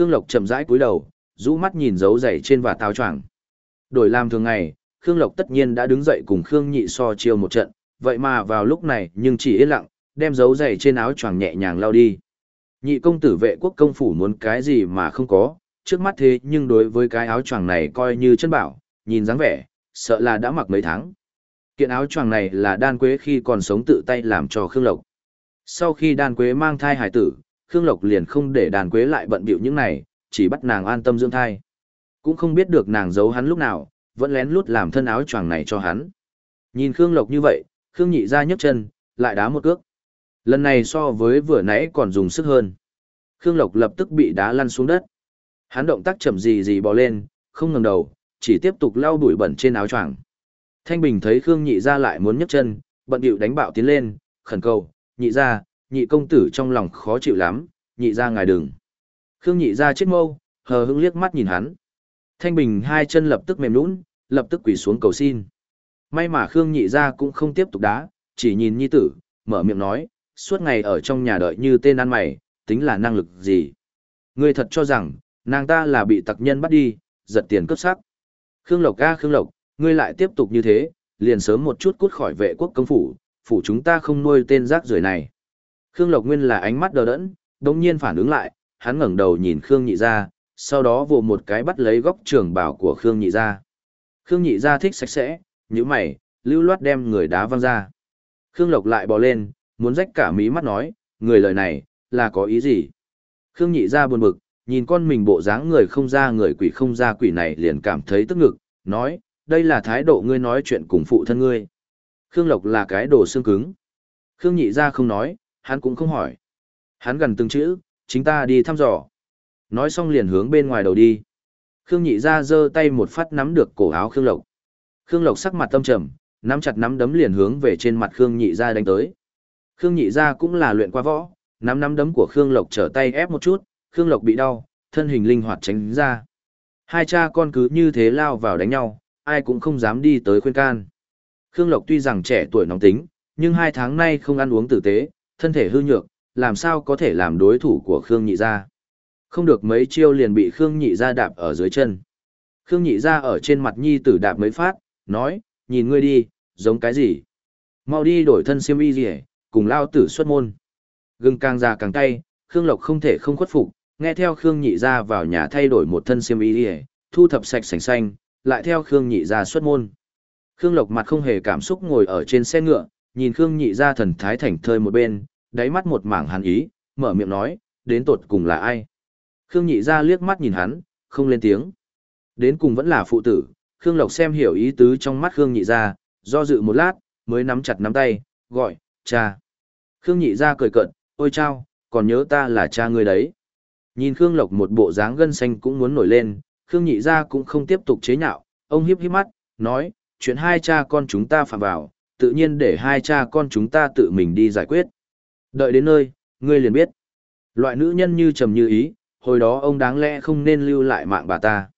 Khương Lộc chậm rãi cúi đầu, rũ mắt nhìn dấu giày trên và táo choàng. Đổi làm thường ngày, Khương Lộc tất nhiên đã đứng dậy cùng Khương Nhị so chiêu một trận, vậy mà vào lúc này nhưng chỉ yên lặng, đem dấu giày trên áo choàng nhẹ nhàng lao đi. Nhị công tử vệ quốc công phủ muốn cái gì mà không có, trước mắt thế nhưng đối với cái áo choàng này coi như chân bảo, nhìn dáng vẻ, sợ là đã mặc mấy tháng. Kiện áo choàng này là đan quế khi còn sống tự tay làm cho Khương Lộc. Sau khi đan quế mang thai hải tử, Khương Lộc liền không để đàn quế lại bận bịu những này, chỉ bắt nàng an tâm dưỡng thai. Cũng không biết được nàng giấu hắn lúc nào, vẫn lén lút làm thân áo choàng này cho hắn. Nhìn Khương Lộc như vậy, Khương nhị ra nhấc chân, lại đá một cước. Lần này so với vừa nãy còn dùng sức hơn. Khương Lộc lập tức bị đá lăn xuống đất. Hắn động tác chậm gì gì bò lên, không ngẩng đầu, chỉ tiếp tục lau bụi bẩn trên áo choàng. Thanh Bình thấy Khương nhị ra lại muốn nhấc chân, bận điệu đánh bạo tiến lên, khẩn cầu, nhị ra, nhị công tử trong lòng khó chịu lắm, nhị ra ngài đừng. Khương nhị ra chết mâu, hờ hững liếc mắt nhìn hắn. Thanh Bình hai chân lập tức mềm nũng, lập tức quỳ xuống cầu xin. May mà Khương nhị ra cũng không tiếp tục đá, chỉ nhìn nhi tử, mở miệng nói, suốt ngày ở trong nhà đợi như tên ăn mày, tính là năng lực gì. Ngươi thật cho rằng, nàng ta là bị tặc nhân bắt đi, giật tiền cướp sắc. Khương Lộc ca Khương Lộc, ngươi lại tiếp tục như thế, liền sớm một chút cút khỏi vệ quốc công phủ, phủ chúng ta không nuôi tên rác rưởi này. Khương Lộc Nguyên là ánh mắt đờ đẫn, đồng nhiên phản ứng lại, hắn ngẩng đầu nhìn Khương Nhị Gia, sau đó vồ một cái bắt lấy góc trường bảo của Khương Nhị Gia. Khương Nhị Gia thích sạch sẽ, như mày, lưu loát đem người đá văng ra. Khương Lộc lại bò lên, muốn rách cả mí mắt nói, người lời này, là có ý gì? Khương Nhị Gia buồn bực, nhìn con mình bộ dáng người không ra người quỷ không ra quỷ này liền cảm thấy tức ngực, nói, đây là thái độ ngươi nói chuyện cùng phụ thân ngươi. Khương Lộc là cái đồ xương cứng. Khương Nhị Gia không nói, hắn cũng không hỏi. Hắn gần từng chữ, chính ta đi thăm dò. Nói xong liền hướng bên ngoài đầu đi. Khương nhị ra giơ tay một phát nắm được cổ áo Khương Lộc. Khương Lộc sắc mặt tâm trầm, nắm chặt nắm đấm liền hướng về trên mặt Khương nhị ra đánh tới. Khương nhị ra cũng là luyện qua võ, nắm nắm đấm của Khương Lộc trở tay ép một chút, Khương Lộc bị đau, thân hình linh hoạt tránh ra. Hai cha con cứ như thế lao vào đánh nhau, ai cũng không dám đi tới khuyên can. Khương Lộc tuy rằng trẻ tuổi nóng tính, nhưng hai tháng nay không ăn uống tử tế, thân thể hư nhược, làm sao có thể làm đối thủ của Khương Nhị Gia. Không được mấy chiêu liền bị Khương Nhị Gia đạp ở dưới chân. Khương Nhị Gia ở trên mặt Nhi tử đạp mấy phát, nói, nhìn ngươi đi, giống cái gì? Mau đi đổi thân siêm y gì cùng lao tử xuất môn. Gừng càng già càng cay, Khương Lộc không thể không khuất phục, nghe theo Khương Nhị Gia vào nhà thay đổi một thân siêm y gì thu thập sạch sành xanh, lại theo Khương Nhị Gia xuất môn. Khương Lộc mặt không hề cảm xúc ngồi ở trên xe ngựa, nhìn Khương Nhị Gia thần thái thảnh thơi một bên, đáy mắt một mảng hàn ý, mở miệng nói, đến tột cùng là ai? Khương nhị ra liếc mắt nhìn hắn, không lên tiếng. Đến cùng vẫn là phụ tử, Khương Lộc xem hiểu ý tứ trong mắt Khương nhị ra, do dự một lát, mới nắm chặt nắm tay, gọi, cha. Khương nhị ra cười cận, ôi chao, còn nhớ ta là cha ngươi đấy. Nhìn Khương Lộc một bộ dáng gân xanh cũng muốn nổi lên, Khương nhị ra cũng không tiếp tục chế nhạo, ông hiếp hiếp mắt, nói, chuyện hai cha con chúng ta phạm vào, tự nhiên để hai cha con chúng ta tự mình đi giải quyết. Đợi đến nơi, ngươi liền biết. Loại nữ nhân như trầm như ý, hồi đó ông đáng lẽ không nên lưu lại mạng bà ta.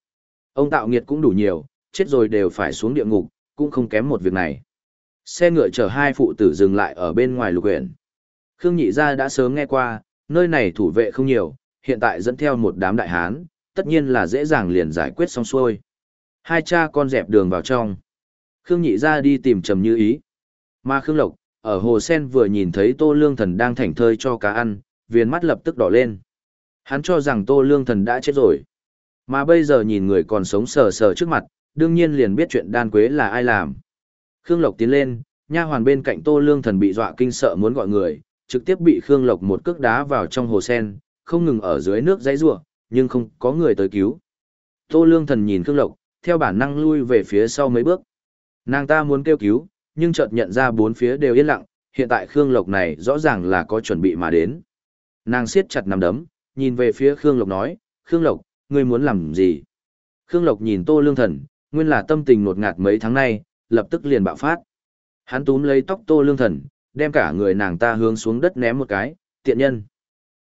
Ông tạo nghiệt cũng đủ nhiều, chết rồi đều phải xuống địa ngục, cũng không kém một việc này. Xe ngựa chở hai phụ tử dừng lại ở bên ngoài lục huyện. Khương Nhị Gia đã sớm nghe qua, nơi này thủ vệ không nhiều, hiện tại dẫn theo một đám đại hán, tất nhiên là dễ dàng liền giải quyết xong xuôi. Hai cha con dẹp đường vào trong. Khương Nhị Gia đi tìm Trầm Như Ý. Mà Khương Lộc, ở hồ sen vừa nhìn thấy tô lương thần đang thảnh thơi cho cá ăn, viền mắt lập tức đỏ lên. Hắn cho rằng tô lương thần đã chết rồi. Mà bây giờ nhìn người còn sống sờ sờ trước mặt, đương nhiên liền biết chuyện đan quế là ai làm. Khương Lộc tiến lên, nha hoàn bên cạnh tô lương thần bị dọa kinh sợ muốn gọi người, trực tiếp bị Khương Lộc một cước đá vào trong hồ sen, không ngừng ở dưới nước dãy rủa, nhưng không có người tới cứu. Tô lương thần nhìn Khương Lộc, theo bản năng lui về phía sau mấy bước. Nàng ta muốn kêu cứu, nhưng chợt nhận ra bốn phía đều yên lặng, hiện tại Khương Lộc này rõ ràng là có chuẩn bị mà đến. Nàng siết chặt nắm đấm, nhìn về phía Khương Lộc nói, Khương Lộc, ngươi muốn làm gì? Khương Lộc nhìn Tô Lương Thần, nguyên là tâm tình nột ngạt mấy tháng nay, lập tức liền bạo phát. Hắn túm lấy tóc Tô Lương Thần, đem cả người nàng ta hướng xuống đất ném một cái, tiện nhân.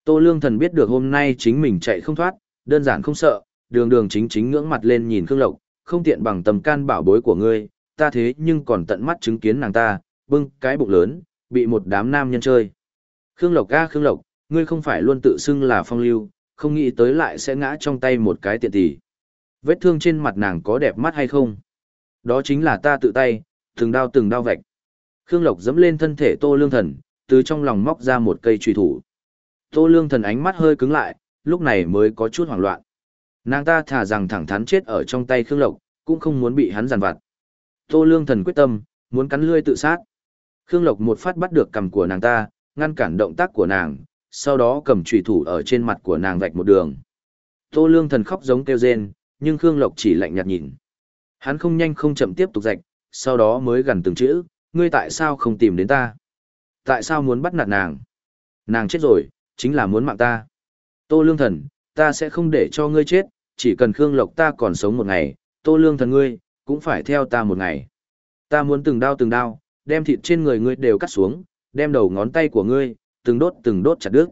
Tô Lương Thần biết được hôm nay chính mình chạy không thoát, đơn giản không sợ, đường đường chính chính ngưỡng mặt lên nhìn Khương Lộc, không tiện bằng tầm can bảo bối của ngươi, ta thế nhưng còn tận mắt chứng kiến nàng ta, bưng cái bụng lớn, bị một đám nam nhân chơi. Khương Lộc ca Khương Lộc, ngươi không phải luôn tự xưng là phong lưu, không nghĩ tới lại sẽ ngã trong tay một cái tiện tỷ. Vết thương trên mặt nàng có đẹp mắt hay không? Đó chính là ta tự tay, từng đao từng đao vạch. Khương Lộc dẫm lên thân thể Tô Lương Thần, từ trong lòng móc ra một cây truy thủ. Tô Lương Thần ánh mắt hơi cứng lại, lúc này mới có chút hoảng loạn. Nàng ta thả rằng thẳng thắn chết ở trong tay Khương Lộc, cũng không muốn bị hắn giàn vặt. Tô Lương Thần quyết tâm, muốn cắn lươi tự sát. Khương Lộc một phát bắt được cầm của nàng ta, ngăn cản động tác của nàng, sau đó cầm chủy thủ ở trên mặt của nàng vạch một đường. Tô Lương Thần khóc giống kêu rên, nhưng Khương Lộc chỉ lạnh nhạt nhìn. Hắn không nhanh không chậm tiếp tục rạch, sau đó mới gần từng chữ, ngươi tại sao không tìm đến ta? Tại sao muốn bắt nạt nàng? Nàng chết rồi, chính là muốn mạng ta. Tô Lương Thần, ta sẽ không để cho ngươi chết, chỉ cần Khương Lộc ta còn sống một ngày, Tô Lương Thần ngươi, cũng phải theo ta một ngày. Ta muốn từng đao từng đao, đem thịt trên người ngươi đều cắt xuống, đem đầu ngón tay của ngươi, từng đốt từng đốt chặt đứt.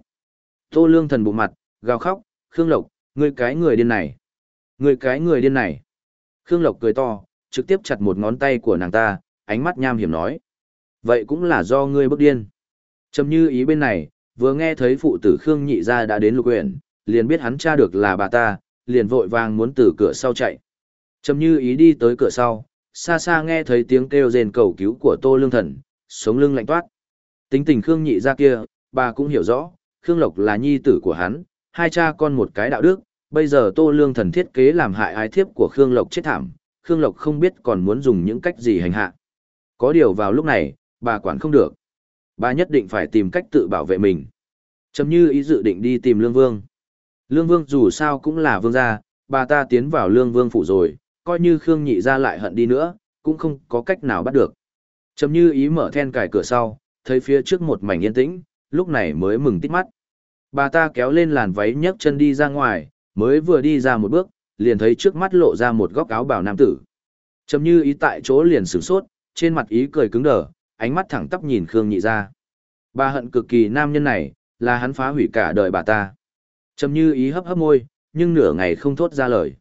Tô Lương Thần bụng mặt, gào khóc, Khương Lộc, ngươi cái người điên này. Ngươi cái người điên này. Khương Lộc cười to, trực tiếp chặt một ngón tay của nàng ta, ánh mắt nham hiểm nói. Vậy cũng là do ngươi bức điên. Trầm như ý bên này, vừa nghe thấy phụ tử Khương nhị ra đã đến lục huyện, liền biết hắn tra được là bà ta, liền vội vàng muốn từ cửa sau chạy. Trầm như ý đi tới cửa sau, xa xa nghe thấy tiếng kêu rền cầu cứu của tô lương thần, sống lưng lạnh toát. Tính tình Khương nhị ra kia, bà cũng hiểu rõ, Khương Lộc là nhi tử của hắn, hai cha con một cái đạo đức, bây giờ tô lương thần thiết kế làm hại ái thiếp của Khương Lộc chết thảm, Khương Lộc không biết còn muốn dùng những cách gì hành hạ. Có điều vào lúc này, bà quản không được. Bà nhất định phải tìm cách tự bảo vệ mình. Trầm như ý dự định đi tìm Lương Vương. Lương Vương dù sao cũng là vương gia, bà ta tiến vào Lương Vương phủ rồi, coi như Khương nhị ra lại hận đi nữa, cũng không có cách nào bắt được. Chấm như ý mở then cài cửa sau, thấy phía trước một mảnh yên tĩnh, lúc này mới mừng tít mắt. Bà ta kéo lên làn váy nhấc chân đi ra ngoài, mới vừa đi ra một bước, liền thấy trước mắt lộ ra một góc áo bảo nam tử. Chấm như ý tại chỗ liền sửng sốt, trên mặt ý cười cứng đờ, ánh mắt thẳng tắp nhìn Khương nhị ra. Bà hận cực kỳ nam nhân này, là hắn phá hủy cả đời bà ta. Chấm như ý hấp hấp môi, nhưng nửa ngày không thốt ra lời.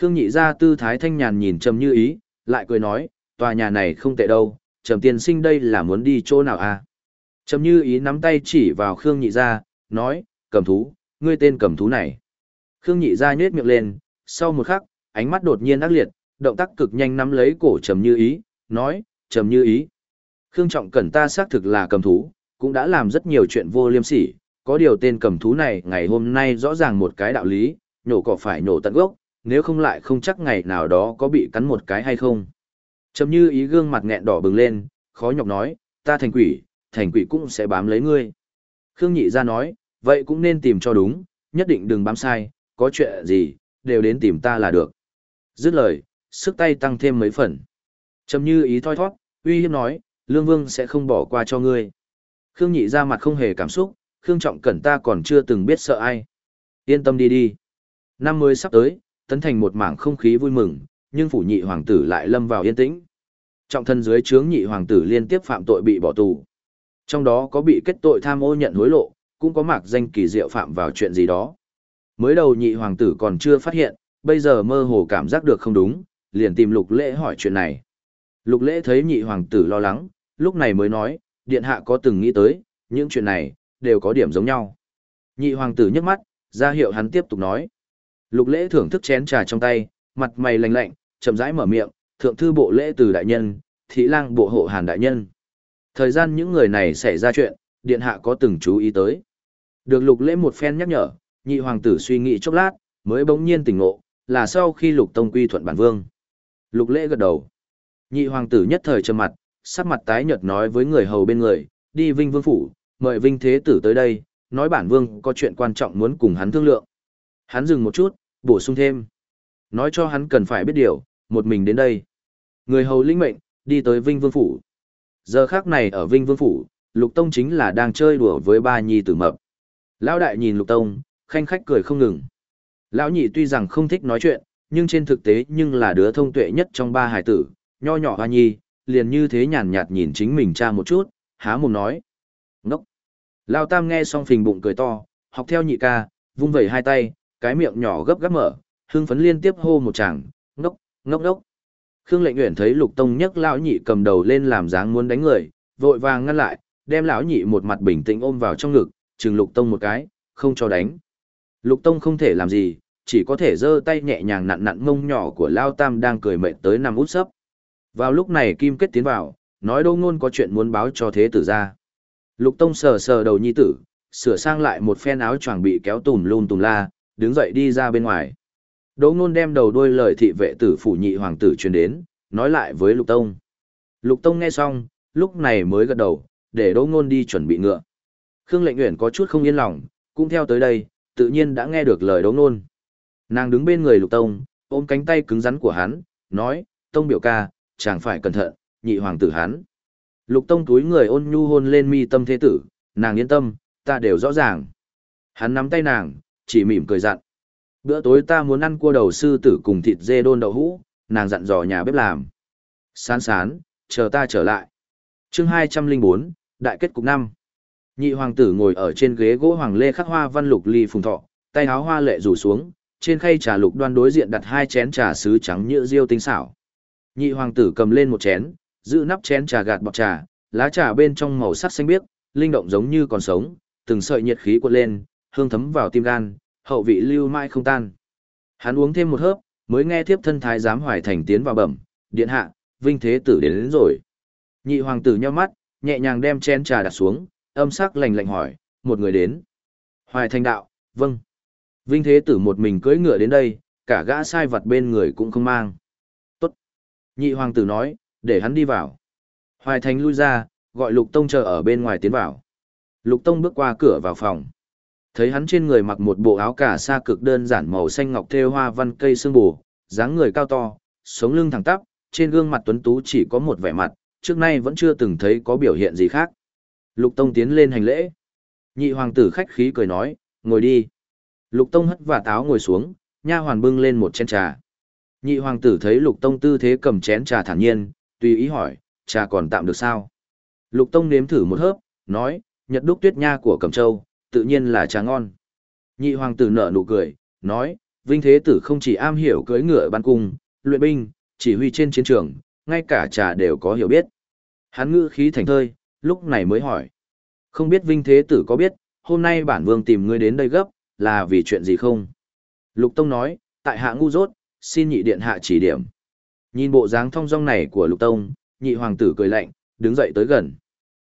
Khương nhị ra tư thái thanh nhàn nhìn trầm như ý, lại cười nói, tòa nhà này không tệ đâu, trầm tiên sinh đây là muốn đi chỗ nào à? Trầm như ý nắm tay chỉ vào Khương nhị ra, nói, cầm thú, ngươi tên cầm thú này. Khương nhị ra nhếch miệng lên, sau một khắc, ánh mắt đột nhiên ác liệt, động tác cực nhanh nắm lấy cổ trầm như ý, nói, trầm như ý. Khương trọng cẩn ta xác thực là cầm thú, cũng đã làm rất nhiều chuyện vô liêm sỉ, có điều tên cầm thú này ngày hôm nay rõ ràng một cái đạo lý, nhổ cỏ phải nhổ tận gốc, nếu không lại không chắc ngày nào đó có bị cắn một cái hay không. Chấm như ý gương mặt nghẹn đỏ bừng lên, khó nhọc nói, ta thành quỷ, thành quỷ cũng sẽ bám lấy ngươi. Khương nhị ra nói, vậy cũng nên tìm cho đúng, nhất định đừng bám sai, có chuyện gì, đều đến tìm ta là được. Dứt lời, sức tay tăng thêm mấy phần. Chấm như ý thoi thoát, uy hiếp nói, Lương Vương sẽ không bỏ qua cho ngươi. Khương nhị ra mặt không hề cảm xúc, Khương trọng cẩn ta còn chưa từng biết sợ ai. Yên tâm đi đi. Năm mới sắp tới, tấn thành một mảng không khí vui mừng, nhưng phủ nhị hoàng tử lại lâm vào yên tĩnh. Trọng thân dưới trướng nhị hoàng tử liên tiếp phạm tội bị bỏ tù. Trong đó có bị kết tội tham ô nhận hối lộ, cũng có mạc danh kỳ diệu phạm vào chuyện gì đó. Mới đầu nhị hoàng tử còn chưa phát hiện, bây giờ mơ hồ cảm giác được không đúng, liền tìm lục lễ hỏi chuyện này. Lục lễ thấy nhị hoàng tử lo lắng, lúc này mới nói, điện hạ có từng nghĩ tới, những chuyện này, đều có điểm giống nhau. Nhị hoàng tử nhấc mắt, ra hiệu hắn tiếp tục nói. Lục lễ thưởng thức chén trà trong tay, mặt mày lạnh lạnh, chậm rãi mở miệng, thượng thư bộ lễ từ đại nhân, thị lang bộ hộ hàn đại nhân. Thời gian những người này xảy ra chuyện, điện hạ có từng chú ý tới. Được lục lễ một phen nhắc nhở, nhị hoàng tử suy nghĩ chốc lát, mới bỗng nhiên tỉnh ngộ, là sau khi lục tông quy thuận bản vương. Lục lễ gật đầu. Nhị hoàng tử nhất thời trầm mặt, sắc mặt tái nhợt nói với người hầu bên người, đi vinh vương phủ, mời vinh thế tử tới đây, nói bản vương có chuyện quan trọng muốn cùng hắn thương lượng. Hắn dừng một chút, bổ sung thêm. Nói cho hắn cần phải biết điều, một mình đến đây. Người hầu linh mệnh, đi tới Vinh Vương Phủ. Giờ khác này ở Vinh Vương Phủ, Lục Tông chính là đang chơi đùa với ba nhi tử mập. Lão đại nhìn Lục Tông, khanh khách cười không ngừng. Lão nhị tuy rằng không thích nói chuyện, nhưng trên thực tế nhưng là đứa thông tuệ nhất trong ba hải tử, nho nhỏ hoa nhi, liền như thế nhàn nhạt nhìn chính mình cha một chút, há mồm nói. Ngốc! Lão tam nghe xong phình bụng cười to, học theo nhị ca, vung vẩy hai tay, cái miệng nhỏ gấp gáp mở, hưng phấn liên tiếp hô một tràng, ngốc, ngốc ngốc. Khương Lệnh Uyển thấy Lục Tông nhấc lão nhị cầm đầu lên làm dáng muốn đánh người, vội vàng ngăn lại, đem lão nhị một mặt bình tĩnh ôm vào trong ngực, trừng Lục Tông một cái, không cho đánh. Lục Tông không thể làm gì, chỉ có thể giơ tay nhẹ nhàng nặn nặn mông nhỏ của Lao Tam đang cười mệt tới nằm út sấp. Vào lúc này Kim Kết tiến vào, nói Đỗ Ngôn có chuyện muốn báo cho thế tử ra. Lục Tông sờ sờ đầu nhi tử, sửa sang lại một phen áo choàng bị kéo tùm lum tùm la, đứng dậy đi ra bên ngoài. Đỗ Ngôn đem đầu đuôi lời thị vệ tử phủ nhị hoàng tử truyền đến, nói lại với Lục Tông. Lục Tông nghe xong, lúc này mới gật đầu, để Đỗ Ngôn đi chuẩn bị ngựa. Khương Lệnh Uyển có chút không yên lòng, cũng theo tới đây, tự nhiên đã nghe được lời Đỗ Ngôn. Nàng đứng bên người Lục Tông, ôm cánh tay cứng rắn của hắn, nói, Tông biểu ca, chàng phải cẩn thận, nhị hoàng tử hắn. Lục Tông túi người ôn nhu hôn lên mi tâm thế tử, nàng yên tâm, ta đều rõ ràng. Hắn nắm tay nàng, chỉ mỉm cười dặn. Bữa tối ta muốn ăn cua đầu sư tử cùng thịt dê đôn đậu hũ, nàng dặn dò nhà bếp làm. Sán sán, chờ ta trở lại. chương 204, Đại kết cục năm. Nhị hoàng tử ngồi ở trên ghế gỗ hoàng lê khắc hoa văn lục ly phùng thọ, tay áo hoa lệ rủ xuống, trên khay trà lục đoan đối diện đặt hai chén trà sứ trắng như diêu tinh xảo. Nhị hoàng tử cầm lên một chén, giữ nắp chén trà gạt bọc trà, lá trà bên trong màu sắc xanh biếc, linh động giống như còn sống, từng sợi nhiệt khí cuộn lên, hương thấm vào tim gan, hậu vị lưu mãi không tan. Hắn uống thêm một hớp, mới nghe tiếp thân thái giám hoài thành tiến vào bẩm, điện hạ, vinh thế tử đến, đến rồi. Nhị hoàng tử nheo mắt, nhẹ nhàng đem chén trà đặt xuống, âm sắc lạnh lạnh hỏi, một người đến. Hoài thành đạo, vâng. Vinh thế tử một mình cưỡi ngựa đến đây, cả gã sai vật bên người cũng không mang. Tốt. Nhị hoàng tử nói, để hắn đi vào. Hoài thành lui ra, gọi lục tông chờ ở bên ngoài tiến vào. Lục tông bước qua cửa vào phòng. Thấy hắn trên người mặc một bộ áo cà sa cực đơn giản màu xanh ngọc thêu hoa văn cây xương bù, dáng người cao to, sống lưng thẳng tắp, trên gương mặt tuấn tú chỉ có một vẻ mặt, trước nay vẫn chưa từng thấy có biểu hiện gì khác. Lục Tông tiến lên hành lễ. Nhị hoàng tử khách khí cười nói, ngồi đi. Lục Tông hất và táo ngồi xuống, nha hoàn bưng lên một chén trà. Nhị hoàng tử thấy Lục Tông tư thế cầm chén trà thản nhiên, tùy ý hỏi, trà còn tạm được sao? Lục Tông nếm thử một hớp, nói, nhật đúc tuyết nha của Cẩm Châu, tự nhiên là trà ngon. Nhị hoàng tử nở nụ cười, nói, Vinh Thế Tử không chỉ am hiểu cưỡi ngựa bắn cung, luyện binh, chỉ huy trên chiến trường, ngay cả trà đều có hiểu biết. Hắn ngữ khí thành thơi, lúc này mới hỏi. Không biết Vinh Thế Tử có biết, hôm nay bản vương tìm ngươi đến đây gấp, là vì chuyện gì không? Lục Tông nói, tại hạ ngu dốt, xin nhị điện hạ chỉ điểm. Nhìn bộ dáng thong dong này của Lục Tông, nhị hoàng tử cười lạnh, đứng dậy tới gần.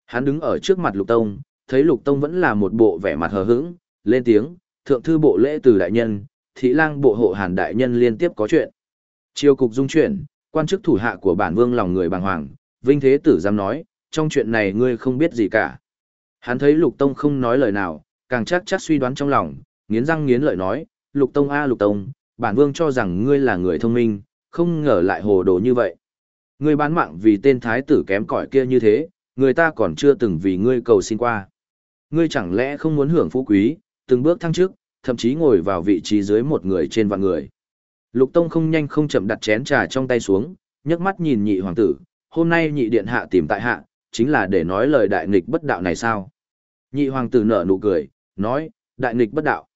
Hắn đứng ở trước mặt Lục Tông, thấy Lục Tông vẫn là một bộ vẻ mặt hờ hững, lên tiếng, thượng thư bộ lễ từ đại nhân, thị lang bộ hộ hàn đại nhân liên tiếp có chuyện. Triều cục dung chuyển, quan chức thủ hạ của bản vương lòng người bàng hoàng, vinh thế tử dám nói, trong chuyện này ngươi không biết gì cả. Hắn thấy Lục Tông không nói lời nào, càng chắc chắc suy đoán trong lòng, nghiến răng nghiến lợi nói, Lục Tông a Lục Tông, bản vương cho rằng ngươi là người thông minh, không ngờ lại hồ đồ như vậy. Ngươi bán mạng vì tên thái tử kém cỏi kia như thế, người ta còn chưa từng vì ngươi cầu xin qua. Ngươi chẳng lẽ không muốn hưởng phú quý, từng bước thăng chức, thậm chí ngồi vào vị trí dưới một người trên vạn người. Lục Tông không nhanh không chậm đặt chén trà trong tay xuống, nhấc mắt nhìn nhị hoàng tử, hôm nay nhị điện hạ tìm tại hạ, chính là để nói lời đại nghịch bất đạo này sao? Nhị hoàng tử nở nụ cười, nói, đại nghịch bất đạo.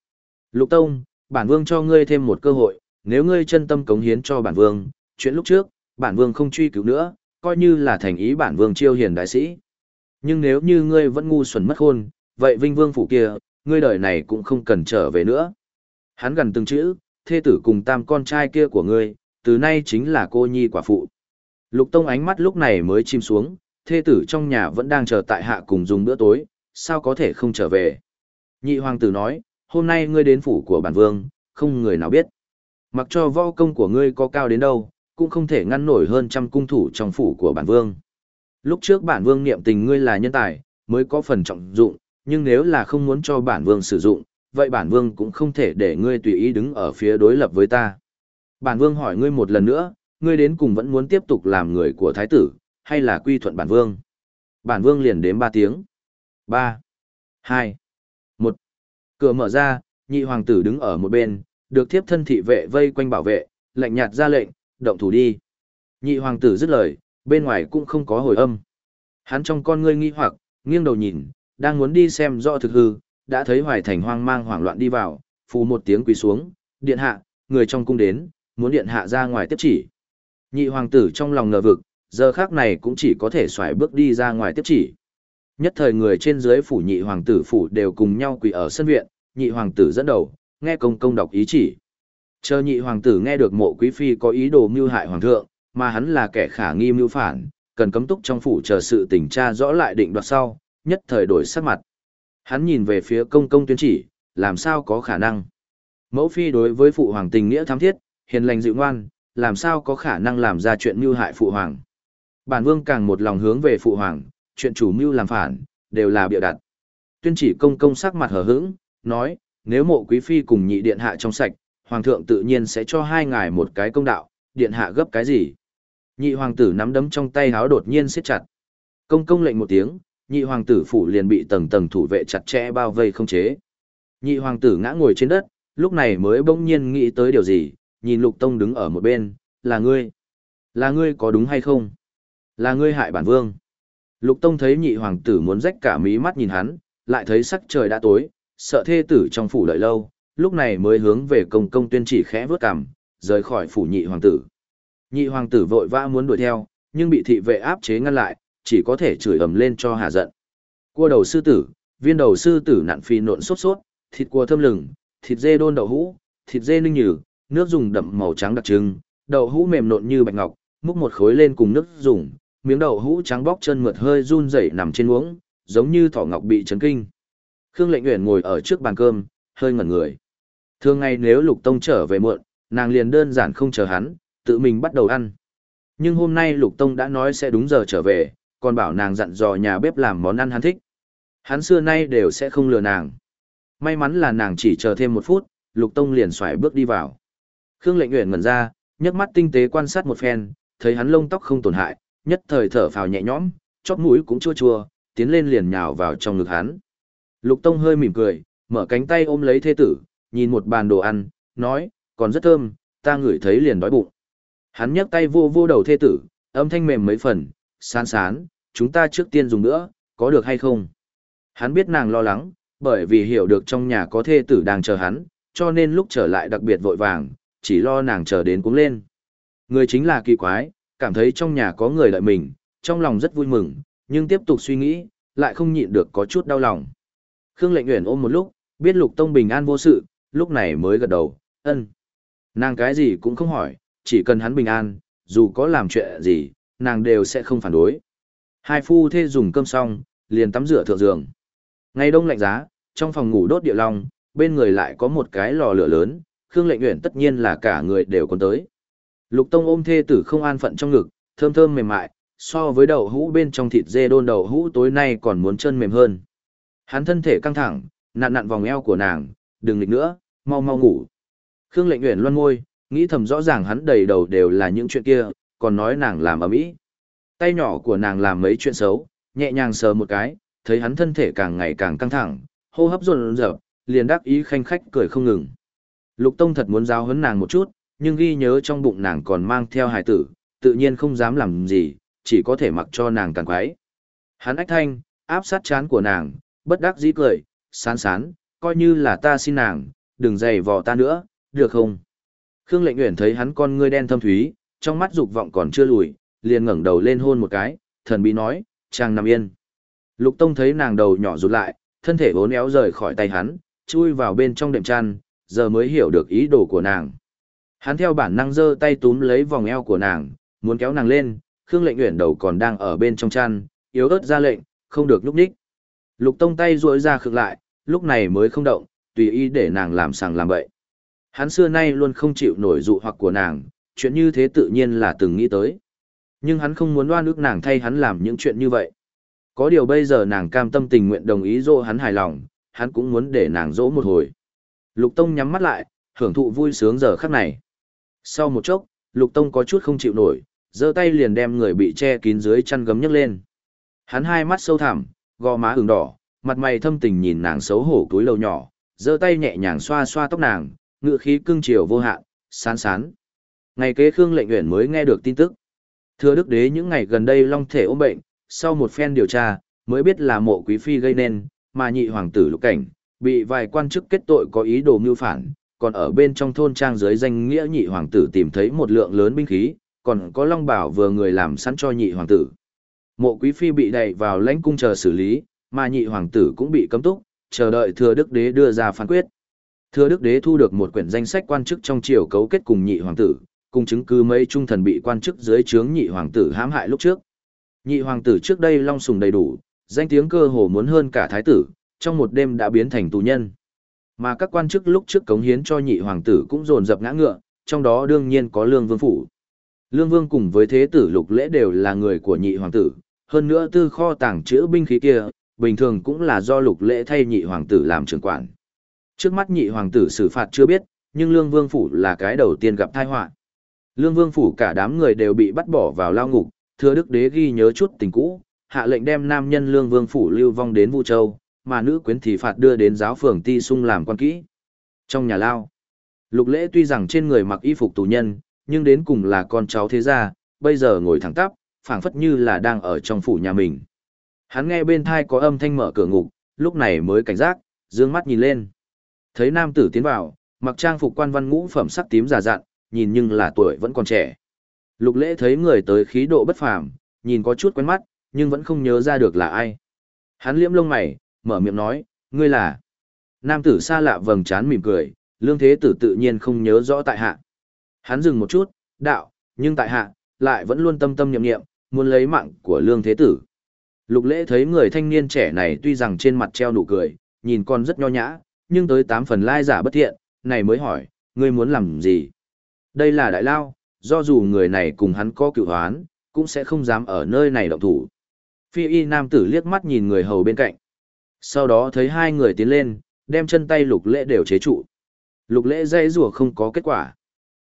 Lục Tông, bản vương cho ngươi thêm một cơ hội, nếu ngươi chân tâm cống hiến cho bản vương, chuyện lúc trước, bản vương không truy cứu nữa, coi như là thành ý bản vương chiêu hiền đại sĩ. Nhưng nếu như ngươi vẫn ngu xuẩn mất khôn, vậy vinh vương phủ kia, ngươi đời này cũng không cần trở về nữa. Hắn gần từng chữ, thê tử cùng tam con trai kia của ngươi, từ nay chính là cô nhi quả phụ. Lục Tông ánh mắt lúc này mới chim xuống, thê tử trong nhà vẫn đang chờ tại hạ cùng dùng bữa tối, sao có thể không trở về. Nhị hoàng tử nói, hôm nay ngươi đến phủ của bản vương, không người nào biết. Mặc cho võ công của ngươi có cao đến đâu, cũng không thể ngăn nổi hơn trăm cung thủ trong phủ của bản vương. Lúc trước bản vương niệm tình ngươi là nhân tài, mới có phần trọng dụng, nhưng nếu là không muốn cho bản vương sử dụng, vậy bản vương cũng không thể để ngươi tùy ý đứng ở phía đối lập với ta. Bản vương hỏi ngươi một lần nữa, ngươi đến cùng vẫn muốn tiếp tục làm người của thái tử, hay là quy thuận bản vương? Bản vương liền đếm ba tiếng. ba hai một Cửa mở ra, nhị hoàng tử đứng ở một bên, được thiếp thân thị vệ vây quanh bảo vệ, lạnh nhạt ra lệnh, động thủ đi. Nhị hoàng tử dứt lời, bên ngoài cũng không có hồi âm. Hắn trong con ngươi nghi hoặc, nghiêng đầu nhìn, đang muốn đi xem rõ thực hư, đã thấy Hoài Thành hoang mang hoảng loạn đi vào, phù một tiếng quỳ xuống, điện hạ, người trong cung đến, muốn điện hạ ra ngoài tiếp chỉ. Nhị hoàng tử trong lòng ngờ vực, giờ khác này cũng chỉ có thể xoài bước đi ra ngoài tiếp chỉ. Nhất thời người trên dưới phủ nhị hoàng tử phủ đều cùng nhau quỳ ở sân viện, nhị hoàng tử dẫn đầu, nghe công công đọc ý chỉ. Chờ nhị hoàng tử nghe được mộ quý phi có ý đồ mưu hại hoàng thượng, mà hắn là kẻ khả nghi mưu phản, cần cấm túc trong phủ chờ sự tình tra rõ lại định đoạt sau, nhất thời đổi sắc mặt. Hắn nhìn về phía công công tuyên chỉ, làm sao có khả năng. Mẫu phi đối với phụ hoàng tình nghĩa thắm thiết, hiền lành dịu ngoan, làm sao có khả năng làm ra chuyện mưu hại phụ hoàng. Bản vương càng một lòng hướng về phụ hoàng, chuyện chủ mưu làm phản, đều là bịa đặt. Tuyên chỉ công công sắc mặt hờ hững, nói, nếu mộ quý phi cùng nhị điện hạ trong sạch, hoàng thượng tự nhiên sẽ cho hai ngài một cái công đạo, điện hạ gấp cái gì. Nhị hoàng tử nắm đấm trong tay háo đột nhiên siết chặt. Công công lệnh một tiếng, nhị hoàng tử phủ liền bị tầng tầng thủ vệ chặt chẽ bao vây không chế. Nhị hoàng tử ngã ngồi trên đất, lúc này mới bỗng nhiên nghĩ tới điều gì, nhìn lục tông đứng ở một bên, là ngươi. Là ngươi có đúng hay không? Là ngươi hại bản vương. Lục tông thấy nhị hoàng tử muốn rách cả mí mắt nhìn hắn, lại thấy sắc trời đã tối, sợ thê tử trong phủ đợi lâu, lúc này mới hướng về công công tuyên chỉ khẽ vớt cằm, rời khỏi phủ nhị hoàng tử. Nhị hoàng tử vội vã muốn đuổi theo, nhưng bị thị vệ áp chế ngăn lại, chỉ có thể chửi ầm lên cho hạ giận. Cua đầu sư tử, viên đầu sư tử nặn phi nộn sốt sốt, thịt cua thơm lừng, thịt dê đôn đậu hũ, thịt dê ninh nhừ, nước dùng đậm màu trắng đặc trưng, đậu hũ mềm nộn như bạch ngọc, múc một khối lên cùng nước dùng, miếng đậu hũ trắng bóc chân mượt hơi run rẩy nằm trên uống, giống như thỏ ngọc bị chấn kinh. Khương Lệnh Uyển ngồi ở trước bàn cơm, hơi ngẩn người. Thường ngày nếu Lục Tông trở về muộn, nàng liền đơn giản không chờ hắn, tự mình bắt đầu ăn. Nhưng hôm nay Lục Tông đã nói sẽ đúng giờ trở về, còn bảo nàng dặn dò nhà bếp làm món ăn hắn thích. Hắn xưa nay đều sẽ không lừa nàng. May mắn là nàng chỉ chờ thêm một phút, Lục Tông liền xoài bước đi vào. Khương Lệnh Uyển ngẩn ra, nhấc mắt tinh tế quan sát một phen, thấy hắn lông tóc không tổn hại, nhất thời thở phào nhẹ nhõm, chóp mũi cũng chua chua, tiến lên liền nhào vào trong ngực hắn. Lục Tông hơi mỉm cười, mở cánh tay ôm lấy thê tử, nhìn một bàn đồ ăn, nói, còn rất thơm, ta ngửi thấy liền đói bụng. Hắn nhấc tay vô vô đầu thê tử, âm thanh mềm mấy phần, sán sán, chúng ta trước tiên dùng nữa, có được hay không? Hắn biết nàng lo lắng, bởi vì hiểu được trong nhà có thê tử đang chờ hắn, cho nên lúc trở lại đặc biệt vội vàng, chỉ lo nàng chờ đến cũng lên. Người chính là kỳ quái, cảm thấy trong nhà có người đợi mình, trong lòng rất vui mừng, nhưng tiếp tục suy nghĩ, lại không nhịn được có chút đau lòng. Khương Lệnh Uyển ôm một lúc, biết Lục Tông bình an vô sự, lúc này mới gật đầu, ân. Nàng cái gì cũng không hỏi, chỉ cần hắn bình an, dù có làm chuyện gì, nàng đều sẽ không phản đối. Hai phu thê dùng cơm xong, liền tắm rửa thượng giường. Ngày đông lạnh giá, trong phòng ngủ đốt địa long, bên người lại có một cái lò lửa lớn, Khương Lệnh Uyển tất nhiên là cả người đều còn tới. Lục Tông ôm thê tử không an phận trong ngực, thơm thơm mềm mại, so với đậu hũ bên trong thịt dê đôn đậu hũ tối nay còn muốn chân mềm hơn. Hắn thân thể căng thẳng, nặn nặn vòng eo của nàng, đừng lịch nữa, mau mau ngủ. Khương lệnh uyển loan môi, nghĩ thầm rõ ràng hắn đầy đầu đều là những chuyện kia, còn nói nàng làm ầm ĩ. Tay nhỏ của nàng làm mấy chuyện xấu, nhẹ nhàng sờ một cái, thấy hắn thân thể càng ngày càng căng thẳng, hô hấp run rợn, liền đáp ý khanh khách cười không ngừng. Lục Tông thật muốn giáo huấn nàng một chút, nhưng ghi nhớ trong bụng nàng còn mang theo hài tử, tự nhiên không dám làm gì, chỉ có thể mặc cho nàng càng quái. Hắn ách thanh, áp sát chán của nàng, bất đắc dĩ cười, sán sán, coi như là ta xin nàng, đừng dày vò ta nữa, được không? Khương lệnh nguyện thấy hắn con ngươi đen thâm thúy, trong mắt dục vọng còn chưa lùi, liền ngẩng đầu lên hôn một cái, thần bí nói, chàng nằm yên. Lục Tông thấy nàng đầu nhỏ rụt lại, thân thể bốn éo rời khỏi tay hắn, chui vào bên trong đệm chăn, giờ mới hiểu được ý đồ của nàng. Hắn theo bản năng giơ tay túm lấy vòng eo của nàng, muốn kéo nàng lên, Khương Lệnh Uyển đầu còn đang ở bên trong chăn, yếu ớt ra lệnh, không được lúc ních. Lục Tông tay duỗi ra khựng lại, lúc này mới không động, tùy ý để nàng làm sàng làm bậy. Hắn xưa nay luôn không chịu nổi dụ hoặc của nàng, chuyện như thế tự nhiên là từng nghĩ tới. Nhưng hắn không muốn đoan ước nàng thay hắn làm những chuyện như vậy. Có điều bây giờ nàng cam tâm tình nguyện đồng ý dỗ hắn hài lòng, hắn cũng muốn để nàng dỗ một hồi. Lục Tông nhắm mắt lại, hưởng thụ vui sướng giờ khắc này. Sau một chốc, Lục Tông có chút không chịu nổi, giơ tay liền đem người bị che kín dưới chăn gấm nhấc lên. Hắn hai mắt sâu thẳm, gò má ửng đỏ, mặt mày thâm tình nhìn nàng xấu hổ túi lầu nhỏ, giơ tay nhẹ nhàng xoa xoa tóc nàng, ngựa khí cưng chiều vô hạn, sán sán. Ngày kế Khương lệnh uyển mới nghe được tin tức. Thưa Đức Đế những ngày gần đây long thể ốm bệnh, sau một phen điều tra, mới biết là mộ quý phi gây nên, mà nhị hoàng tử lục cảnh, bị vài quan chức kết tội có ý đồ mưu phản, còn ở bên trong thôn trang dưới danh nghĩa nhị hoàng tử tìm thấy một lượng lớn binh khí, còn có long bảo vừa người làm sẵn cho nhị hoàng tử. Mộ quý phi bị đẩy vào lãnh cung chờ xử lý, mà nhị hoàng tử cũng bị cấm túc, chờ đợi thừa đức đế đưa ra phán quyết. thừa Đức Đế thu được một quyển danh sách quan chức trong triều cấu kết cùng nhị hoàng tử, cùng chứng cứ mấy trung thần bị quan chức dưới trướng nhị hoàng tử hãm hại lúc trước. Nhị hoàng tử trước đây long sùng đầy đủ, danh tiếng cơ hồ muốn hơn cả thái tử, trong một đêm đã biến thành tù nhân. Mà các quan chức lúc trước cống hiến cho nhị hoàng tử cũng dồn dập ngã ngựa, trong đó đương nhiên có Lương Vương phủ. Lương Vương cùng với thế tử Lục Lễ đều là người của nhị hoàng tử, hơn nữa tư kho tàng trữ binh khí kia, bình thường cũng là do Lục Lễ thay nhị hoàng tử làm trưởng quản. Trước mắt nhị hoàng tử xử phạt chưa biết, nhưng Lương Vương phủ là cái đầu tiên gặp tai họa. Lương Vương phủ cả đám người đều bị bắt bỏ vào lao ngục, Thừa Đức Đế ghi nhớ chút tình cũ, hạ lệnh đem nam nhân Lương Vương phủ lưu vong đến Vu Châu, mà nữ quyến thì phạt đưa đến giáo phường Ti Sung làm quan kỹ. Trong nhà lao, Lục Lễ tuy rằng trên người mặc y phục tù nhân, nhưng đến cùng là con cháu thế gia, bây giờ ngồi thẳng tắp, phảng phất như là đang ở trong phủ nhà mình. Hắn nghe bên thai có âm thanh mở cửa ngục, lúc này mới cảnh giác, dương mắt nhìn lên. Thấy nam tử tiến vào, mặc trang phục quan văn ngũ phẩm sắc tím giả dặn, nhìn nhưng là tuổi vẫn còn trẻ. Lục lễ thấy người tới khí độ bất phàm, nhìn có chút quen mắt, nhưng vẫn không nhớ ra được là ai. Hắn liễm lông mày, mở miệng nói, ngươi là. Nam tử xa lạ vầng trán mỉm cười, lương thế tử tự nhiên không nhớ rõ tại hạ. Hắn dừng một chút, đạo, nhưng tại hạ, lại vẫn luôn tâm tâm nhậm nghiệm, muốn lấy mạng của lương thế tử. Lục lễ thấy người thanh niên trẻ này tuy rằng trên mặt treo nụ cười, nhìn con rất nho nhã, nhưng tới tám phần lai giả bất thiện, này mới hỏi, ngươi muốn làm gì? Đây là đại lao, do dù người này cùng hắn có cựu hoán, cũng sẽ không dám ở nơi này động thủ. Phi y nam tử liếc mắt nhìn người hầu bên cạnh. Sau đó thấy hai người tiến lên, đem chân tay lục lễ đều chế trụ. Lục lễ dây rùa không có kết quả.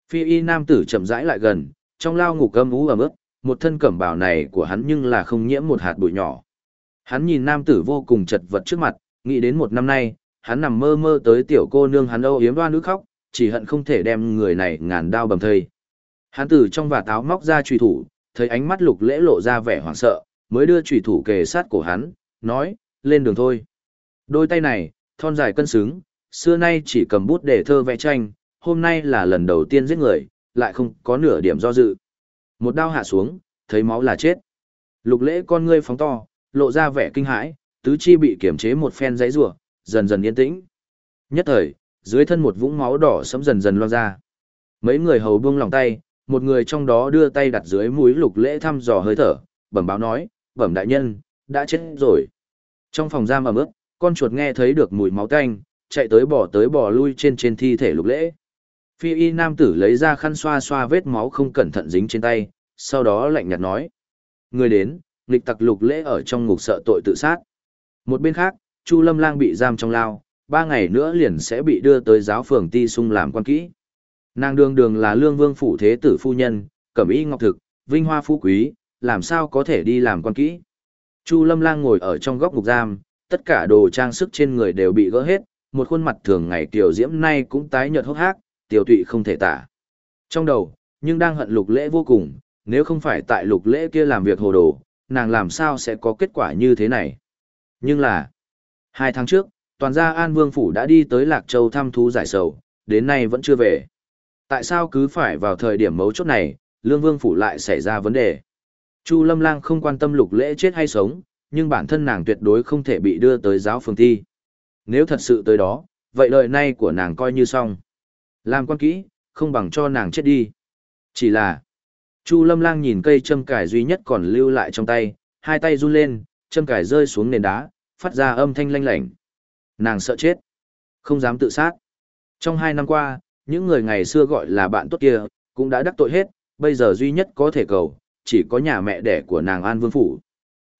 Phi y nam tử chậm rãi lại gần, trong lao ngục âm ú ẩm ướt, một thân cẩm bào này của hắn nhưng là không nhiễm một hạt bụi nhỏ. Hắn nhìn nam tử vô cùng chật vật trước mặt, nghĩ đến một năm nay, hắn nằm mơ mơ tới tiểu cô nương hắn âu yếm đoan nước khóc, chỉ hận không thể đem người này ngàn đao bầm thây. Hắn từ trong và táo móc ra trùy thủ, thấy ánh mắt lục lễ lộ ra vẻ hoảng sợ, mới đưa trùy thủ kề sát cổ hắn, nói, lên đường thôi. Đôi tay này, thon dài cân xứng, xưa nay chỉ cầm bút để thơ vẽ tranh, hôm nay là lần đầu tiên giết người, lại không có nửa điểm do dự. Một đao hạ xuống, thấy máu là chết. Lục lễ con ngươi phóng to, lộ ra vẻ kinh hãi, tứ chi bị kiểm chế một phen giấy rủa dần dần yên tĩnh. Nhất thời, dưới thân một vũng máu đỏ sẫm dần dần loang ra. Mấy người hầu buông lòng tay, một người trong đó đưa tay đặt dưới mũi lục lễ thăm dò hơi thở, bẩm báo nói, bẩm đại nhân, đã chết rồi. Trong phòng giam ẩm ướt, con chuột nghe thấy được mùi máu tanh, chạy tới bỏ tới bỏ lui trên trên thi thể lục lễ. Phi y nam tử lấy ra khăn xoa xoa vết máu không cẩn thận dính trên tay, sau đó lạnh nhạt nói. Người đến, nghịch tặc lục lễ ở trong ngục sợ tội tự sát. Một bên khác, Chu Lâm Lang bị giam trong lao, ba ngày nữa liền sẽ bị đưa tới giáo phường ti sung làm quan kỹ. Nàng đường đường là lương vương phủ thế tử phu nhân, cẩm y ngọc thực, vinh hoa phú quý, làm sao có thể đi làm quan kỹ. Chu Lâm Lang ngồi ở trong góc ngục giam, tất cả đồ trang sức trên người đều bị gỡ hết, một khuôn mặt thường ngày tiểu diễm nay cũng tái nhợt hốc hác, tiểu tụy không thể tả. Trong đầu, nhưng đang hận lục lễ vô cùng, nếu không phải tại lục lễ kia làm việc hồ đồ, nàng làm sao sẽ có kết quả như thế này. Nhưng là, hai tháng trước, toàn gia An Vương Phủ đã đi tới Lạc Châu thăm thú giải sầu, đến nay vẫn chưa về. Tại sao cứ phải vào thời điểm mấu chốt này, Lương Vương Phủ lại xảy ra vấn đề? Chu Lâm Lang không quan tâm lục lễ chết hay sống, nhưng bản thân nàng tuyệt đối không thể bị đưa tới giáo phường thi. Nếu thật sự tới đó, vậy lời nay của nàng coi như xong. Làm quan kỹ, không bằng cho nàng chết đi. Chỉ là, Chu Lâm Lang nhìn cây châm cải duy nhất còn lưu lại trong tay, hai tay run lên, châm cải rơi xuống nền đá, phát ra âm thanh lanh lảnh. Nàng sợ chết, không dám tự sát. Trong hai năm qua, những người ngày xưa gọi là bạn tốt kia, cũng đã đắc tội hết, bây giờ duy nhất có thể cầu, chỉ có nhà mẹ đẻ của nàng An Vương Phủ.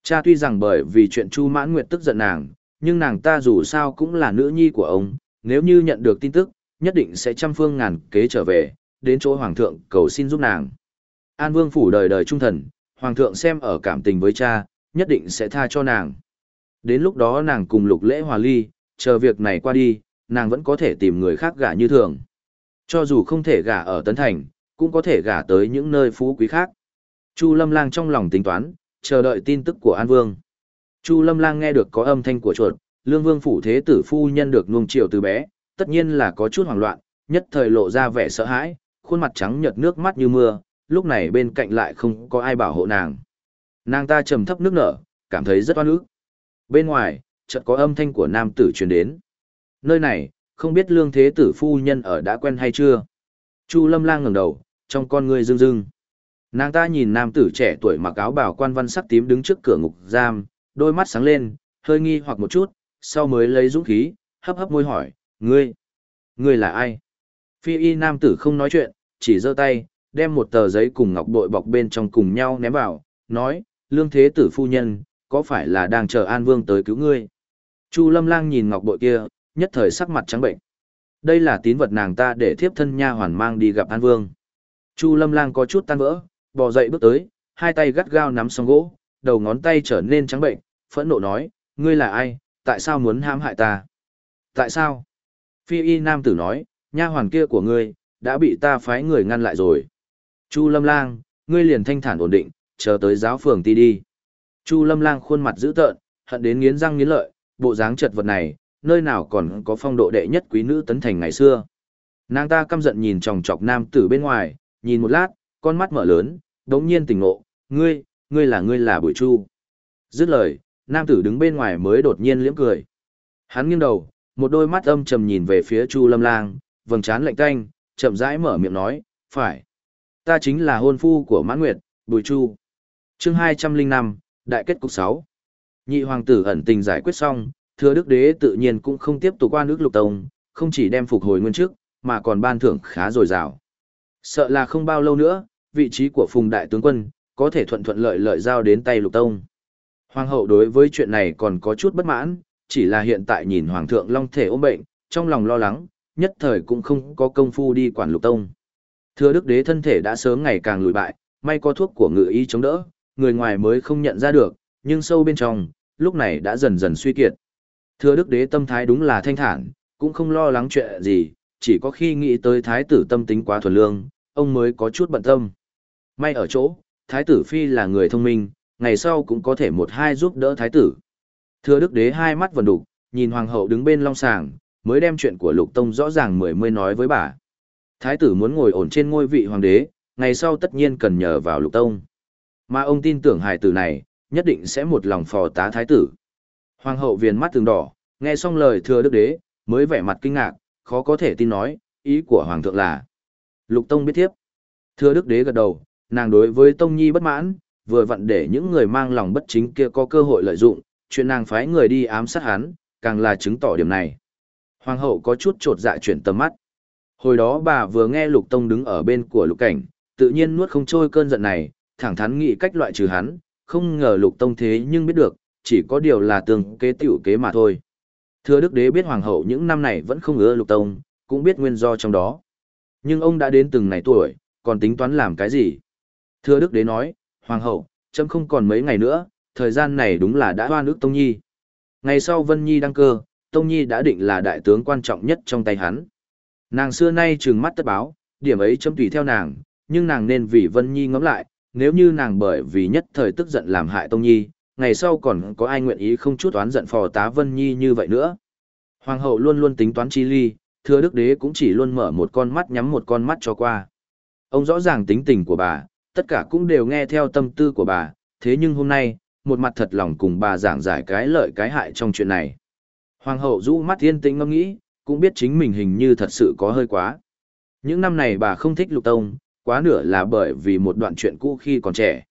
Cha tuy rằng bởi vì chuyện Chu Mãn Nguyệt tức giận nàng, nhưng nàng ta dù sao cũng là nữ nhi của ông, nếu như nhận được tin tức, nhất định sẽ trăm phương ngàn kế trở về, đến chỗ Hoàng thượng cầu xin giúp nàng. An Vương Phủ đời đời trung thần, Hoàng thượng xem ở cảm tình với cha, nhất định sẽ tha cho nàng. Đến lúc đó nàng cùng lục lễ hòa ly, chờ việc này qua đi, nàng vẫn có thể tìm người khác gả như thường. Cho dù không thể gả ở Tấn Thành, cũng có thể gả tới những nơi phú quý khác. Chu Lâm Lang trong lòng tính toán, chờ đợi tin tức của An Vương. Chu Lâm Lang nghe được có âm thanh của chuột, Lương Vương phủ thế tử phu nhân được nuông chiều từ bé, tất nhiên là có chút hoảng loạn, nhất thời lộ ra vẻ sợ hãi, khuôn mặt trắng nhợt nước mắt như mưa, lúc này bên cạnh lại không có ai bảo hộ nàng. Nàng ta trầm thấp nước nở, cảm thấy rất oan ức. Bên ngoài, chợt có âm thanh của nam tử truyền đến. Nơi này, Không biết lương thế tử phu nhân ở đã quen hay chưa? Chu lâm lang ngẩng đầu, trong con người rưng rưng. Nàng ta nhìn nam tử trẻ tuổi mặc áo bào quan văn sắc tím đứng trước cửa ngục giam, đôi mắt sáng lên, hơi nghi hoặc một chút, sau mới lấy dũng khí, hấp hấp môi hỏi, ngươi, ngươi là ai? Phi y nam tử không nói chuyện, chỉ giơ tay, đem một tờ giấy cùng ngọc bội bọc bên trong cùng nhau ném vào, nói, lương thế tử phu nhân, có phải là đang chờ An Vương tới cứu ngươi? Chu lâm lang nhìn ngọc bội kia, nhất thời sắc mặt trắng bệnh. Đây là tín vật nàng ta để thiếp thân nha hoàn mang đi gặp An Vương. Chu lâm lang có chút tan vỡ, bò dậy bước tới, hai tay gắt gao nắm song gỗ, đầu ngón tay trở nên trắng bệnh, phẫn nộ nói, ngươi là ai, tại sao muốn hãm hại ta? Tại sao? Phi y nam tử nói, nha hoàn kia của ngươi, đã bị ta phái người ngăn lại rồi. Chu lâm lang, ngươi liền thanh thản ổn định, chờ tới giáo phường ti đi. Chu lâm lang khuôn mặt dữ tợn, hận đến nghiến răng nghiến lợi, bộ dáng chật vật này, nơi nào còn có phong độ đệ nhất quý nữ tấn thành ngày xưa. Nàng ta căm giận nhìn chòng chọc nam tử bên ngoài, nhìn một lát, con mắt mở lớn, đống nhiên tỉnh ngộ, ngươi, ngươi là ngươi là bụi chu. Dứt lời, nam tử đứng bên ngoài mới đột nhiên liễm cười. Hắn nghiêng đầu, một đôi mắt âm trầm nhìn về phía chu lâm lang, vầng trán lạnh tanh, chậm rãi mở miệng nói, phải. Ta chính là hôn phu của mãn nguyệt, bùi chu. chương 205, đại kết cục 6. Nhị hoàng tử ẩn tình giải quyết xong, thừa đức đế tự nhiên cũng không tiếp tục qua nước lục tông, không chỉ đem phục hồi nguyên chức, mà còn ban thưởng khá dồi dào. Sợ là không bao lâu nữa, vị trí của phùng đại tướng quân, có thể thuận thuận lợi lợi giao đến tay lục tông. Hoàng hậu đối với chuyện này còn có chút bất mãn, chỉ là hiện tại nhìn hoàng thượng long thể ốm bệnh, trong lòng lo lắng, nhất thời cũng không có công phu đi quản lục tông. Thừa đức đế thân thể đã sớm ngày càng lùi bại, may có thuốc của ngự y chống đỡ, người ngoài mới không nhận ra được, nhưng sâu bên trong, lúc này đã dần dần suy kiệt. thưa đức đế tâm thái đúng là thanh thản, cũng không lo lắng chuyện gì, chỉ có khi nghĩ tới thái tử tâm tính quá thuần lương, ông mới có chút bận tâm. May ở chỗ, thái tử phi là người thông minh, ngày sau cũng có thể một hai giúp đỡ thái tử. thưa đức đế hai mắt vần đục, nhìn hoàng hậu đứng bên long sàng, mới đem chuyện của lục tông rõ ràng mười mươi nói với bà. Thái tử muốn ngồi ổn trên ngôi vị hoàng đế, ngày sau tất nhiên cần nhờ vào lục tông. Mà ông tin tưởng hài tử này, nhất định sẽ một lòng phò tá thái tử. Hoàng hậu viền mắt từng đỏ, nghe xong lời thừa đức đế, mới vẻ mặt kinh ngạc, khó có thể tin nói, ý của hoàng thượng là. Lục tông biết tiếp. Thừa đức đế gật đầu, nàng đối với tông nhi bất mãn, vừa vặn để những người mang lòng bất chính kia có cơ hội lợi dụng, chuyện nàng phái người đi ám sát hắn, càng là chứng tỏ điểm này. Hoàng hậu có chút trột dạ chuyển tầm mắt. Hồi đó bà vừa nghe lục tông đứng ở bên của lục cảnh, tự nhiên nuốt không trôi cơn giận này, thẳng thắn nghĩ cách loại trừ hắn, không ngờ lục tông thế nhưng biết được, chỉ có điều là tường kế tiểu kế mà thôi. Thưa đức đế biết hoàng hậu những năm này vẫn không ưa lục tông, cũng biết nguyên do trong đó. Nhưng ông đã đến từng này tuổi, còn tính toán làm cái gì? Thưa đức đế nói, hoàng hậu, chấm không còn mấy ngày nữa, thời gian này đúng là đã hoa nước tông nhi. Ngày sau Vân Nhi đăng cơ, Tông Nhi đã định là đại tướng quan trọng nhất trong tay hắn. Nàng xưa nay trừng mắt tất báo, điểm ấy chấm tùy theo nàng, nhưng nàng nên vì Vân Nhi ngẫm lại, nếu như nàng bởi vì nhất thời tức giận làm hại Tông Nhi, ngày sau còn có ai nguyện ý không chút oán giận phò tá Vân Nhi như vậy nữa. Hoàng hậu luôn luôn tính toán chi ly, thưa đức đế cũng chỉ luôn mở một con mắt nhắm một con mắt cho qua. Ông rõ ràng tính tình của bà, tất cả cũng đều nghe theo tâm tư của bà, thế nhưng hôm nay, một mặt thật lòng cùng bà giảng giải cái lợi cái hại trong chuyện này. Hoàng hậu rũ mắt yên tĩnh ngẫm nghĩ, cũng biết chính mình hình như thật sự có hơi quá. Những năm này bà không thích lục tông, quá nửa là bởi vì một đoạn chuyện cũ khi còn trẻ.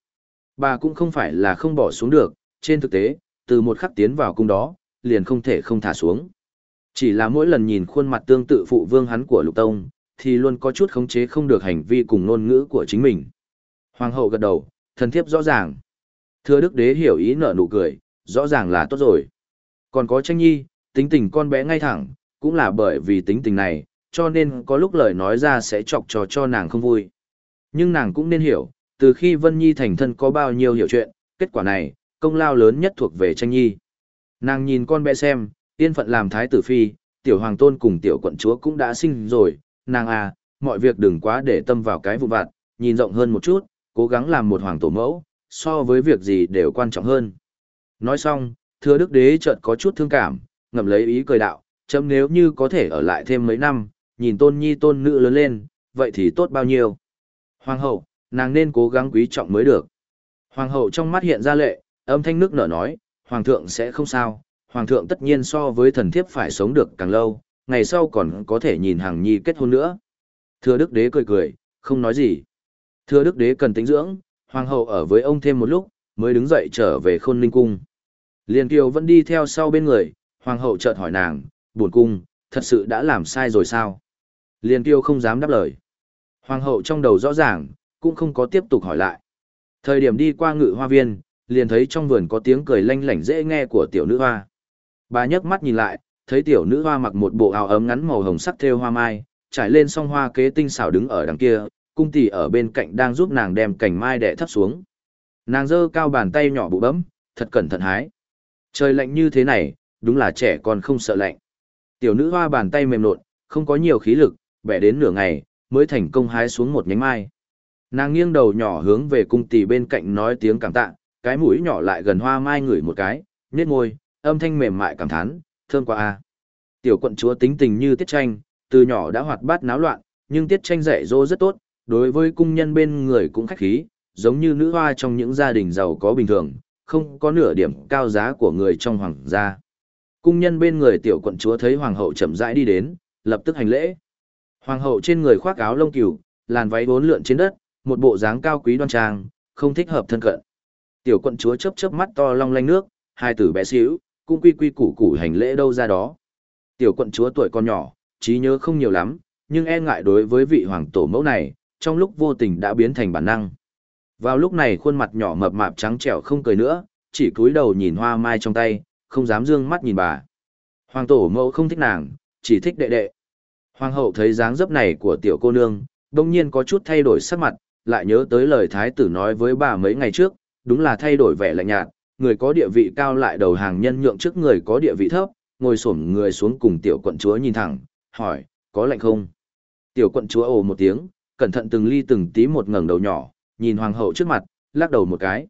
Bà cũng không phải là không bỏ xuống được, trên thực tế, từ một khắc tiến vào cung đó, liền không thể không thả xuống. Chỉ là mỗi lần nhìn khuôn mặt tương tự phụ vương hắn của lục tông, thì luôn có chút khống chế không được hành vi cùng ngôn ngữ của chính mình. Hoàng hậu gật đầu, thần thiếp rõ ràng. Thưa đức đế hiểu ý nở nụ cười, rõ ràng là tốt rồi. Còn có tranh nhi, tính tình con bé ngay thẳng, cũng là bởi vì tính tình này, cho nên có lúc lời nói ra sẽ chọc trò cho nàng không vui. Nhưng nàng cũng nên hiểu, từ khi Vân Nhi thành thân có bao nhiêu hiểu chuyện, kết quả này, công lao lớn nhất thuộc về tranh nhi. Nàng nhìn con bé xem, yên phận làm thái tử phi, tiểu hoàng tôn cùng tiểu quận chúa cũng đã sinh rồi, nàng à, mọi việc đừng quá để tâm vào cái vụ vặt, nhìn rộng hơn một chút, cố gắng làm một hoàng tổ mẫu, so với việc gì đều quan trọng hơn. Nói xong, thưa đức đế chợt có chút thương cảm, ngậm lấy ý cười đạo, chấm nếu như có thể ở lại thêm mấy năm, nhìn tôn nhi tôn nữ lớn lên, vậy thì tốt bao nhiêu. Hoàng hậu, nàng nên cố gắng quý trọng mới được. Hoàng hậu trong mắt hiện ra lệ, âm thanh nước nở nói, Hoàng thượng sẽ không sao, Hoàng thượng tất nhiên so với thần thiếp phải sống được càng lâu, ngày sau còn có thể nhìn hàng Nhi kết hôn nữa. Thưa Đức Đế cười cười, không nói gì. Thưa Đức Đế cần tính dưỡng, Hoàng hậu ở với ông thêm một lúc, mới đứng dậy trở về khôn ninh cung. Liên Kiều vẫn đi theo sau bên người, Hoàng hậu chợt hỏi nàng, buồn cung, thật sự đã làm sai rồi sao? Liên Kiều không dám đáp lời. Hoàng hậu trong đầu rõ ràng, cũng không có tiếp tục hỏi lại. Thời điểm đi qua ngự hoa viên, liền thấy trong vườn có tiếng cười lanh lảnh dễ nghe của tiểu nữ hoa. Bà nhấc mắt nhìn lại, thấy tiểu nữ hoa mặc một bộ áo ấm ngắn màu hồng sắc thêu hoa mai, trải lên song hoa kế tinh xảo đứng ở đằng kia, cung tỷ ở bên cạnh đang giúp nàng đem cành mai đẻ thấp xuống. Nàng giơ cao bàn tay nhỏ bụ bấm, thật cẩn thận hái. Trời lạnh như thế này, đúng là trẻ con không sợ lạnh. Tiểu nữ hoa bàn tay mềm nộn, không có nhiều khí lực, bẻ đến nửa ngày, mới thành công hái xuống một nhánh mai. Nàng nghiêng đầu nhỏ hướng về cung tỷ bên cạnh nói tiếng cảm tạ, cái mũi nhỏ lại gần hoa mai ngửi một cái, nhếch môi, âm thanh mềm mại cảm thán, thơm quá a. Tiểu quận chúa tính tình như tiết tranh, từ nhỏ đã hoạt bát náo loạn, nhưng tiết tranh dạy dỗ rất tốt, đối với cung nhân bên người cũng khách khí, giống như nữ hoa trong những gia đình giàu có bình thường, không có nửa điểm cao giá của người trong hoàng gia. Cung nhân bên người tiểu quận chúa thấy hoàng hậu chậm rãi đi đến, lập tức hành lễ. Hoàng hậu trên người khoác áo lông cừu, làn váy bốn lượn trên đất, một bộ dáng cao quý đoan trang, không thích hợp thân cận. Tiểu quận chúa chớp chớp mắt to long lanh nước, hai tử bé xíu, cũng quy quy củ củ hành lễ đâu ra đó. Tiểu quận chúa tuổi còn nhỏ, trí nhớ không nhiều lắm, nhưng e ngại đối với vị hoàng tổ mẫu này, trong lúc vô tình đã biến thành bản năng. Vào lúc này khuôn mặt nhỏ mập mạp trắng trẻo không cười nữa, chỉ cúi đầu nhìn hoa mai trong tay, không dám dương mắt nhìn bà. Hoàng tổ mẫu không thích nàng, chỉ thích đệ đệ. Hoàng hậu thấy dáng dấp này của tiểu cô nương, đông nhiên có chút thay đổi sắc mặt, lại nhớ tới lời thái tử nói với bà mấy ngày trước, đúng là thay đổi vẻ lạnh nhạt, người có địa vị cao lại đầu hàng nhân nhượng trước người có địa vị thấp, ngồi xổm người xuống cùng tiểu quận chúa nhìn thẳng, hỏi, có lạnh không? Tiểu quận chúa ồ một tiếng, cẩn thận từng ly từng tí một ngẩng đầu nhỏ, nhìn hoàng hậu trước mặt, lắc đầu một cái.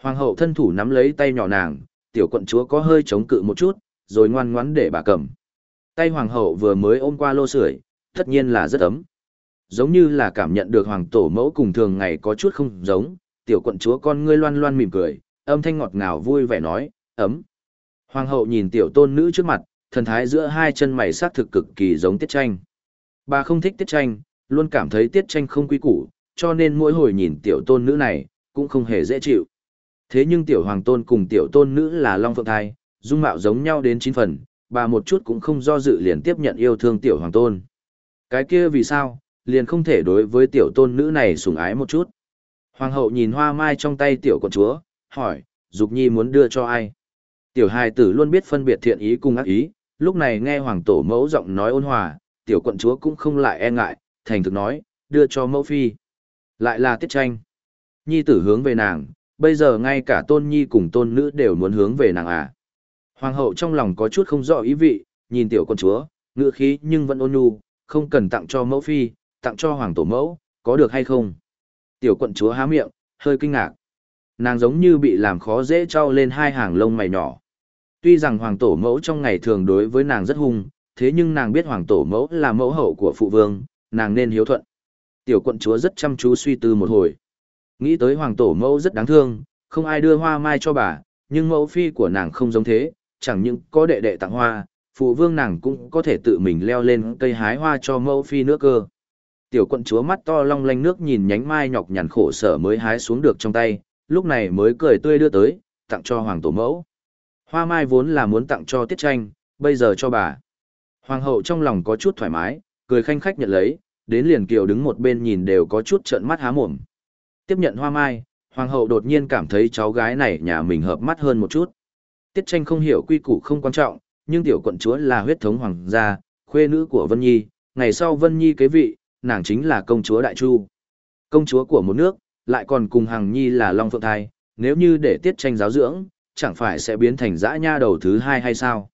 Hoàng hậu thân thủ nắm lấy tay nhỏ nàng, tiểu quận chúa có hơi chống cự một chút, rồi ngoan ngoãn để bà cầm. Tay hoàng hậu vừa mới ôm qua lô sưởi, tất nhiên là rất ấm. Giống như là cảm nhận được hoàng tổ mẫu cùng thường ngày có chút không giống, tiểu quận chúa con ngươi loan loan mỉm cười, âm thanh ngọt ngào vui vẻ nói, ấm. Hoàng hậu nhìn tiểu tôn nữ trước mặt, thần thái giữa hai chân mày sắc thực cực kỳ giống tiết tranh. Bà không thích tiết tranh, luôn cảm thấy tiết tranh không quý củ, cho nên mỗi hồi nhìn tiểu tôn nữ này, cũng không hề dễ chịu. Thế nhưng tiểu hoàng tôn cùng tiểu tôn nữ là Long Phượng Thai, dung mạo giống nhau đến chín phần, bà một chút cũng không do dự liền tiếp nhận yêu thương tiểu hoàng tôn. Cái kia vì sao, liền không thể đối với tiểu tôn nữ này sủng ái một chút. Hoàng hậu nhìn hoa mai trong tay tiểu con chúa, hỏi, Dục Nhi muốn đưa cho ai? Tiểu hài tử luôn biết phân biệt thiện ý cùng ác ý, lúc này nghe hoàng tổ mẫu giọng nói ôn hòa, tiểu quận chúa cũng không lại e ngại, thành thực nói, đưa cho mẫu phi. Lại là tiết tranh. Nhi tử hướng về nàng, bây giờ ngay cả tôn nhi cùng tôn nữ đều muốn hướng về nàng à. Hoàng hậu trong lòng có chút không rõ ý vị, nhìn tiểu con chúa, ngựa khí nhưng vẫn ôn nhu, không cần tặng cho mẫu phi, tặng cho hoàng tổ mẫu, có được hay không? Tiểu quận chúa há miệng, hơi kinh ngạc. Nàng giống như bị làm khó dễ trao lên hai hàng lông mày nhỏ. Tuy rằng hoàng tổ mẫu trong ngày thường đối với nàng rất hung, thế nhưng nàng biết hoàng tổ mẫu là mẫu hậu của phụ vương, nàng nên hiếu thuận. Tiểu quận chúa rất chăm chú suy tư một hồi. Nghĩ tới hoàng tổ mẫu rất đáng thương, không ai đưa hoa mai cho bà, nhưng mẫu phi của nàng không giống thế, chẳng những có đệ đệ tặng hoa, phụ vương nàng cũng có thể tự mình leo lên cây hái hoa cho mẫu phi nữa cơ. Tiểu quận chúa mắt to long lanh nước nhìn nhánh mai nhọc nhằn khổ sở mới hái xuống được trong tay, lúc này mới cười tươi đưa tới, tặng cho hoàng tổ mẫu. Hoa mai vốn là muốn tặng cho tiết tranh, bây giờ cho bà. Hoàng hậu trong lòng có chút thoải mái, cười khanh khách nhận lấy, đến liền kiều đứng một bên nhìn đều có chút trợn mắt há mồm. Tiếp nhận hoa mai, hoàng hậu đột nhiên cảm thấy cháu gái này nhà mình hợp mắt hơn một chút. Tiết tranh không hiểu quy củ không quan trọng, nhưng tiểu quận chúa là huyết thống hoàng gia, khuê nữ của Vân Nhi, ngày sau Vân Nhi kế vị, nàng chính là công chúa Đại Chu. Công chúa của một nước, lại còn cùng Hằng Nhi là Long Phượng Thai, nếu như để tiết tranh giáo dưỡng, chẳng phải sẽ biến thành dã nha đầu thứ hai hay sao?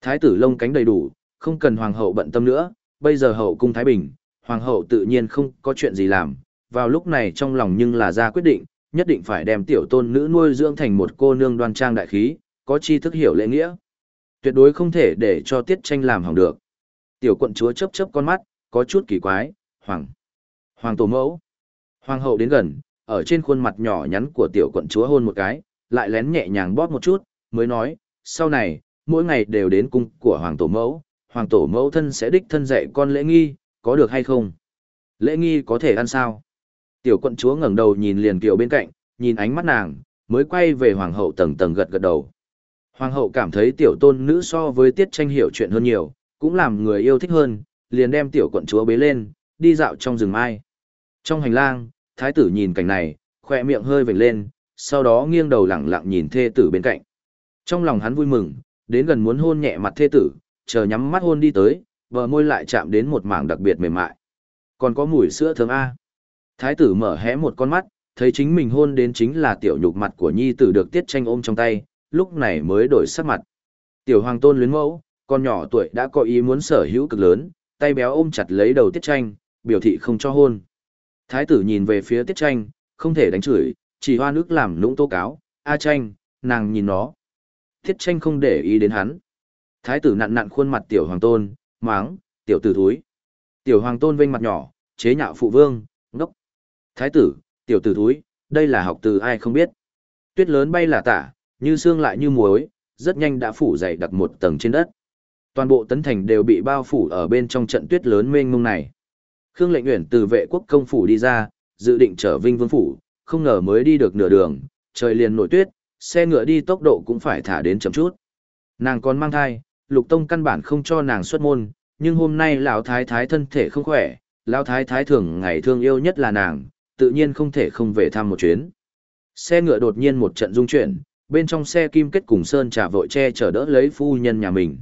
Thái tử lông cánh đầy đủ, không cần hoàng hậu bận tâm nữa, bây giờ hậu cung Thái Bình, hoàng hậu tự nhiên không có chuyện gì làm, vào lúc này trong lòng nhưng là ra quyết định, nhất định phải đem tiểu tôn nữ nuôi dưỡng thành một cô nương đoan trang đại khí, có chi thức hiểu lễ nghĩa. Tuyệt đối không thể để cho tiết tranh làm hỏng được. Tiểu quận chúa chớp chớp con mắt, có chút kỳ quái, hoàng, hoàng tổ mẫu. Hoàng hậu đến gần, ở trên khuôn mặt nhỏ nhắn của tiểu quận chúa hôn một cái, lại lén nhẹ nhàng bóp một chút, mới nói, sau này, mỗi ngày đều đến cung của hoàng tổ mẫu, hoàng tổ mẫu thân sẽ đích thân dạy con lễ nghi, có được hay không? Lễ nghi có thể ăn sao? Tiểu quận chúa ngẩng đầu nhìn liền kiều bên cạnh, nhìn ánh mắt nàng, mới quay về hoàng hậu tầng tầng gật gật đầu. Hoàng hậu cảm thấy tiểu tôn nữ so với tiết tranh hiểu chuyện hơn nhiều, cũng làm người yêu thích hơn, liền đem tiểu quận chúa bế lên, đi dạo trong rừng mai. Trong hành lang, thái tử nhìn cảnh này, khỏe miệng hơi vểnh lên, sau đó nghiêng đầu lặng lặng nhìn thê tử bên cạnh. Trong lòng hắn vui mừng, đến gần muốn hôn nhẹ mặt thê tử, chờ nhắm mắt hôn đi tới, vợ môi lại chạm đến một mảng đặc biệt mềm mại. Còn có mùi sữa thơm A. Thái tử mở hé một con mắt, thấy chính mình hôn đến chính là tiểu nhục mặt của nhi tử được tiết tranh ôm trong tay, lúc này mới đổi sắc mặt. Tiểu hoàng tôn luyến mẫu, con nhỏ tuổi đã có ý muốn sở hữu cực lớn, tay béo ôm chặt lấy đầu tiết tranh, biểu thị không cho hôn. Thái tử nhìn về phía tiết tranh, không thể đánh chửi, chỉ hoa nước làm nũng tố cáo, A tranh, nàng nhìn nó. Tiết tranh không để ý đến hắn. Thái tử nặn nặn khuôn mặt tiểu hoàng tôn, máng, tiểu tử thúi. Tiểu hoàng tôn vênh mặt nhỏ, chế nhạo phụ vương, ngốc. Thái tử, tiểu tử thúi, đây là học từ ai không biết. Tuyết lớn bay là tả, như xương lại như muối, rất nhanh đã phủ dày đặc một tầng trên đất. Toàn bộ tấn thành đều bị bao phủ ở bên trong trận tuyết lớn mênh mông này. Khương Lệnh Uyển từ vệ quốc công phủ đi ra, dự định trở Vinh Vương phủ, không ngờ mới đi được nửa đường, trời liền nổi tuyết, xe ngựa đi tốc độ cũng phải thả đến chậm chút. Nàng còn mang thai, Lục Tông căn bản không cho nàng xuất môn, nhưng hôm nay lão thái thái thân thể không khỏe, lão thái thái thường ngày thương yêu nhất là nàng, tự nhiên không thể không về thăm một chuyến. Xe ngựa đột nhiên một trận rung chuyển, bên trong xe kim kết cùng Sơn Trà vội che chở đỡ lấy phu nhân nhà mình.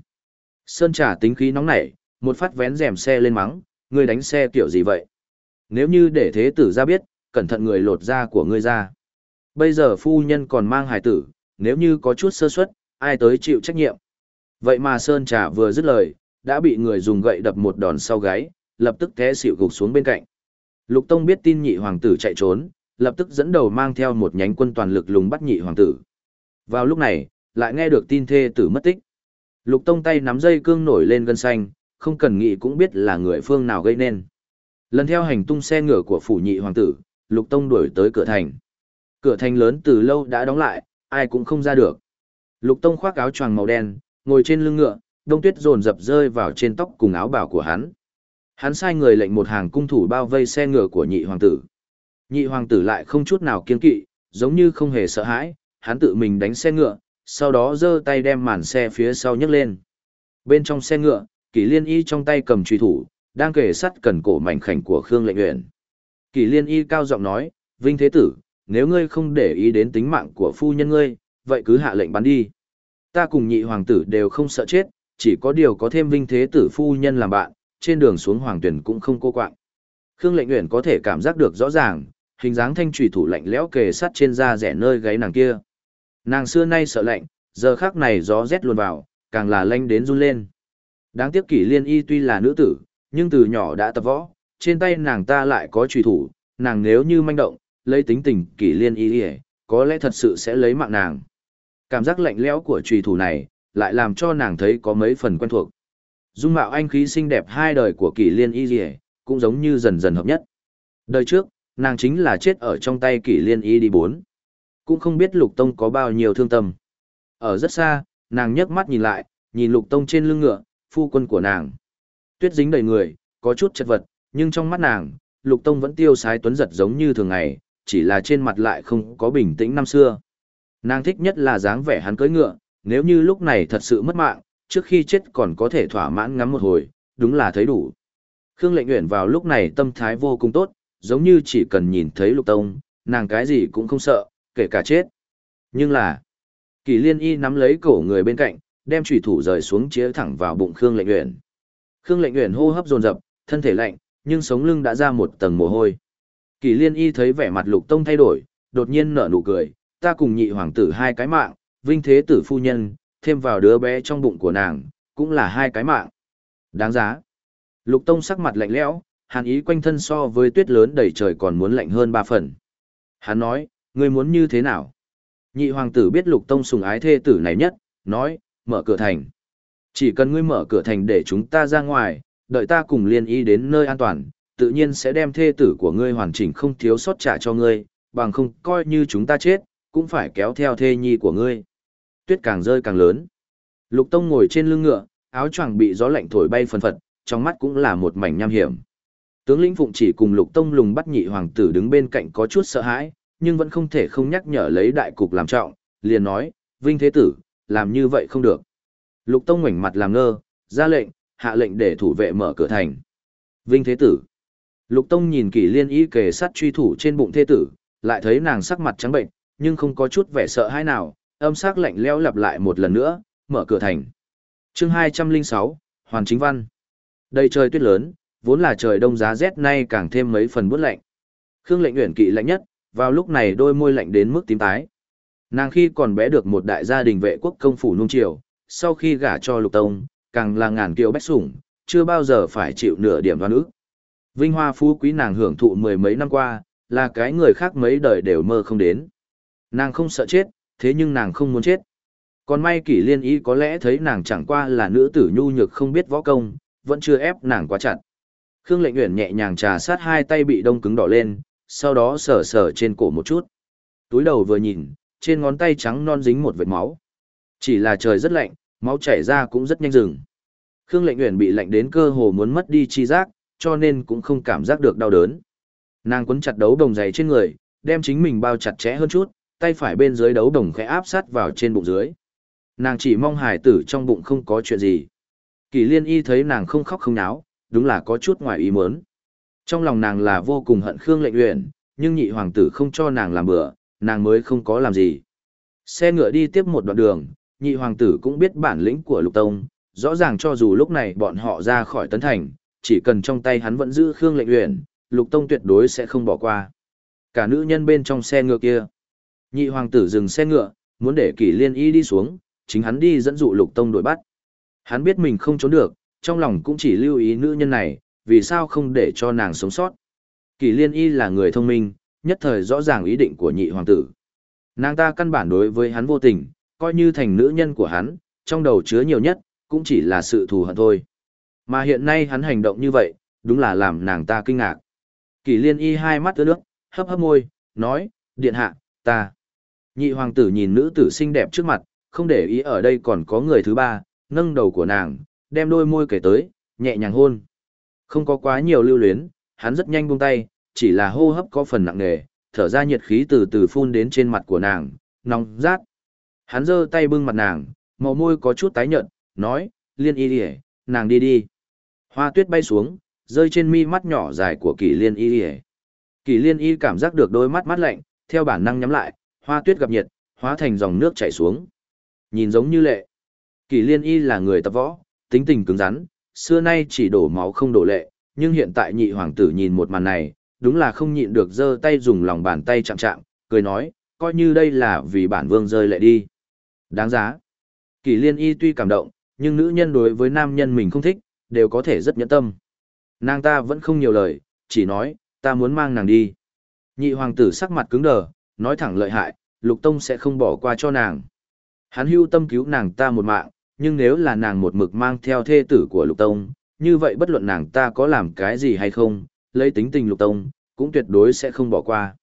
Sơn Trà tính khí nóng nảy, một phát vén rèm xe lên mắng, ngươi đánh xe kiểu gì vậy? Nếu như để thế tử ra biết, cẩn thận người lột da của ngươi ra. Bây giờ phu nhân còn mang hài tử, nếu như có chút sơ suất, ai tới chịu trách nhiệm. Vậy mà Sơn Trà vừa dứt lời, đã bị người dùng gậy đập một đòn sau gáy, lập tức té xỉu gục xuống bên cạnh. Lục Tông biết tin nhị hoàng tử chạy trốn, lập tức dẫn đầu mang theo một nhánh quân toàn lực lùng bắt nhị hoàng tử. Vào lúc này, lại nghe được tin thê tử mất tích. Lục Tông tay nắm dây cương nổi lên gân xanh, không cần nghĩ cũng biết là người phương nào gây nên. Lần theo hành tung xe ngựa của phủ nhị hoàng tử, Lục Tông đuổi tới cửa thành. Cửa thành lớn từ lâu đã đóng lại, ai cũng không ra được. Lục Tông khoác áo choàng màu đen, ngồi trên lưng ngựa, đông tuyết dồn dập rơi vào trên tóc cùng áo bào của hắn. Hắn sai người lệnh một hàng cung thủ bao vây xe ngựa của nhị hoàng tử. Nhị hoàng tử lại không chút nào kiên kỵ, giống như không hề sợ hãi, hắn tự mình đánh xe ngựa, sau đó giơ tay đem màn xe phía sau nhấc lên. Bên trong xe ngựa, Kỷ Liên Y trong tay cầm truy thủ, đang kề sắt cần cổ mảnh khảnh của Khương Lệnh Uyển. Kỷ Liên Y cao giọng nói, "Vinh thế tử, nếu ngươi không để ý đến tính mạng của phu nhân ngươi, vậy cứ hạ lệnh bắn đi. Ta cùng nhị hoàng tử đều không sợ chết, chỉ có điều có thêm Vinh thế tử phu nhân làm bạn, trên đường xuống hoàng tuyển cũng không cô quạng." Khương Lệnh Uyển có thể cảm giác được rõ ràng, hình dáng thanh trùy thủ lạnh lẽo kề sắt trên da rẻ nơi gáy nàng kia. Nàng xưa nay sợ lạnh, giờ khắc này gió rét luôn vào, càng là lanh đến run lên. Đáng tiếc kỷ liên y tuy là nữ tử, nhưng từ nhỏ đã tập võ, trên tay nàng ta lại có trùy thủ, nàng nếu như manh động, lấy tính tình kỷ liên y y, có lẽ thật sự sẽ lấy mạng nàng. Cảm giác lạnh lẽo của trùy thủ này, lại làm cho nàng thấy có mấy phần quen thuộc. Dung mạo anh khí xinh đẹp hai đời của kỷ liên y y, cũng giống như dần dần hợp nhất. Đời trước, nàng chính là chết ở trong tay kỷ liên y đi bốn. Cũng không biết lục tông có bao nhiêu thương tâm. Ở rất xa, nàng nhấc mắt nhìn lại, nhìn lục tông trên lưng ngựa, phu quân của nàng. Tuyết dính đầy người, có chút chật vật, nhưng trong mắt nàng, lục tông vẫn tiêu sái tuấn giật giống như thường ngày, chỉ là trên mặt lại không có bình tĩnh năm xưa. Nàng thích nhất là dáng vẻ hắn cưỡi ngựa, nếu như lúc này thật sự mất mạng, trước khi chết còn có thể thỏa mãn ngắm một hồi, đúng là thấy đủ. Khương Lệnh Uyển vào lúc này tâm thái vô cùng tốt, giống như chỉ cần nhìn thấy Lục Tông, nàng cái gì cũng không sợ, kể cả chết. Nhưng là, Kỳ Liên Y nắm lấy cổ người bên cạnh, đem chủy thủ rời xuống chĩa thẳng vào bụng Khương Lệnh Uyển. Khương Lệnh Uyển hô hấp dồn dập, thân thể lạnh, nhưng sống lưng đã ra một tầng mồ hôi. Kỳ Liên Y thấy vẻ mặt Lục Tông thay đổi, đột nhiên nở nụ cười, ta cùng nhị hoàng tử hai cái mạng, vinh thế tử phu nhân, thêm vào đứa bé trong bụng của nàng, cũng là hai cái mạng. Đáng giá. Lục Tông sắc mặt lạnh lẽo, hàn ý quanh thân so với tuyết lớn đầy trời còn muốn lạnh hơn ba phần. Hắn nói, ngươi muốn như thế nào? Nhị hoàng tử biết Lục Tông sùng ái thê tử này nhất, nói, mở cửa thành. Chỉ cần ngươi mở cửa thành để chúng ta ra ngoài, đợi ta cùng liên y đến nơi an toàn, tự nhiên sẽ đem thê tử của ngươi hoàn chỉnh không thiếu sót trả cho ngươi, bằng không coi như chúng ta chết, cũng phải kéo theo thê nhi của ngươi. Tuyết càng rơi càng lớn. Lục Tông ngồi trên lưng ngựa, áo choàng bị gió lạnh thổi bay phần phật, trong mắt cũng là một mảnh nham hiểm. Tướng lĩnh Phụng chỉ cùng Lục Tông lùng bắt nhị hoàng tử đứng bên cạnh có chút sợ hãi, nhưng vẫn không thể không nhắc nhở lấy đại cục làm trọng, liền nói, Vinh Thế Tử, làm như vậy không được. Lục Tông ngoảnh mặt làm ngơ, ra lệnh, hạ lệnh để thủ vệ mở cửa thành. Vinh Thế Tử. Lục Tông nhìn kỷ liên y kề sát truy thủ trên bụng Thế Tử, lại thấy nàng sắc mặt trắng bệnh, nhưng không có chút vẻ sợ hãi nào, âm sắc lạnh lẽo lặp lại một lần nữa, mở cửa thành. chương 206, Hoàn Chính Văn. Đây trời tuyết lớn, vốn là trời đông giá rét nay càng thêm mấy phần bút lạnh. Khương lệnh uyển kỵ lạnh nhất, vào lúc này đôi môi lạnh đến mức tím tái. Nàng khi còn bé được một đại gia đình vệ quốc công phủ nung triều, sau khi gả cho lục tông, càng là ngàn kiều bách sủng, chưa bao giờ phải chịu nửa điểm đoan ức. Vinh hoa phú quý nàng hưởng thụ mười mấy năm qua, là cái người khác mấy đời đều mơ không đến. Nàng không sợ chết, thế nhưng nàng không muốn chết. Còn may kỷ liên ý có lẽ thấy nàng chẳng qua là nữ tử nhu nhược không biết võ công, vẫn chưa ép nàng quá chặt. Khương lệnh uyển nhẹ nhàng trà sát hai tay bị đông cứng đỏ lên, sau đó sờ sờ trên cổ một chút. Túi đầu vừa nhìn, trên ngón tay trắng non dính một vệt máu. Chỉ là trời rất lạnh, máu chảy ra cũng rất nhanh dừng. Khương lệnh uyển bị lạnh đến cơ hồ muốn mất đi chi giác, cho nên cũng không cảm giác được đau đớn. Nàng quấn chặt đấu đồng giày trên người, đem chính mình bao chặt chẽ hơn chút, tay phải bên dưới đấu đồng khẽ áp sát vào trên bụng dưới. Nàng chỉ mong hải tử trong bụng không có chuyện gì. Kỳ liên y thấy nàng không khóc không náo, đúng là có chút ngoài ý muốn. Trong lòng nàng là vô cùng hận Khương lệnh uyển, nhưng nhị hoàng tử không cho nàng làm bữa, nàng mới không có làm gì. Xe ngựa đi tiếp một đoạn đường, nhị hoàng tử cũng biết bản lĩnh của lục tông, rõ ràng cho dù lúc này bọn họ ra khỏi tấn thành, chỉ cần trong tay hắn vẫn giữ Khương lệnh uyển, lục tông tuyệt đối sẽ không bỏ qua. Cả nữ nhân bên trong xe ngựa kia. Nhị hoàng tử dừng xe ngựa, muốn để kỷ liên y đi xuống, chính hắn đi dẫn dụ lục tông đuổi bắt. Hắn biết mình không trốn được, trong lòng cũng chỉ lưu ý nữ nhân này, vì sao không để cho nàng sống sót. Kỷ liên y là người thông minh, nhất thời rõ ràng ý định của nhị hoàng tử. Nàng ta căn bản đối với hắn vô tình, coi như thành nữ nhân của hắn, trong đầu chứa nhiều nhất, cũng chỉ là sự thù hận thôi. Mà hiện nay hắn hành động như vậy, đúng là làm nàng ta kinh ngạc. Kỷ liên y hai mắt ướt nước, hấp hấp môi, nói, điện hạ, ta. Nhị hoàng tử nhìn nữ tử xinh đẹp trước mặt, không để ý ở đây còn có người thứ ba, nâng đầu của nàng, đem đôi môi kể tới, nhẹ nhàng hôn. Không có quá nhiều lưu luyến, hắn rất nhanh buông tay, chỉ là hô hấp có phần nặng nề, thở ra nhiệt khí từ từ phun đến trên mặt của nàng, nóng rát. Hắn giơ tay bưng mặt nàng, màu môi có chút tái nhợt, nói, liên y đi nàng đi đi. Hoa tuyết bay xuống, rơi trên mi mắt nhỏ dài của kỷ liên y đi Kỷ liên y cảm giác được đôi mắt mát lạnh, theo bản năng nhắm lại, hoa tuyết gặp nhiệt, hóa thành dòng nước chảy xuống. Nhìn giống như lệ. Kỷ liên y là người tập võ, tính tình cứng rắn, xưa nay chỉ đổ máu không đổ lệ, nhưng hiện tại nhị hoàng tử nhìn một màn này, đúng là không nhịn được giơ tay dùng lòng bàn tay chạm chạm, cười nói, coi như đây là vì bản vương rơi lệ đi. Đáng giá. Kỷ liên y tuy cảm động, nhưng nữ nhân đối với nam nhân mình không thích, đều có thể rất nhẫn tâm. Nàng ta vẫn không nhiều lời, chỉ nói, ta muốn mang nàng đi. Nhị hoàng tử sắc mặt cứng đờ, nói thẳng lợi hại, lục tông sẽ không bỏ qua cho nàng. Hắn hưu tâm cứu nàng ta một mạng, nhưng nếu là nàng một mực mang theo thê tử của lục tông, như vậy bất luận nàng ta có làm cái gì hay không, lấy tính tình lục tông, cũng tuyệt đối sẽ không bỏ qua.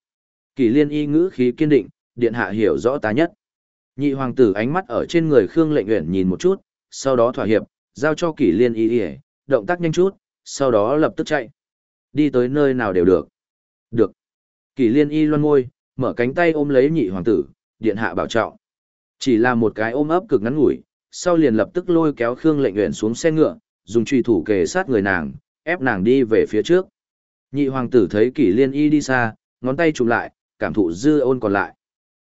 Kỳ liên y ngữ khí kiên định, điện hạ hiểu rõ ta nhất. Nhị hoàng tử ánh mắt ở trên người Khương lệnh uyển nhìn một chút, sau đó thỏa hiệp, giao cho kỷ liên y y, động tác nhanh chút, sau đó lập tức chạy. Đi tới nơi nào đều được. Được. Kỷ liên y loan ngôi, mở cánh tay ôm lấy nhị hoàng tử, điện hạ bảo trọng. Chỉ là một cái ôm ấp cực ngắn ngủi, sau liền lập tức lôi kéo Khương lệnh uyển xuống xe ngựa, dùng truy thủ kề sát người nàng, ép nàng đi về phía trước. Nhị hoàng tử thấy kỷ liên y đi xa, ngón tay chụm lại, cảm thụ dư ôn còn lại.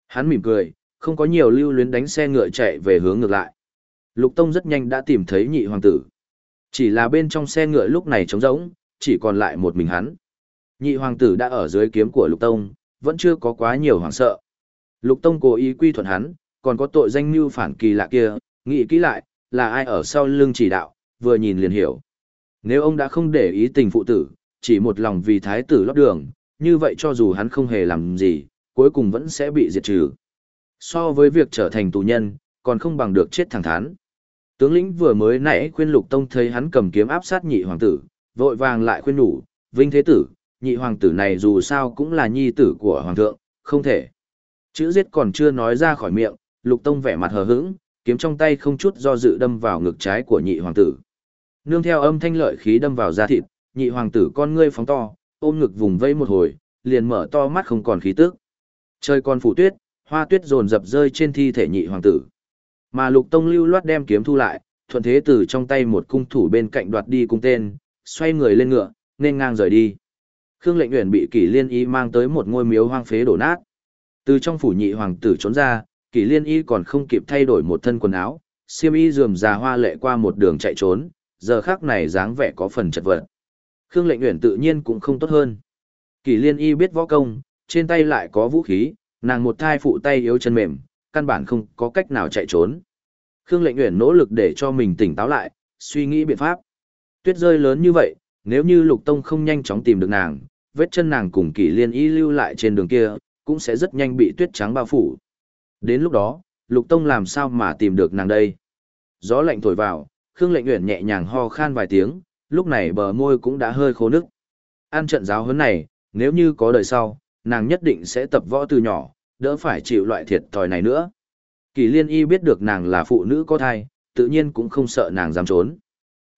Hắn mỉm cười, không có nhiều lưu luyến đánh xe ngựa chạy về hướng ngược lại. Lục Tông rất nhanh đã tìm thấy nhị hoàng tử. Chỉ là bên trong xe ngựa lúc này trống rỗng, chỉ còn lại một mình hắn. Nhị hoàng tử đã ở dưới kiếm của Lục Tông, vẫn chưa có quá nhiều hoảng sợ. Lục Tông cố ý quy thuận hắn, còn có tội danh mưu phản kỳ lạ kia, nghĩ kỹ lại, là ai ở sau lưng chỉ đạo, vừa nhìn liền hiểu. Nếu ông đã không để ý tình phụ tử, chỉ một lòng vì thái tử lót đường, như vậy cho dù hắn không hề làm gì, cuối cùng vẫn sẽ bị diệt trừ. So với việc trở thành tù nhân, còn không bằng được chết thẳng thắn. Tướng lĩnh vừa mới nãy khuyên Lục Tông thấy hắn cầm kiếm áp sát nhị hoàng tử, vội vàng lại khuyên nhủ, "Vinh thế tử, nhị hoàng tử này dù sao cũng là nhi tử của hoàng thượng, không thể." Chữ giết còn chưa nói ra khỏi miệng, Lục Tông vẻ mặt hờ hững, kiếm trong tay không chút do dự đâm vào ngực trái của nhị hoàng tử. Nương theo âm thanh lợi khí đâm vào da thịt, nhị hoàng tử con ngươi phóng to, ôm ngực vùng vẫy một hồi, liền mở to mắt không còn khí tức. Trời còn phủ tuyết, hoa tuyết dồn dập rơi trên thi thể nhị hoàng tử. Mà Lục Tông lưu loát đem kiếm thu lại, thuận thế từ trong tay một cung thủ bên cạnh đoạt đi cung tên, xoay người lên ngựa, nên ngang rời đi. Khương Lệnh Uyển bị Kỷ Liên Y mang tới một ngôi miếu hoang phế đổ nát. Từ trong phủ nhị hoàng tử trốn ra, Kỷ Liên Y còn không kịp thay đổi một thân quần áo, siêm y rườm rà hoa lệ qua một đường chạy trốn, giờ khắc này dáng vẻ có phần chật vật. Khương Lệnh Uyển tự nhiên cũng không tốt hơn. Kỷ Liên Y biết võ công, trên tay lại có vũ khí, nàng một thai phụ tay yếu chân mềm, căn bản không có cách nào chạy trốn. Khương Lệnh Uyển nỗ lực để cho mình tỉnh táo lại, suy nghĩ biện pháp. Tuyết rơi lớn như vậy, nếu như Lục Tông không nhanh chóng tìm được nàng, vết chân nàng cùng Kỷ Liên Y lưu lại trên đường kia, cũng sẽ rất nhanh bị tuyết trắng bao phủ. Đến lúc đó, Lục Tông làm sao mà tìm được nàng đây? Gió lạnh thổi vào, Khương Lệnh Uyển nhẹ nhàng ho khan vài tiếng, lúc này bờ môi cũng đã hơi khô nức. An trận giáo huấn này, nếu như có đời sau, nàng nhất định sẽ tập võ từ nhỏ, đỡ phải chịu loại thiệt thòi này nữa. Kỳ liên y biết được nàng là phụ nữ có thai, tự nhiên cũng không sợ nàng dám trốn.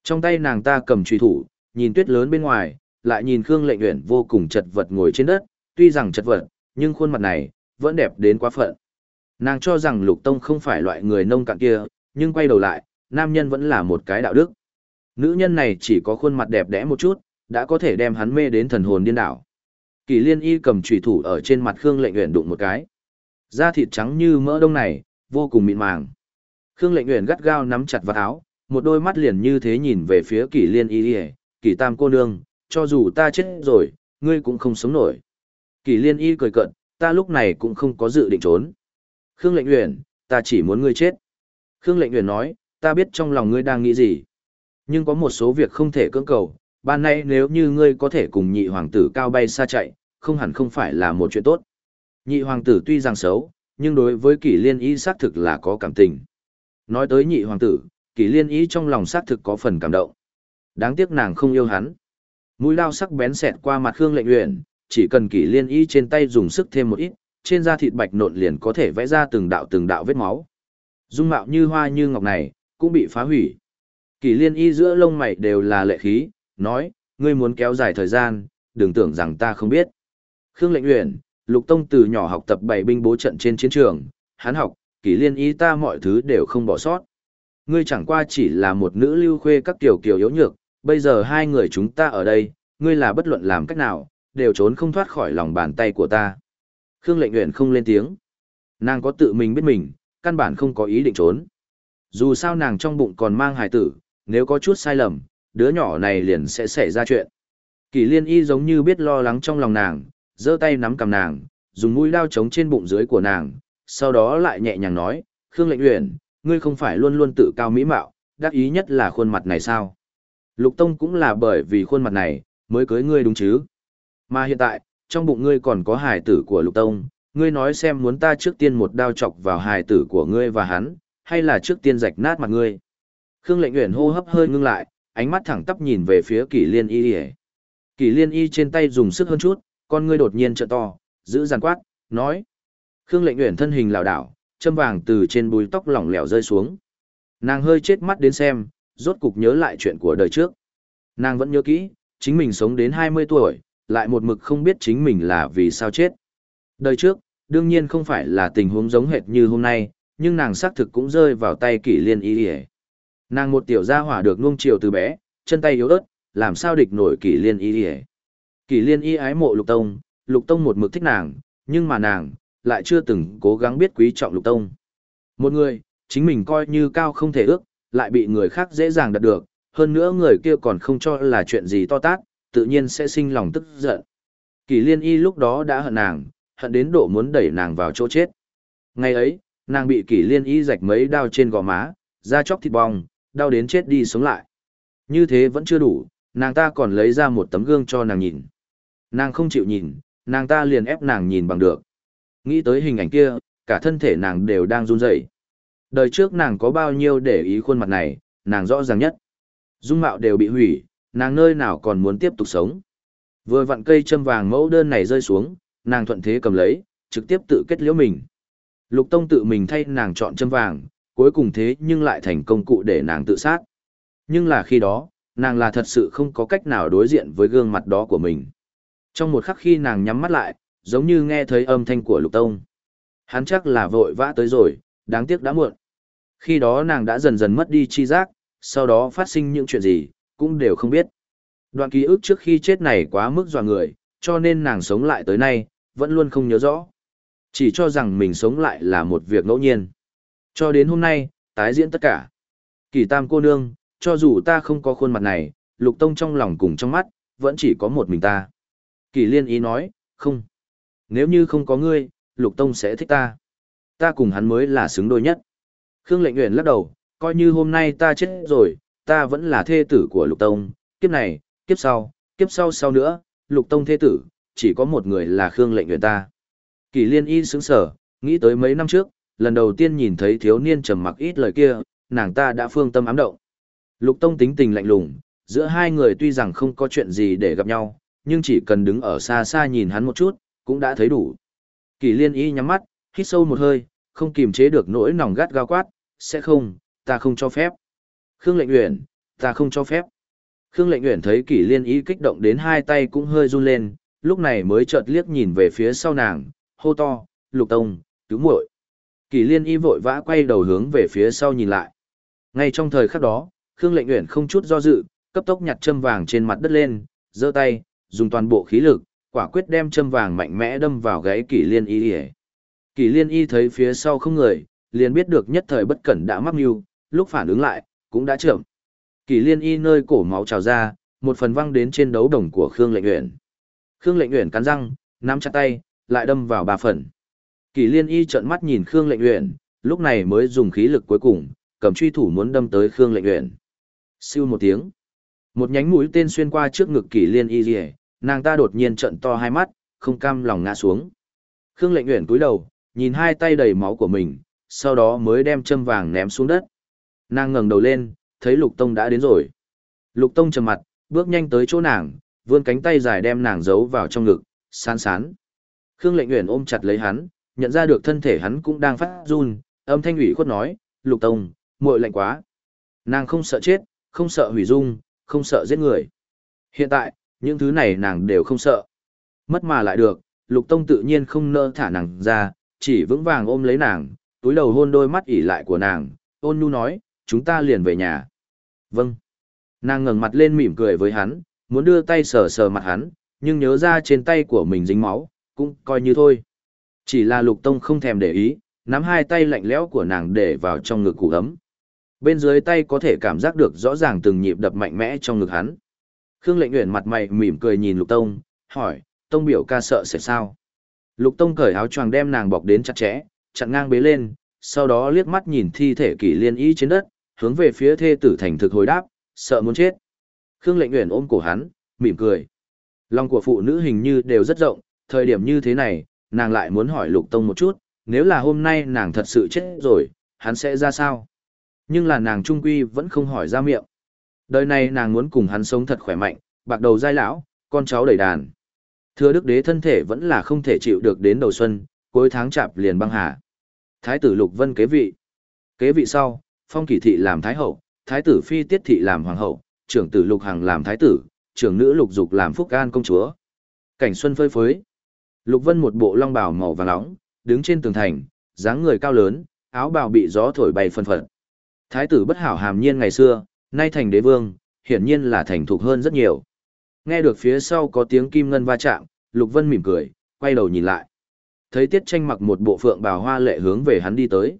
Trong tay nàng ta cầm truy thủ, nhìn tuyết lớn bên ngoài, lại nhìn Khương lệnh uyển vô cùng chật vật ngồi trên đất, tuy rằng chật vật, nhưng khuôn mặt này, vẫn đẹp đến quá phận. Nàng cho rằng lục tông không phải loại người nông cạn kia, nhưng quay đầu lại, nam nhân vẫn là một cái đạo đức. Nữ nhân này chỉ có khuôn mặt đẹp đẽ một chút, đã có thể đem hắn mê đến thần hồn điên đảo. Kỳ liên y cầm chủy thủ ở trên mặt Khương lệnh uyển đụng một cái. Da thịt trắng như mỡ đông này, vô cùng mịn màng. Khương lệnh uyển gắt gao nắm chặt vào áo, một đôi mắt liền như thế nhìn về phía kỳ liên y kỳ tam cô nương, cho dù ta chết rồi, ngươi cũng không sống nổi. Kỳ liên y cười cận, ta lúc này cũng không có dự định trốn. Khương lệnh uyển, ta chỉ muốn ngươi chết. Khương lệnh uyển nói, ta biết trong lòng ngươi đang nghĩ gì. Nhưng có một số việc không thể cưỡng cầu, ban nay nếu như ngươi có thể cùng nhị hoàng tử cao bay xa chạy, không hẳn không phải là một chuyện tốt. Nhị hoàng tử tuy rằng xấu, nhưng đối với kỷ liên ý xác thực là có cảm tình. Nói tới nhị hoàng tử, kỷ liên ý trong lòng xác thực có phần cảm động. Đáng tiếc nàng không yêu hắn. Mũi lao sắc bén xẹt qua mặt Khương lệnh uyển, chỉ cần kỷ liên ý trên tay dùng sức thêm một ít, trên da thịt bạch nộn liền có thể vẽ ra từng đạo từng đạo vết máu. Dung mạo như hoa như ngọc này, cũng bị phá hủy. Kỷ liên y giữa lông mày đều là lệ khí, nói, ngươi muốn kéo dài thời gian, đừng tưởng rằng ta không biết. Khương lệnh uyển, lục tông từ nhỏ học tập bảy binh bố trận trên chiến trường, hắn học, kỷ liên y ta mọi thứ đều không bỏ sót. Ngươi chẳng qua chỉ là một nữ lưu khuê các tiểu kiều yếu nhược, bây giờ hai người chúng ta ở đây, ngươi là bất luận làm cách nào, đều trốn không thoát khỏi lòng bàn tay của ta. Khương lệnh uyển không lên tiếng. Nàng có tự mình biết mình, căn bản không có ý định trốn. Dù sao nàng trong bụng còn mang hài tử, nếu có chút sai lầm, đứa nhỏ này liền sẽ xảy ra chuyện. Kỳ liên y giống như biết lo lắng trong lòng nàng, giơ tay nắm cầm nàng, dùng mũi đao chống trên bụng dưới của nàng, sau đó lại nhẹ nhàng nói, Khương lệnh uyển, ngươi không phải luôn luôn tự cao mỹ mạo, đắc ý nhất là khuôn mặt này sao? Lục Tông cũng là bởi vì khuôn mặt này, mới cưới ngươi đúng chứ? Mà hiện tại, trong bụng ngươi còn có hài tử của Lục Tông, ngươi nói xem muốn ta trước tiên một đao chọc vào hài tử của ngươi và hắn, hay là trước tiên rạch nát mặt ngươi? Khương lệnh uyển hô hấp hơi ngưng lại, ánh mắt thẳng tắp nhìn về phía kỷ liên y. Ỉa kỷ liên y trên tay dùng sức hơn chút con ngươi đột nhiên trợ to giữ giàn quát nói. Khương lệnh uyển thân hình lảo đảo châm vàng từ trên bùi tóc lỏng lẻo rơi xuống. Nàng hơi chết mắt đến xem rốt cục nhớ lại chuyện của đời trước. Nàng vẫn nhớ kỹ chính mình sống đến hai mươi tuổi lại một mực không biết chính mình là vì sao chết. Đời trước đương nhiên không phải là tình huống giống hệt như hôm nay nhưng nàng xác thực cũng rơi vào tay kỷ liên y y Nàng một tiểu gia hỏa được nuông chiều từ bé, chân tay yếu ớt, làm sao địch nổi kỷ liên y y kỷ liên y ái mộ lục tông lục tông một mực thích nàng nhưng mà nàng lại chưa từng cố gắng biết quý trọng lục tông. Một người chính mình coi như cao không thể ước lại bị người khác dễ dàng đạt được hơn nữa người kia còn không cho là chuyện gì to tát tự nhiên sẽ sinh lòng tức giận kỷ liên y lúc đó đã hận nàng hận đến độ muốn đẩy nàng vào chỗ chết ngày ấy nàng bị kỷ liên y rạch mấy đao trên gò má da chóc thịt bong đau đến chết đi sống lại. Như thế vẫn chưa đủ, nàng ta còn lấy ra một tấm gương cho nàng nhìn. Nàng không chịu nhìn, nàng ta liền ép nàng nhìn bằng được. Nghĩ tới hình ảnh kia, cả thân thể nàng đều đang run rẩy. Đời trước nàng có bao nhiêu để ý khuôn mặt này, nàng rõ ràng nhất. Dung mạo đều bị hủy, nàng nơi nào còn muốn tiếp tục sống. Vừa vặn cây châm vàng mẫu đơn này rơi xuống, nàng thuận thế cầm lấy, trực tiếp tự kết liễu mình. Lục Tông tự mình thay nàng chọn châm vàng, cuối cùng thế nhưng lại thành công cụ để nàng tự sát. Nhưng là khi đó, nàng là thật sự không có cách nào đối diện với gương mặt đó của mình. Trong một khắc khi nàng nhắm mắt lại, giống như nghe thấy âm thanh của lục tông. Hắn chắc là vội vã tới rồi, đáng tiếc đã muộn. Khi đó nàng đã dần dần mất đi chi giác, sau đó phát sinh những chuyện gì, cũng đều không biết. Đoạn ký ức trước khi chết này quá mức dọa người, cho nên nàng sống lại tới nay, vẫn luôn không nhớ rõ. Chỉ cho rằng mình sống lại là một việc ngẫu nhiên. Cho đến hôm nay, tái diễn tất cả. Kỳ tam cô nương, cho dù ta không có khuôn mặt này, lục tông trong lòng cùng trong mắt, vẫn chỉ có một mình ta. Kỳ liên ý nói, không. Nếu như không có ngươi, lục tông sẽ thích ta. Ta cùng hắn mới là xứng đôi nhất. Khương lệnh nguyện lắc đầu, coi như hôm nay ta chết rồi, ta vẫn là thê tử của lục tông, kiếp này, kiếp sau, kiếp sau sau nữa, lục tông thê tử, chỉ có một người là Khương lệnh nguyện ta. Kỳ liên y sững sở, nghĩ tới mấy năm trước, lần đầu tiên nhìn thấy thiếu niên trầm mặc ít lời kia, nàng ta đã phương tâm ám động. Lục tông tính tình lạnh lùng, giữa hai người tuy rằng không có chuyện gì để gặp nhau, nhưng chỉ cần đứng ở xa xa nhìn hắn một chút, cũng đã thấy đủ. Kỳ liên y nhắm mắt, hít sâu một hơi, không kìm chế được nỗi nòng gắt gao quát, sẽ không, ta không cho phép. Khương lệnh uyển, ta không cho phép. Khương lệnh uyển thấy kỷ liên ý kích động đến hai tay cũng hơi run lên, lúc này mới chợt liếc nhìn về phía sau nàng, hô to, lục tông, cứu muội. Kỷ liên y vội vã quay đầu hướng về phía sau nhìn lại. Ngay trong thời khắc đó, Khương lệnh uyển không chút do dự, cấp tốc nhặt châm vàng trên mặt đất lên, giơ tay, dùng toàn bộ khí lực, quả quyết đem châm vàng mạnh mẽ đâm vào gáy kỷ liên y. Kỷ liên y thấy phía sau không người, liền biết được nhất thời bất cẩn đã mắc mưu, lúc phản ứng lại, cũng đã trưởng. Kỷ liên y nơi cổ máu trào ra, một phần văng đến trên đấu đồng của Khương lệnh uyển. Khương lệnh uyển cắn răng, nắm chặt tay, lại đâm vào ba phần. Kỷ liên y trợn mắt nhìn Khương lệnh uyển, lúc này mới dùng khí lực cuối cùng, cầm truy thủ muốn đâm tới Khương lệnh uyển. Siêu một tiếng. Một nhánh mũi tên xuyên qua trước ngực kỷ liên y rìa, nàng ta đột nhiên trợn to hai mắt, không cam lòng ngã xuống. Khương lệnh uyển cúi đầu, nhìn hai tay đầy máu của mình, sau đó mới đem châm vàng ném xuống đất. Nàng ngẩng đầu lên, thấy Lục Tông đã đến rồi. Lục Tông trầm mặt, bước nhanh tới chỗ nàng, vươn cánh tay dài đem nàng giấu vào trong ngực, sán sán. Khương Lệnh Uyển ôm chặt lấy hắn, nhận ra được thân thể hắn cũng đang phát run, âm thanh ủy khuất nói, "Lục Tông, muội lạnh quá." Nàng không sợ chết, không sợ hủy dung, không sợ giết người. Hiện tại, những thứ này nàng đều không sợ. Mất mà lại được, Lục Tông tự nhiên không nỡ thả nàng ra, chỉ vững vàng ôm lấy nàng, túi đầu hôn đôi mắt ỉ lại của nàng, ôn nhu nói, chúng ta liền về nhà. Vâng. Nàng ngẩng mặt lên mỉm cười với hắn, muốn đưa tay sờ sờ mặt hắn, nhưng nhớ ra trên tay của mình dính máu, cũng coi như thôi. Chỉ là lục tông không thèm để ý, nắm hai tay lạnh lẽo của nàng để vào trong ngực cụ ấm. Bên dưới tay có thể cảm giác được rõ ràng từng nhịp đập mạnh mẽ trong ngực hắn. Khương lệnh nguyện mặt mày mỉm cười nhìn lục tông, hỏi, tông biểu ca sợ sẽ sao? Lục tông cởi áo choàng đem nàng bọc đến chặt chẽ, chặn ngang bế lên, sau đó liếc mắt nhìn thi thể kỷ liên y trên đất, hướng về phía thê tử thành thực hồi đáp, sợ muốn chết. Khương lệnh uyển ôm cổ hắn, mỉm cười. Lòng của phụ nữ hình như đều rất rộng, thời điểm như thế này, nàng lại muốn hỏi lục tông một chút, nếu là hôm nay nàng thật sự chết rồi, hắn sẽ ra sao? Nhưng là nàng trung quy vẫn không hỏi ra miệng. Đời này nàng muốn cùng hắn sống thật khỏe mạnh, bạc đầu dai lão, con cháu đầy đàn. Thưa đức đế thân thể vẫn là không thể chịu được đến đầu xuân, cuối tháng chạp liền băng hà. Thái tử Lục Vân kế vị. Kế vị sau, phong kỳ thị làm thái hậu, thái tử phi tiết thị làm hoàng hậu, trưởng tử Lục Hằng làm thái tử, trưởng nữ Lục Dục làm phúc an công chúa. Cảnh xuân phơi phới. Lục Vân một bộ long bào màu vàng nóng, đứng trên tường thành, dáng người cao lớn, áo bào bị gió thổi bay phân phật. Thái tử bất hảo hàm nhiên ngày xưa, nay thành đế vương, hiển nhiên là thành thục hơn rất nhiều. Nghe được phía sau có tiếng kim ngân va chạm, Lục Vân mỉm cười, quay đầu nhìn lại. Thấy Tiết Tranh mặc một bộ phượng bào hoa lệ hướng về hắn đi tới.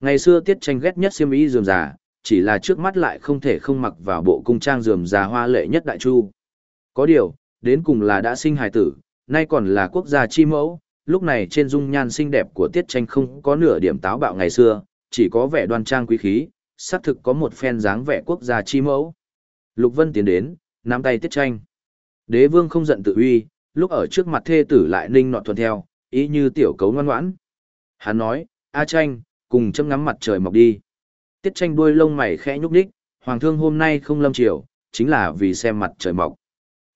Ngày xưa Tiết Tranh ghét nhất siêm y dườm già chỉ là trước mắt lại không thể không mặc vào bộ cung trang dườm già hoa lệ nhất đại chu. Có điều, đến cùng là đã sinh hài tử, nay còn là quốc gia chi mẫu, lúc này trên dung nhan xinh đẹp của Tiết Tranh không có nửa điểm táo bạo ngày xưa, chỉ có vẻ đoan trang quý khí, xác thực có một phen dáng vẻ quốc gia chi mẫu. Lục Vân tiến đến, nắm tay Tiết Tranh. Đế vương không giận tự uy, lúc ở trước mặt thê tử lại ninh nọ thuận theo, ý như tiểu cấu ngoan ngoãn. Hắn nói, A tranh, cùng châm ngắm mặt trời mọc đi. Tiết tranh đuôi lông mày khẽ nhúc nhích, hoàng thương hôm nay không lâm chiều, chính là vì xem mặt trời mọc.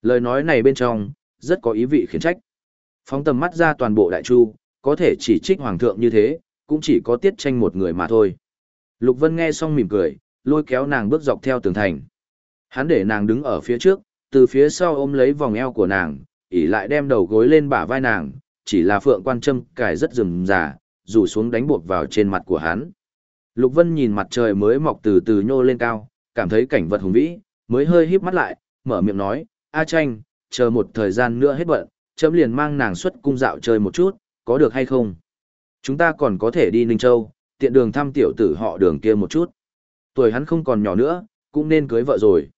Lời nói này bên trong, rất có ý vị khiến trách. Phóng tầm mắt ra toàn bộ đại chu, có thể chỉ trích hoàng thượng như thế, cũng chỉ có tiết tranh một người mà thôi. Lục Vân nghe xong mỉm cười, lôi kéo nàng bước dọc theo tường thành. Hắn để nàng đứng ở phía trước, từ phía sau ôm lấy vòng eo của nàng, ỉ lại đem đầu gối lên bả vai nàng, chỉ là phượng quan châm cài rất rườm rà, rủ xuống đánh bột vào trên mặt của hắn. Lục Vân nhìn mặt trời mới mọc từ từ nhô lên cao, cảm thấy cảnh vật hùng vĩ, mới hơi híp mắt lại, mở miệng nói, A tranh, chờ một thời gian nữa hết bận, chấm liền mang nàng xuất cung dạo chơi một chút, có được hay không? Chúng ta còn có thể đi Ninh Châu, tiện đường thăm tiểu tử họ đường kia một chút. Tuổi hắn không còn nhỏ nữa, cũng nên cưới vợ rồi.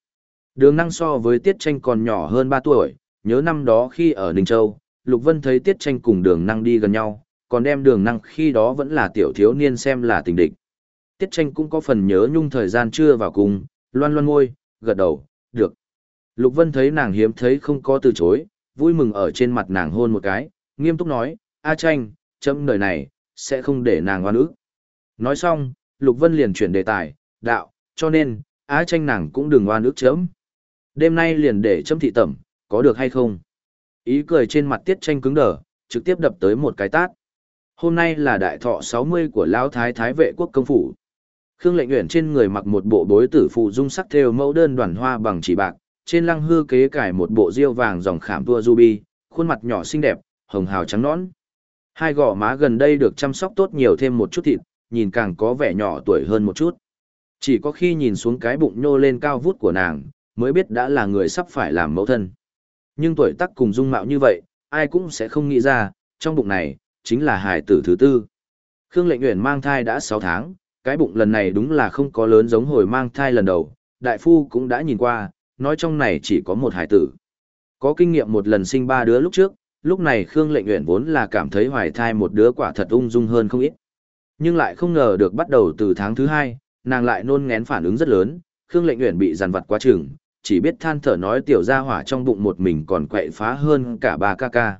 Đường năng so với Tiết Tranh còn nhỏ hơn 3 tuổi, nhớ năm đó khi ở Ninh Châu, Lục Vân thấy Tiết Tranh cùng đường năng đi gần nhau, còn đem đường năng khi đó vẫn là tiểu thiếu niên xem là tình địch. Tiết Tranh cũng có phần nhớ nhung thời gian chưa vào cùng, loan loan môi, gật đầu, được. Lục Vân thấy nàng hiếm thấy không có từ chối, vui mừng ở trên mặt nàng hôn một cái, nghiêm túc nói, A tranh, chấm đời này, sẽ không để nàng oan ức. Nói xong, Lục Vân liền chuyển đề tài, đạo, cho nên, A tranh nàng cũng đừng oan ức chấm. Đêm nay liền để chấm thị tẩm, có được hay không? Ý cười trên mặt tiết tranh cứng đờ, trực tiếp đập tới một cái tát. Hôm nay là đại thọ 60 của Lão Thái Thái vệ quốc công phủ. Khương Lệnh Uyển trên người mặc một bộ bối tử phụ dung sắc thêu mẫu đơn đoàn hoa bằng chỉ bạc, trên lăng hư kế cải một bộ diêu vàng dòng khảm tua ruby, khuôn mặt nhỏ xinh đẹp, hồng hào trắng nõn. Hai gò má gần đây được chăm sóc tốt nhiều thêm một chút thịt, nhìn càng có vẻ nhỏ tuổi hơn một chút. Chỉ có khi nhìn xuống cái bụng nhô lên cao vút của nàng, mới biết đã là người sắp phải làm mẫu thân. Nhưng tuổi tác cùng dung mạo như vậy, ai cũng sẽ không nghĩ ra, trong bụng này, chính là hài tử thứ tư. Khương Lệnh Uyển mang thai đã 6 tháng, cái bụng lần này đúng là không có lớn giống hồi mang thai lần đầu, đại phu cũng đã nhìn qua, nói trong này chỉ có một hải tử. Có kinh nghiệm một lần sinh ba đứa lúc trước, lúc này Khương Lệnh Uyển vốn là cảm thấy hoài thai một đứa quả thật ung dung hơn không ít. Nhưng lại không ngờ được bắt đầu từ tháng thứ hai, nàng lại nôn ngén phản ứng rất lớn, Khương Lệnh Uyển bị dằn vặt quá chừng, chỉ biết than thở nói tiểu gia hỏa trong bụng một mình còn quậy phá hơn cả ba ca ca.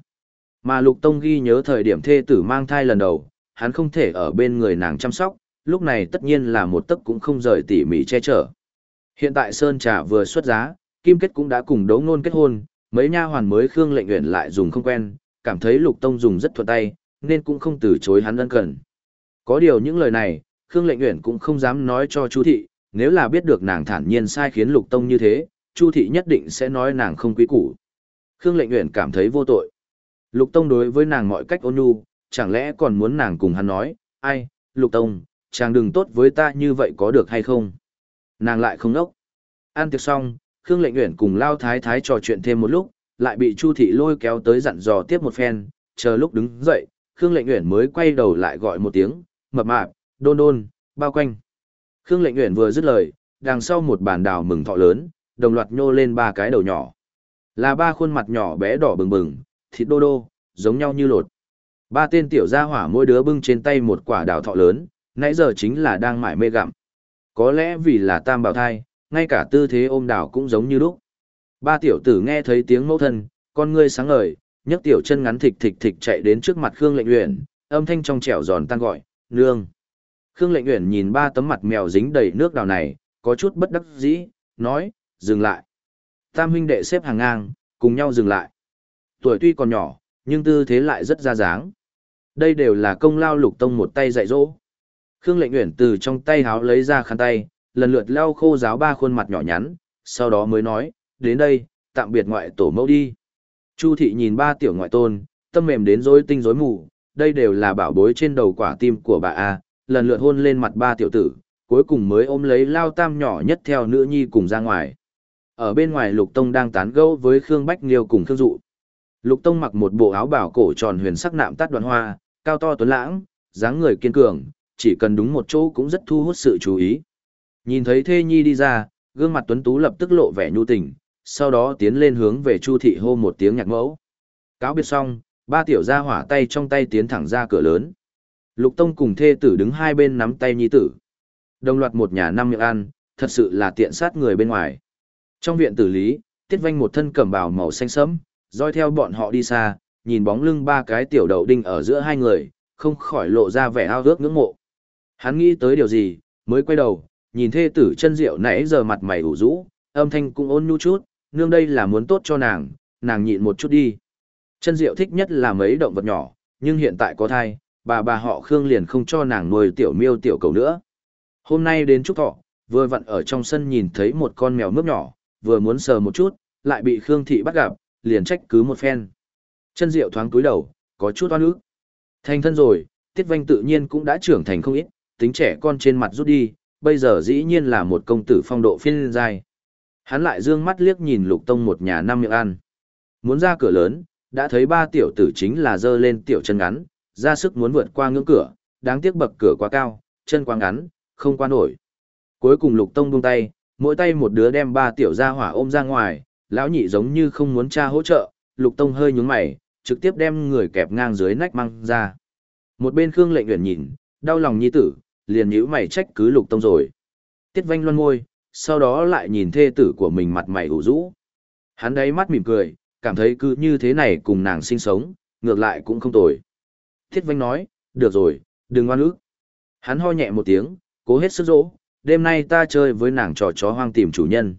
Mà Lục Tông ghi nhớ thời điểm thê tử mang thai lần đầu, hắn không thể ở bên người nàng chăm sóc, lúc này tất nhiên là một tấc cũng không rời tỉ mỉ che chở. Hiện tại Sơn Trà vừa xuất giá, Kim Kết cũng đã cùng đấu nôn kết hôn, mấy nha hoàn mới Khương lệnh uyển lại dùng không quen, cảm thấy Lục Tông dùng rất thuận tay, nên cũng không từ chối hắn ân cần. Có điều những lời này, Khương lệnh uyển cũng không dám nói cho Chu thị, nếu là biết được nàng thản nhiên sai khiến Lục Tông như thế, Chu thị nhất định sẽ nói nàng không quý củ. Khương lệnh uyển cảm thấy vô tội. Lục Tông đối với nàng mọi cách ôn nhu, chẳng lẽ còn muốn nàng cùng hắn nói, ai, Lục Tông, chàng đừng tốt với ta như vậy có được hay không? Nàng lại không nốc. Ăn tiệc xong, Khương Lệnh Uyển cùng Lao Thái Thái trò chuyện thêm một lúc, lại bị Chu thị lôi kéo tới dặn dò tiếp một phen, chờ lúc đứng dậy, Khương Lệnh Uyển mới quay đầu lại gọi một tiếng, mập mạp, đôn đôn, bao quanh. Khương Lệnh Uyển vừa dứt lời, đằng sau một bàn đào mừng thọ lớn, đồng loạt nhô lên ba cái đầu nhỏ. Là ba khuôn mặt nhỏ bé đỏ bừng bừng, thịt đô đô, giống nhau như lột. Ba tên tiểu gia hỏa mỗi đứa bưng trên tay một quả đào thọ lớn, nãy giờ chính là đang mải mê gặm. Có lẽ vì là tam bảo thai, ngay cả tư thế ôm đào cũng giống như lúc. Ba tiểu tử nghe thấy tiếng mẫu thân, con ngươi sáng ngời, nhấc tiểu chân ngắn thịch thịch thịch chạy đến trước mặt Khương Lệnh Uyển, âm thanh trong trẻo giòn tan gọi, "Nương." Khương Lệnh Uyển nhìn ba tấm mặt mèo dính đầy nước đào này, có chút bất đắc dĩ, nói, "Dừng lại." Tam huynh đệ xếp hàng ngang, cùng nhau dừng lại. Tuổi tuy còn nhỏ, nhưng tư thế lại rất ra dáng. Đây đều là công lao Lục Tông một tay dạy dỗ. Khương Lệnh nguyện từ trong tay háo lấy ra khăn tay, lần lượt lau khô giáo ba khuôn mặt nhỏ nhắn, sau đó mới nói, đến đây, tạm biệt ngoại tổ mẫu đi. Chu thị nhìn ba tiểu ngoại tôn, tâm mềm đến rối tinh rối mù, đây đều là bảo bối trên đầu quả tim của bà A, lần lượt hôn lên mặt ba tiểu tử, cuối cùng mới ôm lấy lao tam nhỏ nhất theo nữ nhi cùng ra ngoài. Ở bên ngoài Lục Tông đang tán gẫu với Khương Bách Nghiêu cùng Khương Dụ. Lục Tông mặc một bộ áo bảo cổ tròn huyền sắc nạm tát đoạn hoa, cao to tuấn lãng, dáng người kiên cường, chỉ cần đúng một chỗ cũng rất thu hút sự chú ý. Nhìn thấy Thê Nhi đi ra, gương mặt tuấn tú lập tức lộ vẻ nhu tình, sau đó tiến lên hướng về Chu thị hô một tiếng nhạc mẫu. Cáo biệt xong, ba tiểu gia hỏa tay trong tay tiến thẳng ra cửa lớn. Lục Tông cùng thê tử đứng hai bên nắm tay nhi tử. Đồng loạt một nhà năm miệng ăn, thật sự là tiện sát người bên ngoài. Trong viện tử lý, Tiết Vanh một thân cẩm bào màu xanh sẫm, dõi theo bọn họ đi xa, nhìn bóng lưng ba cái tiểu đầu đinh ở giữa hai người, không khỏi lộ ra vẻ ao ước ngưỡng mộ. Hắn nghĩ tới điều gì, mới quay đầu, nhìn thê tử chân diệu nãy giờ mặt mày ủ rũ, âm thanh cũng ôn nhu chút, nương đây là muốn tốt cho nàng, nàng nhịn một chút đi. Chân diệu thích nhất là mấy động vật nhỏ, nhưng hiện tại có thai, bà bà họ Khương liền không cho nàng nuôi tiểu miêu tiểu cầu nữa. Hôm nay đến chúc Thọ, vừa vặn ở trong sân nhìn thấy một con mèo mướp nhỏ, vừa muốn sờ một chút, lại bị Khương Thị bắt gặp, liền trách cứ một phen. Chân Diệu thoáng cúi đầu, có chút oan ức. Thành thân rồi, Tiết Vanh tự nhiên cũng đã trưởng thành không ít, tính trẻ con trên mặt rút đi, bây giờ dĩ nhiên là một công tử phong độ phiên giai. Hắn lại dương mắt liếc nhìn Lục Tông một nhà năm miệng ăn. Muốn ra cửa lớn, đã thấy ba tiểu tử chính là dơ lên tiểu chân ngắn, ra sức muốn vượt qua ngưỡng cửa, đáng tiếc bậc cửa quá cao, chân quá ngắn, không qua nổi. Cuối cùng Lục Tông buông tay, mỗi tay một đứa đem ba tiểu gia hỏa ôm ra ngoài, lão nhị giống như không muốn cha hỗ trợ, Lục Tông hơi nhướng mày, trực tiếp đem người kẹp ngang dưới nách mang ra. Một bên Khương Lệnh Uyển nhìn, đau lòng nhi tử, liền nhíu mày trách cứ Lục Tông rồi. Tiết Vanh loan môi, sau đó lại nhìn thê tử của mình mặt mày ủ rũ. Hắn đáy mắt mỉm cười, cảm thấy cứ như thế này cùng nàng sinh sống, ngược lại cũng không tồi. Thiết Vanh nói, được rồi, đừng oan ức. Hắn ho nhẹ một tiếng, cố hết sức dỗ, đêm nay ta chơi với nàng trò chó hoang tìm chủ nhân.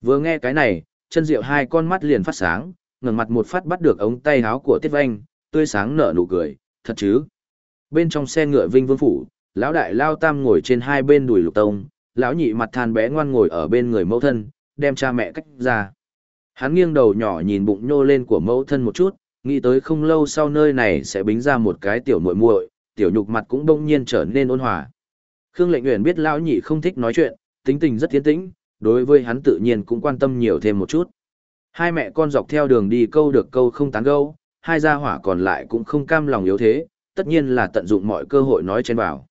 Vừa nghe cái này, chân rượu hai con mắt liền phát sáng, ngẩng mặt một phát bắt được ống tay áo của Tiết Vanh, tươi sáng nở nụ cười, thật chứ. Bên trong xe ngựa Vinh Vương Phủ, lão đại lao tam ngồi trên hai bên đùi lục tông, lão nhị mặt than bé ngoan ngồi ở bên người mẫu thân, đem cha mẹ cách ra. Hắn nghiêng đầu nhỏ nhìn bụng nhô lên của mẫu thân một chút, nghĩ tới không lâu sau nơi này sẽ bính ra một cái tiểu muội muội, tiểu nhục mặt cũng bỗng nhiên trở nên ôn hòa. Khương Lệnh Uyển biết lão nhị không thích nói chuyện, tính tình rất tiến tĩnh, đối với hắn tự nhiên cũng quan tâm nhiều thêm một chút. Hai mẹ con dọc theo đường đi câu được câu không tán gâu, hai gia hỏa còn lại cũng không cam lòng yếu thế, tất nhiên là tận dụng mọi cơ hội nói trên vào.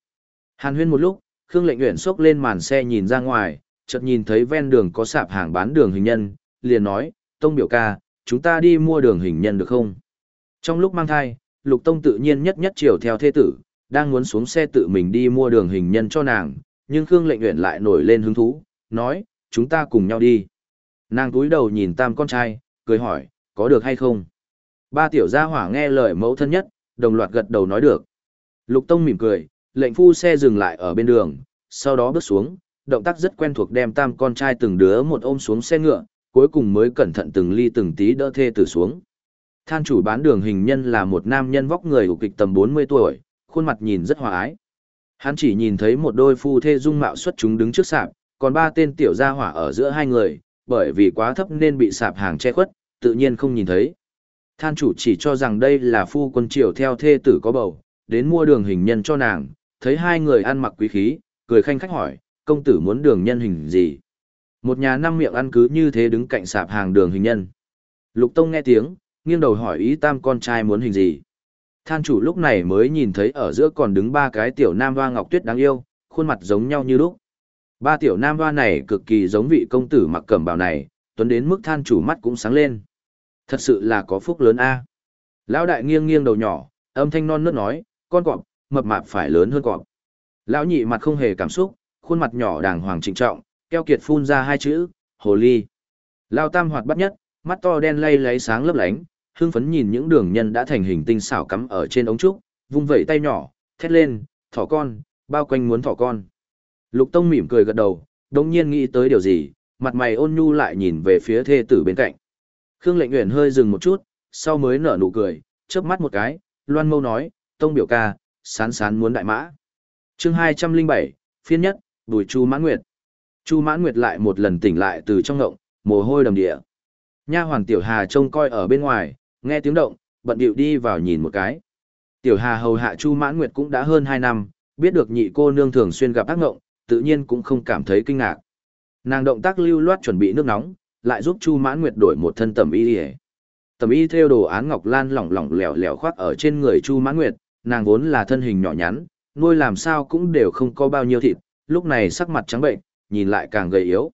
Hàn huyên một lúc, Khương Lệnh Uyển xốc lên màn xe nhìn ra ngoài, chợt nhìn thấy ven đường có sạp hàng bán đường hình nhân, liền nói, Tông biểu ca, chúng ta đi mua đường hình nhân được không? Trong lúc mang thai, Lục Tông tự nhiên nhất nhất chiều theo Thê tử, đang muốn xuống xe tự mình đi mua đường hình nhân cho nàng, nhưng Khương Lệnh Uyển lại nổi lên hứng thú, nói, chúng ta cùng nhau đi. Nàng túi đầu nhìn tam con trai, cười hỏi, có được hay không? Ba tiểu gia hỏa nghe lời mẫu thân nhất, đồng loạt gật đầu nói được. Lục Tông mỉm cười, lệnh phu xe dừng lại ở bên đường, sau đó bước xuống, động tác rất quen thuộc đem tam con trai từng đứa một ôm xuống xe ngựa, cuối cùng mới cẩn thận từng ly từng tí đỡ thê tử xuống. Than chủ bán đường hình nhân là một nam nhân vóc người của kịch tầm 40 tuổi, khuôn mặt nhìn rất hòa ái. Hắn chỉ nhìn thấy một đôi phu thê dung mạo xuất chúng đứng trước sạp, còn ba tên tiểu gia hỏa ở giữa hai người, bởi vì quá thấp nên bị sạp hàng che khuất, tự nhiên không nhìn thấy. Than chủ chỉ cho rằng đây là phu quân triều theo thê tử có bầu, đến mua đường hình nhân cho nàng, thấy hai người ăn mặc quý khí, cười khanh khách hỏi, công tử muốn đường nhân hình gì? Một nhà năm miệng ăn cứ như thế đứng cạnh sạp hàng đường hình nhân. Lục Tông nghe tiếng, nghiêng đầu hỏi ý tam con trai muốn hình gì. Than chủ lúc này mới nhìn thấy ở giữa còn đứng ba cái tiểu nam hoa ngọc tuyết đáng yêu, khuôn mặt giống nhau như lúc. Ba tiểu nam hoa này cực kỳ giống vị công tử mặc cẩm bào này, tuấn đến mức than chủ mắt cũng sáng lên. Thật sự là có phúc lớn a. Lão đại nghiêng nghiêng đầu nhỏ, âm thanh non nớt nói, con cọp, mập mạp phải lớn hơn cọp. Lão nhị mặt không hề cảm xúc, khuôn mặt nhỏ đàng hoàng trịnh trọng, keo kiệt phun ra hai chữ, hồ ly. Lão tam hoạt bắt nhất, mắt to đen lay lấy sáng lấp lánh, hương phấn nhìn những đường nhân đã thành hình tinh xảo cắm ở trên ống trúc, vung vẩy tay nhỏ, thét lên, thỏ con, bao quanh muốn thỏ con. Lục Tông mỉm cười gật đầu, đồng nhiên nghĩ tới điều gì, mặt mày ôn nhu lại nhìn về phía thê tử bên cạnh. Khương lệnh nguyện hơi dừng một chút, sau mới nở nụ cười, chớp mắt một cái, loan mâu nói, Tông biểu ca, sán sán muốn đại mã. chương 207, phiên nhất, bùi chu mãn nguyệt. Chu Mãn Nguyệt lại một lần tỉnh lại từ trong ngộng, mồ hôi đầm địa. Nha hoàn Tiểu Hà trông coi ở bên ngoài, nghe tiếng động, bận điệu đi vào nhìn một cái. Tiểu Hà hầu hạ Chu Mãn Nguyệt cũng đã hơn 2 năm, biết được nhị cô nương thường xuyên gặp ác ngộng, tự nhiên cũng không cảm thấy kinh ngạc. Nàng động tác lưu loát chuẩn bị nước nóng, lại giúp Chu Mãn Nguyệt đổi một thân tầm y. Tầm y theo đồ án ngọc lan lỏng lỏng lẻo lẻo khoác ở trên người Chu Mãn Nguyệt, nàng vốn là thân hình nhỏ nhắn, nuôi làm sao cũng đều không có bao nhiêu thịt, lúc này sắc mặt trắng bệnh, nhìn lại càng gầy yếu.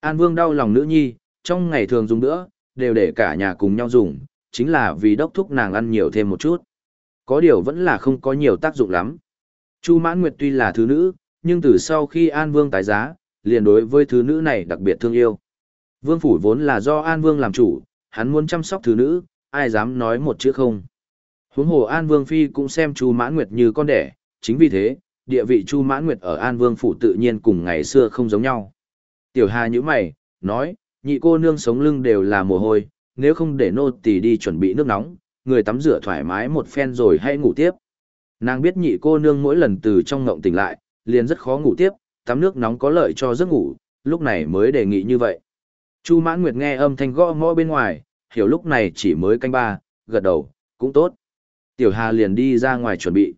An Vương đau lòng nữ nhi, trong ngày thường dùng nữa, đều để cả nhà cùng nhau dùng, chính là vì đốc thúc nàng ăn nhiều thêm một chút. Có điều vẫn là không có nhiều tác dụng lắm. Chu Mãn Nguyệt tuy là thứ nữ, nhưng từ sau khi An Vương tái giá, liền đối với thứ nữ này đặc biệt thương yêu. Vương phủ vốn là do An Vương làm chủ, hắn muốn chăm sóc thứ nữ, ai dám nói một chữ không. Huống hồ An Vương Phi cũng xem Chu Mãn Nguyệt như con đẻ, chính vì thế, địa vị Chu Mãn Nguyệt ở An Vương phủ tự nhiên cùng ngày xưa không giống nhau. Tiểu Hà như mày, nói, nhị cô nương sống lưng đều là mồ hôi, nếu không để nô tỳ đi chuẩn bị nước nóng, người tắm rửa thoải mái một phen rồi hãy ngủ tiếp. Nàng biết nhị cô nương mỗi lần từ trong ngộng tỉnh lại, liền rất khó ngủ tiếp, tắm nước nóng có lợi cho giấc ngủ, lúc này mới đề nghị như vậy. Chu Mãn Nguyệt nghe âm thanh gõ mõ bên ngoài, hiểu lúc này chỉ mới canh ba, gật đầu, cũng tốt. Tiểu Hà liền đi ra ngoài chuẩn bị.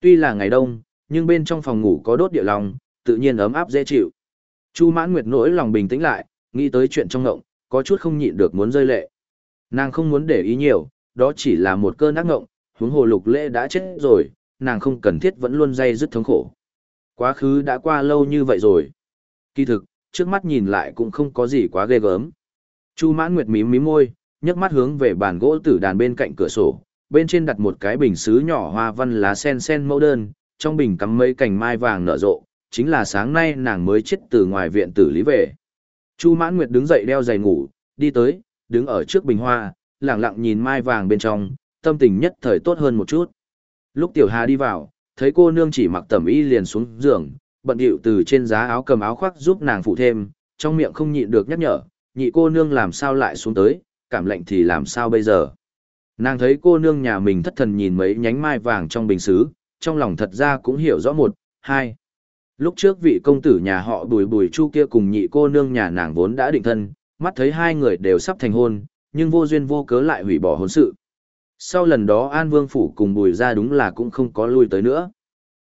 Tuy là ngày đông, nhưng bên trong phòng ngủ có đốt địa lòng, tự nhiên ấm áp dễ chịu. Chu Mãn Nguyệt nỗi lòng bình tĩnh lại, nghĩ tới chuyện trong ngộng, có chút không nhịn được muốn rơi lệ. Nàng không muốn để ý nhiều, đó chỉ là một cơn ác ngộng, huống hồ lục lễ đã chết rồi, nàng không cần thiết vẫn luôn dây dứt thống khổ. Quá khứ đã qua lâu như vậy rồi. Kỳ thực, trước mắt nhìn lại cũng không có gì quá ghê gớm. Chu Mãn Nguyệt mím mím môi, nhấc mắt hướng về bàn gỗ tử đàn bên cạnh cửa sổ, bên trên đặt một cái bình sứ nhỏ hoa văn lá sen sen mẫu đơn, trong bình cắm mấy cành mai vàng nở rộ, chính là sáng nay nàng mới chết từ ngoài viện tử lý về. Chu Mãn Nguyệt đứng dậy đeo giày ngủ, đi tới, đứng ở trước bình hoa, lặng lặng nhìn mai vàng bên trong, tâm tình nhất thời tốt hơn một chút. Lúc Tiểu Hà đi vào, thấy cô nương chỉ mặc tẩm y liền xuống giường, bận điệu từ trên giá áo cầm áo khoác giúp nàng phụ thêm, trong miệng không nhịn được nhắc nhở, nhị cô nương làm sao lại xuống tới, cảm lạnh thì làm sao bây giờ. Nàng thấy cô nương nhà mình thất thần nhìn mấy nhánh mai vàng trong bình xứ, trong lòng thật ra cũng hiểu rõ một, hai. Lúc trước vị công tử nhà họ bùi bùi chu kia cùng nhị cô nương nhà nàng vốn đã định thân, mắt thấy hai người đều sắp thành hôn, nhưng vô duyên vô cớ lại hủy bỏ hôn sự. Sau lần đó An Vương Phủ cùng bùi gia đúng là cũng không có lui tới nữa.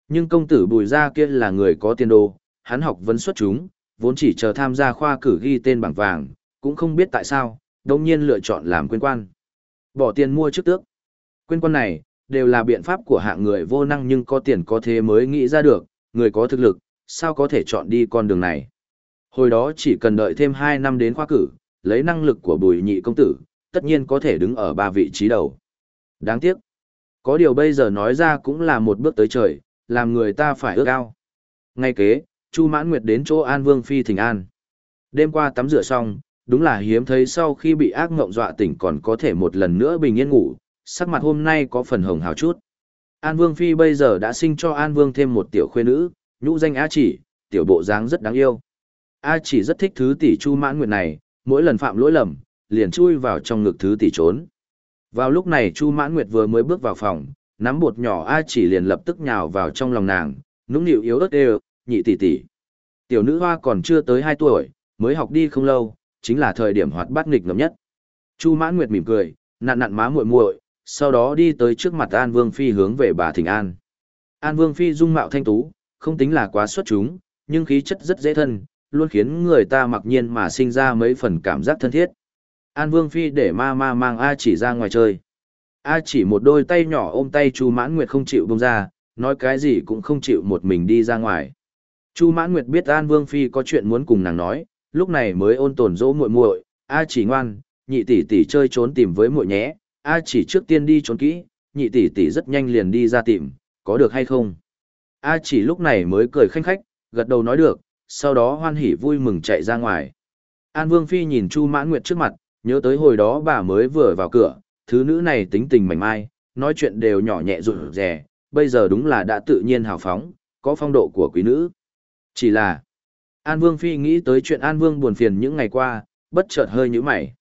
Nhưng công tử bùi gia kia là người có tiền đồ, hắn học vấn xuất chúng, vốn chỉ chờ tham gia khoa cử ghi tên bảng vàng, cũng không biết tại sao, đồng nhiên lựa chọn làm quyên quan. Bỏ tiền mua chức tước. Quyên quan này, đều là biện pháp của hạng người vô năng nhưng có tiền có thế mới nghĩ ra được, người có thực lực, sao có thể chọn đi con đường này. Hồi đó chỉ cần đợi thêm 2 năm đến khoa cử, lấy năng lực của bùi nhị công tử, tất nhiên có thể đứng ở ba vị trí đầu. Đáng tiếc. Có điều bây giờ nói ra cũng là một bước tới trời, làm người ta phải ước ao. Ngay kế, Chu Mãn Nguyệt đến chỗ An Vương Phi thỉnh an. Đêm qua tắm rửa xong, đúng là hiếm thấy sau khi bị ác mộng dọa tỉnh còn có thể một lần nữa bình yên ngủ, sắc mặt hôm nay có phần hồng hào chút. An Vương Phi bây giờ đã sinh cho An Vương thêm một tiểu khuê nữ, nhũ danh A Chỉ, tiểu bộ dáng rất đáng yêu. A Chỉ rất thích thứ tỷ Chu Mãn Nguyệt này, mỗi lần phạm lỗi lầm, liền chui vào trong ngực thứ tỷ trốn. Vào lúc này Chu Mãn Nguyệt vừa mới bước vào phòng, nắm bột nhỏ A Chỉ liền lập tức nhào vào trong lòng nàng, nũng nịu yếu ớt đều, nhị tỷ tỷ. Tiểu nữ hoa còn chưa tới 2 tuổi, mới học đi không lâu, chính là thời điểm hoạt bát nghịch ngợm nhất. Chu Mãn Nguyệt mỉm cười, nặn nặn má muội muội, sau đó đi tới trước mặt An Vương Phi hướng về bà Thịnh An. An Vương Phi dung mạo thanh tú, không tính là quá xuất chúng, nhưng khí chất rất dễ thân, luôn khiến người ta mặc nhiên mà sinh ra mấy phần cảm giác thân thiết. An Vương Phi để ma ma mang A chỉ ra ngoài chơi. A chỉ một đôi tay nhỏ ôm tay Chu Mãn Nguyệt không chịu buông ra, nói cái gì cũng không chịu một mình đi ra ngoài. Chu Mãn Nguyệt biết An Vương Phi có chuyện muốn cùng nàng nói, lúc này mới ôn tồn dỗ muội muội, A chỉ ngoan, nhị tỷ tỷ chơi trốn tìm với muội nhé, A chỉ trước tiên đi trốn kỹ, nhị tỷ tỷ rất nhanh liền đi ra tìm, có được hay không? A chỉ lúc này mới cười khanh khách, gật đầu nói được, sau đó hoan hỉ vui mừng chạy ra ngoài. An Vương Phi nhìn Chu Mãn Nguyệt trước mặt, nhớ tới hồi đó bà mới vừa vào cửa, thứ nữ này tính tình mảnh mai, nói chuyện đều nhỏ nhẹ rụt rè, bây giờ đúng là đã tự nhiên hào phóng, có phong độ của quý nữ. Chỉ là, An Vương Phi nghĩ tới chuyện An Vương buồn phiền những ngày qua, bất chợt hơi như mày.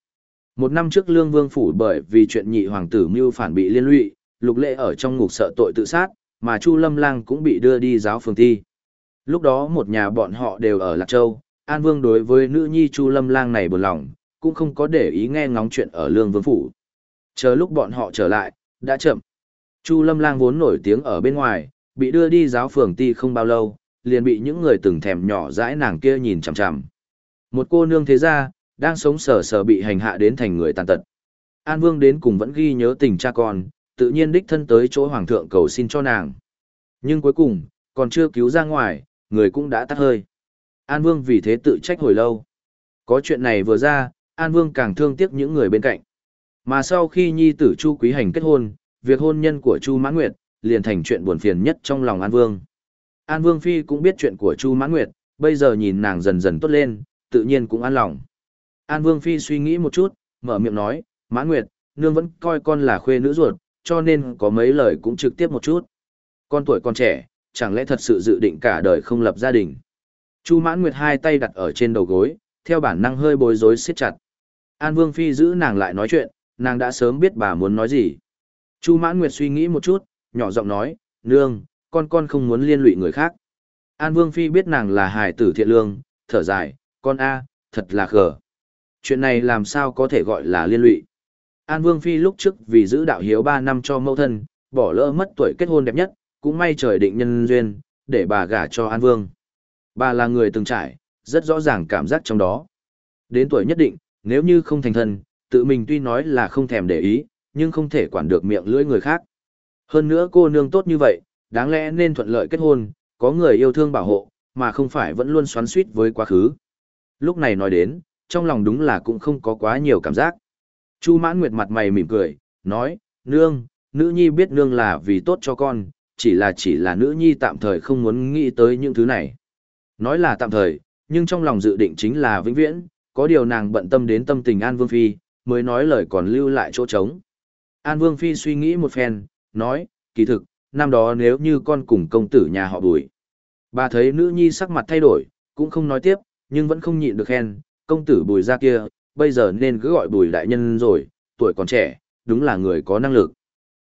Một năm trước Lương Vương phủ bởi vì chuyện nhị hoàng tử mưu phản bị liên lụy, lục lệ ở trong ngục sợ tội tự sát, mà Chu Lâm Lang cũng bị đưa đi giáo phường thi. Lúc đó một nhà bọn họ đều ở Lạc Châu, An Vương đối với nữ nhi Chu Lâm Lang này buồn lòng, cũng không có để ý nghe ngóng chuyện ở Lương Vương phủ. Chờ lúc bọn họ trở lại, đã chậm. Chu Lâm Lang vốn nổi tiếng ở bên ngoài, bị đưa đi giáo phường ti không bao lâu, liền bị những người từng thèm nhỏ dãi nàng kia nhìn chằm chằm. Một cô nương thế gia, đang sống sờ sờ bị hành hạ đến thành người tàn tật. An Vương đến cùng vẫn ghi nhớ tình cha con, tự nhiên đích thân tới chỗ hoàng thượng cầu xin cho nàng. Nhưng cuối cùng, còn chưa cứu ra ngoài, người cũng đã tắt hơi. An Vương vì thế tự trách hồi lâu. Có chuyện này vừa ra, An Vương càng thương tiếc những người bên cạnh. Mà sau khi nhi tử Chu Quý Hành kết hôn, việc hôn nhân của Chu Mãn Nguyệt liền thành chuyện buồn phiền nhất trong lòng An Vương. An Vương Phi cũng biết chuyện của Chu Mãn Nguyệt, bây giờ nhìn nàng dần dần tốt lên, tự nhiên cũng an lòng. An Vương Phi suy nghĩ một chút, mở miệng nói, Mãn Nguyệt, nương vẫn coi con là khuê nữ ruột, cho nên có mấy lời cũng trực tiếp một chút. Con tuổi con trẻ, chẳng lẽ thật sự dự định cả đời không lập gia đình. Chu Mãn Nguyệt hai tay đặt ở trên đầu gối, theo bản năng hơi bối rối siết chặt. An Vương Phi giữ nàng lại nói chuyện, nàng đã sớm biết bà muốn nói gì. Chu Mãn Nguyệt suy nghĩ một chút, nhỏ giọng nói, nương, con con không muốn liên lụy người khác. An Vương Phi biết nàng là hài tử thiện lương, thở dài, con A, thật là khờ. Chuyện này làm sao có thể gọi là liên lụy. An Vương Phi lúc trước vì giữ đạo hiếu 3 năm cho mẫu thân, bỏ lỡ mất tuổi kết hôn đẹp nhất, cũng may trời định nhân duyên, để bà gả cho An Vương. Bà là người từng trải, rất rõ ràng cảm giác trong đó. Đến tuổi nhất định, nếu như không thành thân, tự mình tuy nói là không thèm để ý, nhưng không thể quản được miệng lưỡi người khác. Hơn nữa cô nương tốt như vậy, đáng lẽ nên thuận lợi kết hôn, có người yêu thương bảo hộ, mà không phải vẫn luôn xoắn suýt với quá khứ. Lúc này nói đến, trong lòng đúng là cũng không có quá nhiều cảm giác. Chu mãn nguyệt mặt mày mỉm cười, nói, nương, nữ nhi biết nương là vì tốt cho con, chỉ là chỉ là nữ nhi tạm thời không muốn nghĩ tới những thứ này. Nói là tạm thời, nhưng trong lòng dự định chính là vĩnh viễn, có điều nàng bận tâm đến tâm tình An Vương Phi, mới nói lời còn lưu lại chỗ trống. An Vương Phi suy nghĩ một phen, nói, kỳ thực, năm đó nếu như con cùng công tử nhà họ bùi. Bà thấy nữ nhi sắc mặt thay đổi, cũng không nói tiếp, nhưng vẫn không nhịn được khen, công tử bùi ra kia, bây giờ nên cứ gọi bùi đại nhân rồi, tuổi còn trẻ, đúng là người có năng lực.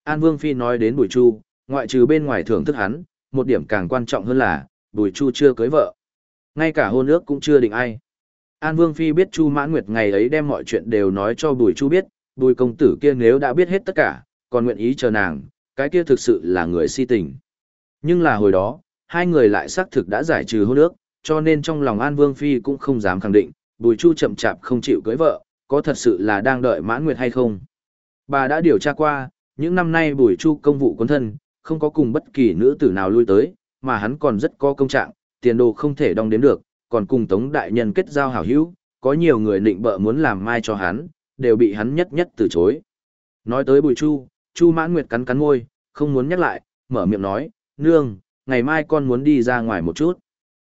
An Vương Phi nói đến bùi chu, ngoại trừ bên ngoài thưởng thức hắn, một điểm càng quan trọng hơn là, bùi chu chưa cưới vợ. Ngay cả hôn ước cũng chưa định ai. An Vương Phi biết Chu Mãn Nguyệt ngày ấy đem mọi chuyện đều nói cho Bùi Chu biết, Bùi công tử kia nếu đã biết hết tất cả, còn nguyện ý chờ nàng, cái kia thực sự là người si tình. Nhưng là hồi đó, hai người lại xác thực đã giải trừ hôn ước, cho nên trong lòng An Vương Phi cũng không dám khẳng định, Bùi Chu chậm chạp không chịu cưới vợ, có thật sự là đang đợi Mãn Nguyệt hay không. Bà đã điều tra qua, những năm nay Bùi Chu công vụ quân thân, không có cùng bất kỳ nữ tử nào lui tới, mà hắn còn rất có công trạng, tiền đồ không thể đong đếm được, còn cùng Tống Đại Nhân kết giao hảo hữu, có nhiều người nịnh bợ muốn làm mai cho hắn, đều bị hắn nhất nhất từ chối. Nói tới Bùi Chu, Chu Mãn Nguyệt cắn cắn môi, không muốn nhắc lại, mở miệng nói, nương, ngày mai con muốn đi ra ngoài một chút.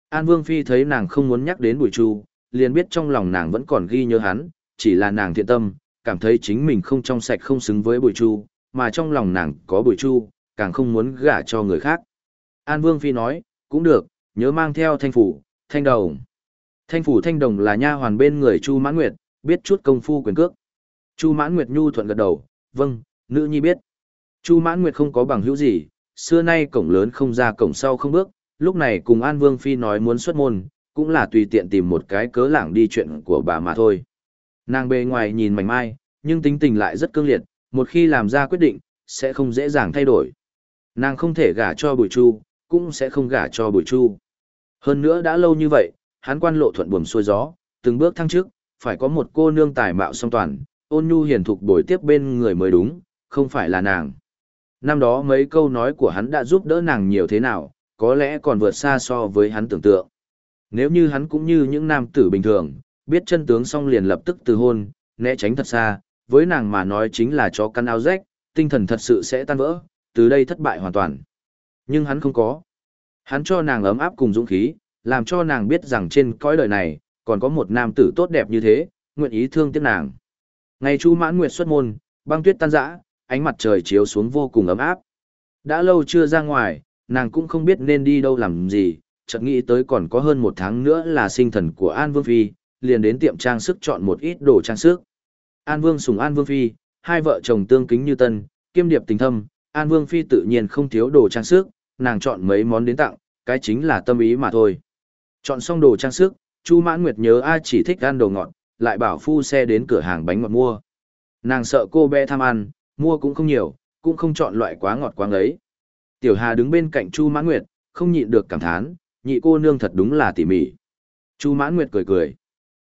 An Vương Phi thấy nàng không muốn nhắc đến Bùi Chu, liền biết trong lòng nàng vẫn còn ghi nhớ hắn, chỉ là nàng thiện tâm, cảm thấy chính mình không trong sạch không xứng với Bùi Chu, mà trong lòng nàng có Bùi Chu, càng không muốn gả cho người khác. An Vương Phi nói, cũng được, nhớ mang theo thanh phủ, thanh đồng. Thanh phủ thanh đồng là nha hoàn bên người Chu Mãn Nguyệt, biết chút công phu quyền cước. Chu Mãn Nguyệt nhu thuận gật đầu, vâng, nữ nhi biết. Chu Mãn Nguyệt không có bằng hữu gì, xưa nay cổng lớn không ra cổng sau không bước, lúc này cùng An Vương Phi nói muốn xuất môn, cũng là tùy tiện tìm một cái cớ lảng đi chuyện của bà mà thôi. Nàng bề ngoài nhìn mảnh mai, nhưng tính tình lại rất cương liệt, một khi làm ra quyết định, sẽ không dễ dàng thay đổi. Nàng không thể gả cho Bùi Chu, cũng sẽ không gả cho Bùi Chu. Hơn nữa đã lâu như vậy, hắn quan lộ thuận buồm xuôi gió, từng bước thăng trước, phải có một cô nương tài mạo song toàn, ôn nhu hiền thục bồi tiếp bên người mới đúng, không phải là nàng. Năm đó mấy câu nói của hắn đã giúp đỡ nàng nhiều thế nào, có lẽ còn vượt xa so với hắn tưởng tượng. Nếu như hắn cũng như những nam tử bình thường, biết chân tướng xong liền lập tức từ hôn, né tránh thật xa, với nàng mà nói chính là chó căn áo rách, tinh thần thật sự sẽ tan vỡ, từ đây thất bại hoàn toàn. Nhưng hắn không có. Hắn cho nàng ấm áp cùng dũng khí, làm cho nàng biết rằng trên cõi đời này, còn có một nam tử tốt đẹp như thế, nguyện ý thương tiếc nàng. Ngày Chu Mãn Nguyệt xuất môn, băng tuyết tan rã, ánh mặt trời chiếu xuống vô cùng ấm áp. Đã lâu chưa ra ngoài, nàng cũng không biết nên đi đâu làm gì, chợt nghĩ tới còn có hơn một tháng nữa là sinh thần của An Vương Phi, liền đến tiệm trang sức chọn một ít đồ trang sức. An Vương sùng An Vương Phi, hai vợ chồng tương kính như tân, kiêm điệp tình thâm, An Vương Phi tự nhiên không thiếu đồ trang sức, nàng chọn mấy món đến tặng, cái chính là tâm ý mà thôi. Chọn xong đồ trang sức, Chu Mãn Nguyệt nhớ ai chỉ thích ăn đồ ngọt, lại bảo phu xe đến cửa hàng bánh ngọt mua. Nàng sợ cô bé tham ăn, mua cũng không nhiều, cũng không chọn loại quá ngọt quá ngấy. Tiểu Hà đứng bên cạnh Chu Mãn Nguyệt, không nhịn được cảm thán, nhị cô nương thật đúng là tỉ mỉ. Chu Mãn Nguyệt cười cười.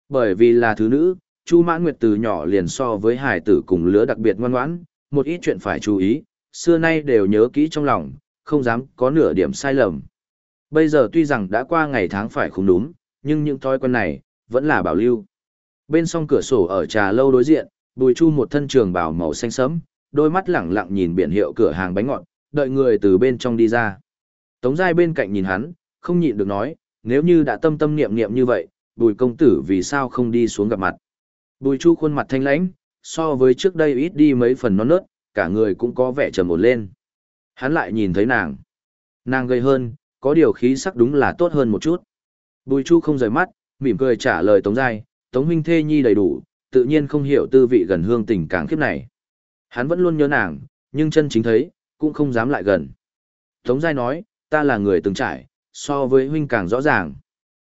Bởi vì là thứ nữ, Chu Mãn Nguyệt từ nhỏ liền so với hải tử cùng lứa đặc biệt ngoan ngoãn, một ít chuyện phải chú ý, xưa nay đều nhớ kỹ trong lòng, không dám có nửa điểm sai lầm. Bây giờ tuy rằng đã qua ngày tháng phải không đúng, nhưng những thói quen này, vẫn là bảo lưu. Bên song cửa sổ ở trà lâu đối diện, Bùi Chu một thân trường bào màu xanh sẫm, đôi mắt lẳng lặng nhìn biển hiệu cửa hàng bánh ngọt, đợi người từ bên trong đi ra. Tống Giai bên cạnh nhìn hắn, không nhịn được nói, nếu như đã tâm tâm niệm niệm như vậy, Bùi công tử vì sao không đi xuống gặp mặt. Bùi Chu khuôn mặt thanh lãnh, so với trước đây ít đi mấy phần non nớt, cả người cũng có vẻ trầm ổn lên. Hắn lại nhìn thấy nàng. Nàng gây hơn, có điều khí sắc đúng là tốt hơn một chút. Bùi Chu không rời mắt, mỉm cười trả lời Tống Giai, Tống huynh thê nhi đầy đủ, tự nhiên không hiểu tư vị gần hương tình càng khiếp này. Hắn vẫn luôn nhớ nàng, nhưng chân chính thấy, cũng không dám lại gần. Tống Giai nói, ta là người từng trải, so với huynh càng rõ ràng.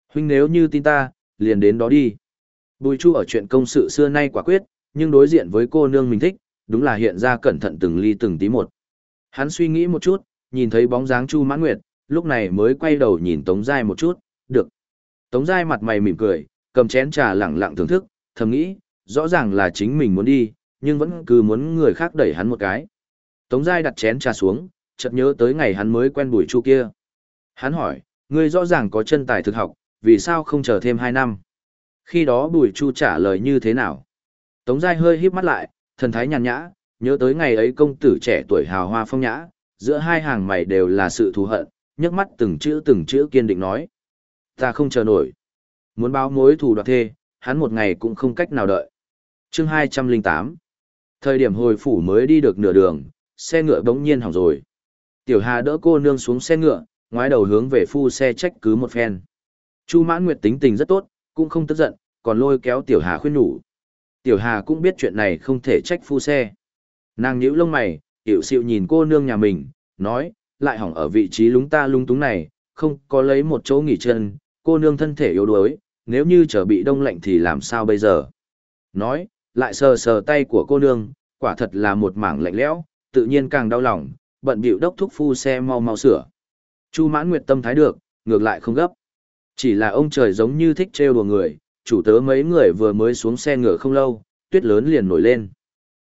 Huynh nếu như tin ta, liền đến đó đi. Bùi Chu ở chuyện công sự xưa nay quả quyết, nhưng đối diện với cô nương mình thích, đúng là hiện ra cẩn thận từng ly từng tí một. Hắn suy nghĩ một chút, nhìn thấy bóng dáng Chu Mãn Nguyệt, lúc này mới quay đầu nhìn Tống Giai một chút, được. Tống Giai mặt mày mỉm cười, cầm chén trà lẳng lặng thưởng thức, thầm nghĩ, rõ ràng là chính mình muốn đi, nhưng vẫn cứ muốn người khác đẩy hắn một cái. Tống Giai đặt chén trà xuống, chợt nhớ tới ngày hắn mới quen Bùi Chu kia. Hắn hỏi, ngươi rõ ràng có chân tài thực học, vì sao không chờ thêm hai năm? Khi đó Bùi Chu trả lời như thế nào? Tống Giai hơi híp mắt lại, thần thái nhàn nhã, nhớ tới ngày ấy công tử trẻ tuổi hào hoa phong nhã, giữa hai hàng mày đều là sự thù hận, nhấc mắt từng chữ từng chữ kiên định nói. Ta không chờ nổi. Muốn báo mối thù đoạt thê, hắn một ngày cũng không cách nào đợi. chương 208 Thời điểm hồi phủ mới đi được nửa đường, xe ngựa bỗng nhiên hỏng rồi. Tiểu Hà đỡ cô nương xuống xe ngựa, ngoái đầu hướng về phu xe trách cứ một phen. Chu Mãn Nguyệt tính tình rất tốt, cũng không tức giận, còn lôi kéo Tiểu Hà khuyên nhủ. Tiểu Hà cũng biết chuyện này không thể trách phu xe. Nàng nhíu lông mày, tiểu xịu nhìn cô nương nhà mình, nói, lại hỏng ở vị trí lúng ta lung túng này, không có lấy một chỗ nghỉ chân, cô nương thân thể yếu đuối, nếu như trở bị đông lạnh thì làm sao bây giờ? Nói, lại sờ sờ tay của cô nương, quả thật là một mảng lạnh lẽo, tự nhiên càng đau lòng, bận bịu đốc thúc phu xe mau mau sửa. Chu mãn nguyệt tâm thái được, ngược lại không gấp. Chỉ là ông trời giống như thích trêu đùa người, chủ tớ mấy người vừa mới xuống xe ngựa không lâu, tuyết lớn liền nổi lên.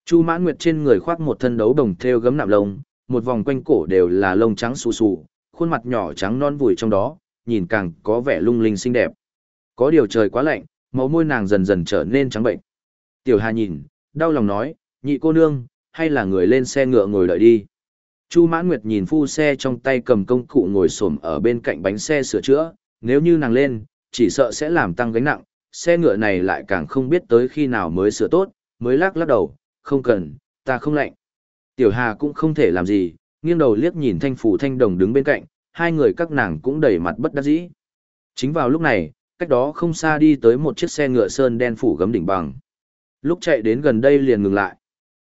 Chu mãn nguyệt trên người khoác một thân đấu đồng thêu gấm nạm lông, một vòng quanh cổ đều là lông trắng xù xù, khuôn mặt nhỏ trắng non vùi trong đó, nhìn càng có vẻ lung linh xinh đẹp. Có điều trời quá lạnh, màu môi nàng dần dần trở nên trắng bệnh. Tiểu Hà nhìn, đau lòng nói, nhị cô nương, hay là người lên xe ngựa ngồi đợi đi. Chu Mãn Nguyệt nhìn phu xe trong tay cầm công cụ ngồi xổm ở bên cạnh bánh xe sửa chữa, nếu như nàng lên, chỉ sợ sẽ làm tăng gánh nặng, xe ngựa này lại càng không biết tới khi nào mới sửa tốt, mới lắc lắc đầu, không cần, ta không lạnh. Tiểu Hà cũng không thể làm gì, nghiêng đầu liếc nhìn thanh phủ thanh đồng đứng bên cạnh, hai người các nàng cũng đầy mặt bất đắc dĩ. Chính vào lúc này, cách đó không xa đi tới một chiếc xe ngựa sơn đen phủ gấm đỉnh bằng. Lúc chạy đến gần đây liền ngừng lại.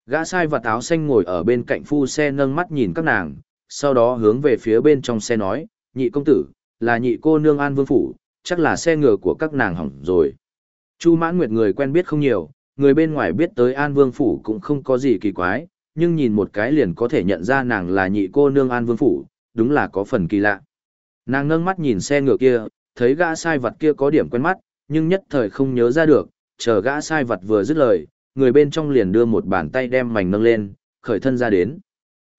Gã sai và táo xanh ngồi ở bên cạnh phu xe nâng mắt nhìn các nàng, sau đó hướng về phía bên trong xe nói, nhị công tử, là nhị cô nương an vương phủ, chắc là xe ngựa của các nàng hỏng rồi. Chu mãn nguyệt người quen biết không nhiều, người bên ngoài biết tới an vương phủ cũng không có gì kỳ quái, nhưng nhìn một cái liền có thể nhận ra nàng là nhị cô nương an vương phủ, đúng là có phần kỳ lạ. Nàng ngưng mắt nhìn xe ngựa kia, thấy gã sai vật kia có điểm quen mắt, nhưng nhất thời không nhớ ra được, chờ gã sai vật vừa dứt lời, người bên trong liền đưa một bàn tay đem mảnh nâng lên, khởi thân ra đến.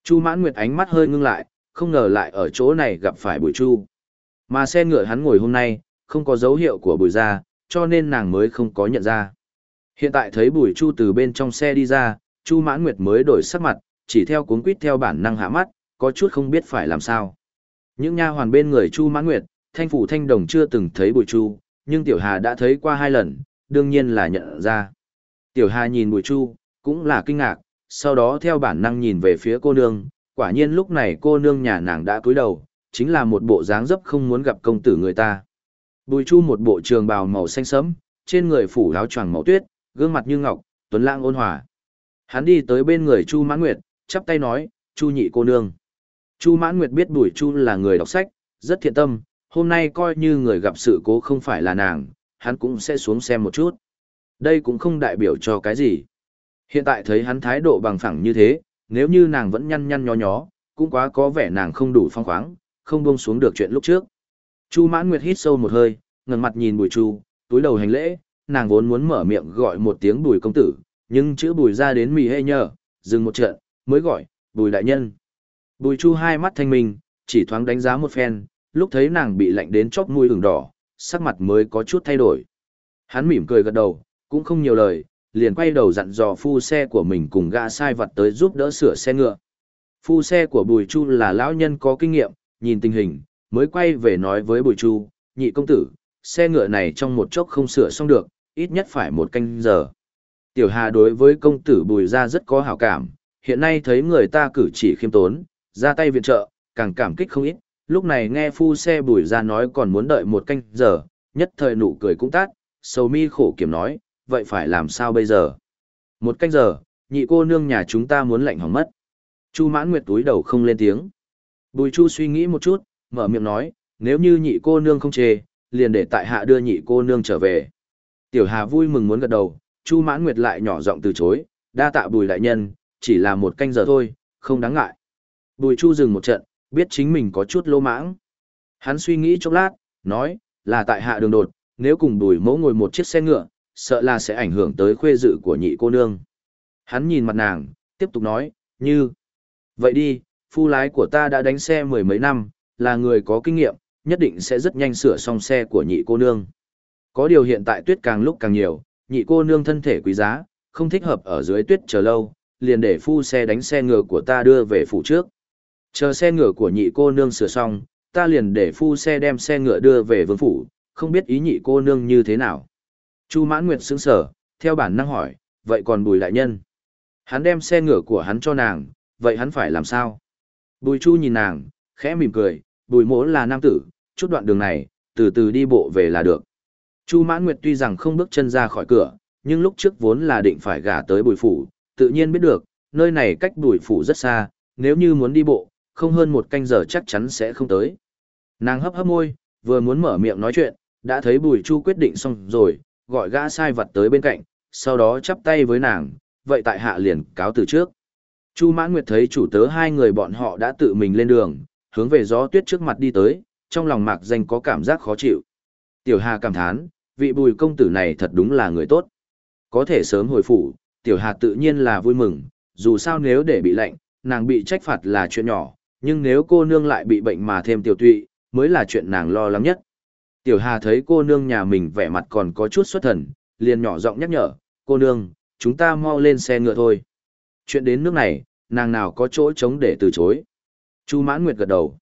Chu mãn nguyệt ánh mắt hơi ngưng lại, không ngờ lại ở chỗ này gặp phải bùi chu. Mà xe ngựa hắn ngồi hôm nay, không có dấu hiệu của bùi Gia, cho nên nàng mới không có nhận ra. Hiện tại thấy bùi chu từ bên trong xe đi ra, chu mãn nguyệt mới đổi sắc mặt, chỉ theo cuốn quýt theo bản năng hạ mắt, có chút không biết phải làm sao. Những nha hoàn bên người chu mãn nguyệt, thanh phủ thanh đồng chưa từng thấy bùi chu, nhưng tiểu hà đã thấy qua hai lần, đương nhiên là nhận ra. Tiểu hà nhìn bùi chu, cũng là kinh ngạc, sau đó theo bản năng nhìn về phía cô nương, quả nhiên lúc này cô nương nhà nàng đã cúi đầu, chính là một bộ dáng dấp không muốn gặp công tử người ta. Bùi chu một bộ trường bào màu xanh sẫm, trên người phủ áo choàng màu tuyết, gương mặt như ngọc, tuấn lãng ôn hòa. Hắn đi tới bên người Chu Mãn Nguyệt, chắp tay nói, Chu nhị cô nương. Chu Mãn Nguyệt biết Bùi Chu là người đọc sách, rất thiện tâm, hôm nay coi như người gặp sự cố không phải là nàng, hắn cũng sẽ xuống xem một chút. Đây cũng không đại biểu cho cái gì. Hiện tại thấy hắn thái độ bằng phẳng như thế, nếu như nàng vẫn nhăn nhăn nhó nhó, cũng quá có vẻ nàng không đủ phong khoáng, không buông xuống được chuyện lúc trước. Chu Mãn Nguyệt hít sâu một hơi, ngẩng mặt nhìn Bùi Chu, túi đầu hành lễ, nàng vốn muốn mở miệng gọi một tiếng Bùi công tử, nhưng chữ Bùi ra đến mì hê nhờ, dừng một trận, mới gọi, Bùi đại nhân. Bùi Chu hai mắt thanh minh, chỉ thoáng đánh giá một phen, lúc thấy nàng bị lạnh đến chóp mũi ửng đỏ, sắc mặt mới có chút thay đổi. Hắn mỉm cười gật đầu, cũng không nhiều lời, liền quay đầu dặn dò phu xe của mình cùng gã sai vật tới giúp đỡ sửa xe ngựa. Phu xe của Bùi Chu là lão nhân có kinh nghiệm, nhìn tình hình, mới quay về nói với Bùi Chu, nhị công tử, xe ngựa này trong một chốc không sửa xong được, ít nhất phải một canh giờ. Tiểu Hà đối với công tử Bùi Gia rất có hảo cảm, hiện nay thấy người ta cử chỉ khiêm tốn, ra tay viện trợ, càng cảm kích không ít, lúc này nghe phu xe Bùi Gia nói còn muốn đợi một canh giờ, nhất thời nụ cười cũng tát, sầu mi khổ kiểm nói, vậy phải làm sao bây giờ? Một canh giờ, nhị cô nương nhà chúng ta muốn lạnh hỏng mất. Chu mãn nguyệt túi đầu không lên tiếng. Bùi chu suy nghĩ một chút, mở miệng nói, nếu như nhị cô nương không chê, liền để tại hạ đưa nhị cô nương trở về. Tiểu Hà vui mừng muốn gật đầu, Chu Mãn Nguyệt lại nhỏ giọng từ chối, đa tạ bùi đại nhân, chỉ là một canh giờ thôi, không đáng ngại. Bùi Chu dừng một trận, biết chính mình có chút lô mãng. Hắn suy nghĩ chốc lát, nói, là tại hạ đường đột, nếu cùng bùi mẫu ngồi một chiếc xe ngựa, sợ là sẽ ảnh hưởng tới khuê dự của nhị cô nương. Hắn nhìn mặt nàng, tiếp tục nói, như, vậy đi, phu lái của ta đã đánh xe mười mấy năm, là người có kinh nghiệm, nhất định sẽ rất nhanh sửa xong xe của nhị cô nương. Có điều hiện tại tuyết càng lúc càng nhiều, nhị cô nương thân thể quý giá, không thích hợp ở dưới tuyết chờ lâu, liền để phu xe đánh xe ngựa của ta đưa về phủ trước. Chờ xe ngựa của nhị cô nương sửa xong, ta liền để phu xe đem xe ngựa đưa về vương phủ, không biết ý nhị cô nương như thế nào. Chu mãn nguyệt sững sở, theo bản năng hỏi, vậy còn bùi đại nhân? Hắn đem xe ngựa của hắn cho nàng, vậy hắn phải làm sao? Bùi chu nhìn nàng, khẽ mỉm cười, bùi mỗ là nam tử, chút đoạn đường này, từ từ đi bộ về là được. Chu mãn nguyệt tuy rằng không bước chân ra khỏi cửa, nhưng lúc trước vốn là định phải gả tới bùi phủ, tự nhiên biết được, nơi này cách bùi phủ rất xa, nếu như muốn đi bộ, không hơn một canh giờ chắc chắn sẽ không tới. Nàng hấp hấp môi, vừa muốn mở miệng nói chuyện, đã thấy bùi chu quyết định xong rồi, gọi gã sai vật tới bên cạnh, sau đó chắp tay với nàng, vậy tại hạ liền cáo từ trước. Chu mãn nguyệt thấy chủ tớ hai người bọn họ đã tự mình lên đường, hướng về gió tuyết trước mặt đi tới, trong lòng mạc danh có cảm giác khó chịu. Tiểu Hà cảm thán, vị bùi công tử này thật đúng là người tốt. Có thể sớm hồi phủ, Tiểu Hà tự nhiên là vui mừng, dù sao nếu để bị lạnh, nàng bị trách phạt là chuyện nhỏ, nhưng nếu cô nương lại bị bệnh mà thêm tiểu tụy, mới là chuyện nàng lo lắng nhất. Tiểu Hà thấy cô nương nhà mình vẻ mặt còn có chút xuất thần, liền nhỏ giọng nhắc nhở, cô nương, chúng ta mau lên xe ngựa thôi. Chuyện đến nước này, nàng nào có chỗ trống để từ chối. Chu Mãn Nguyệt gật đầu.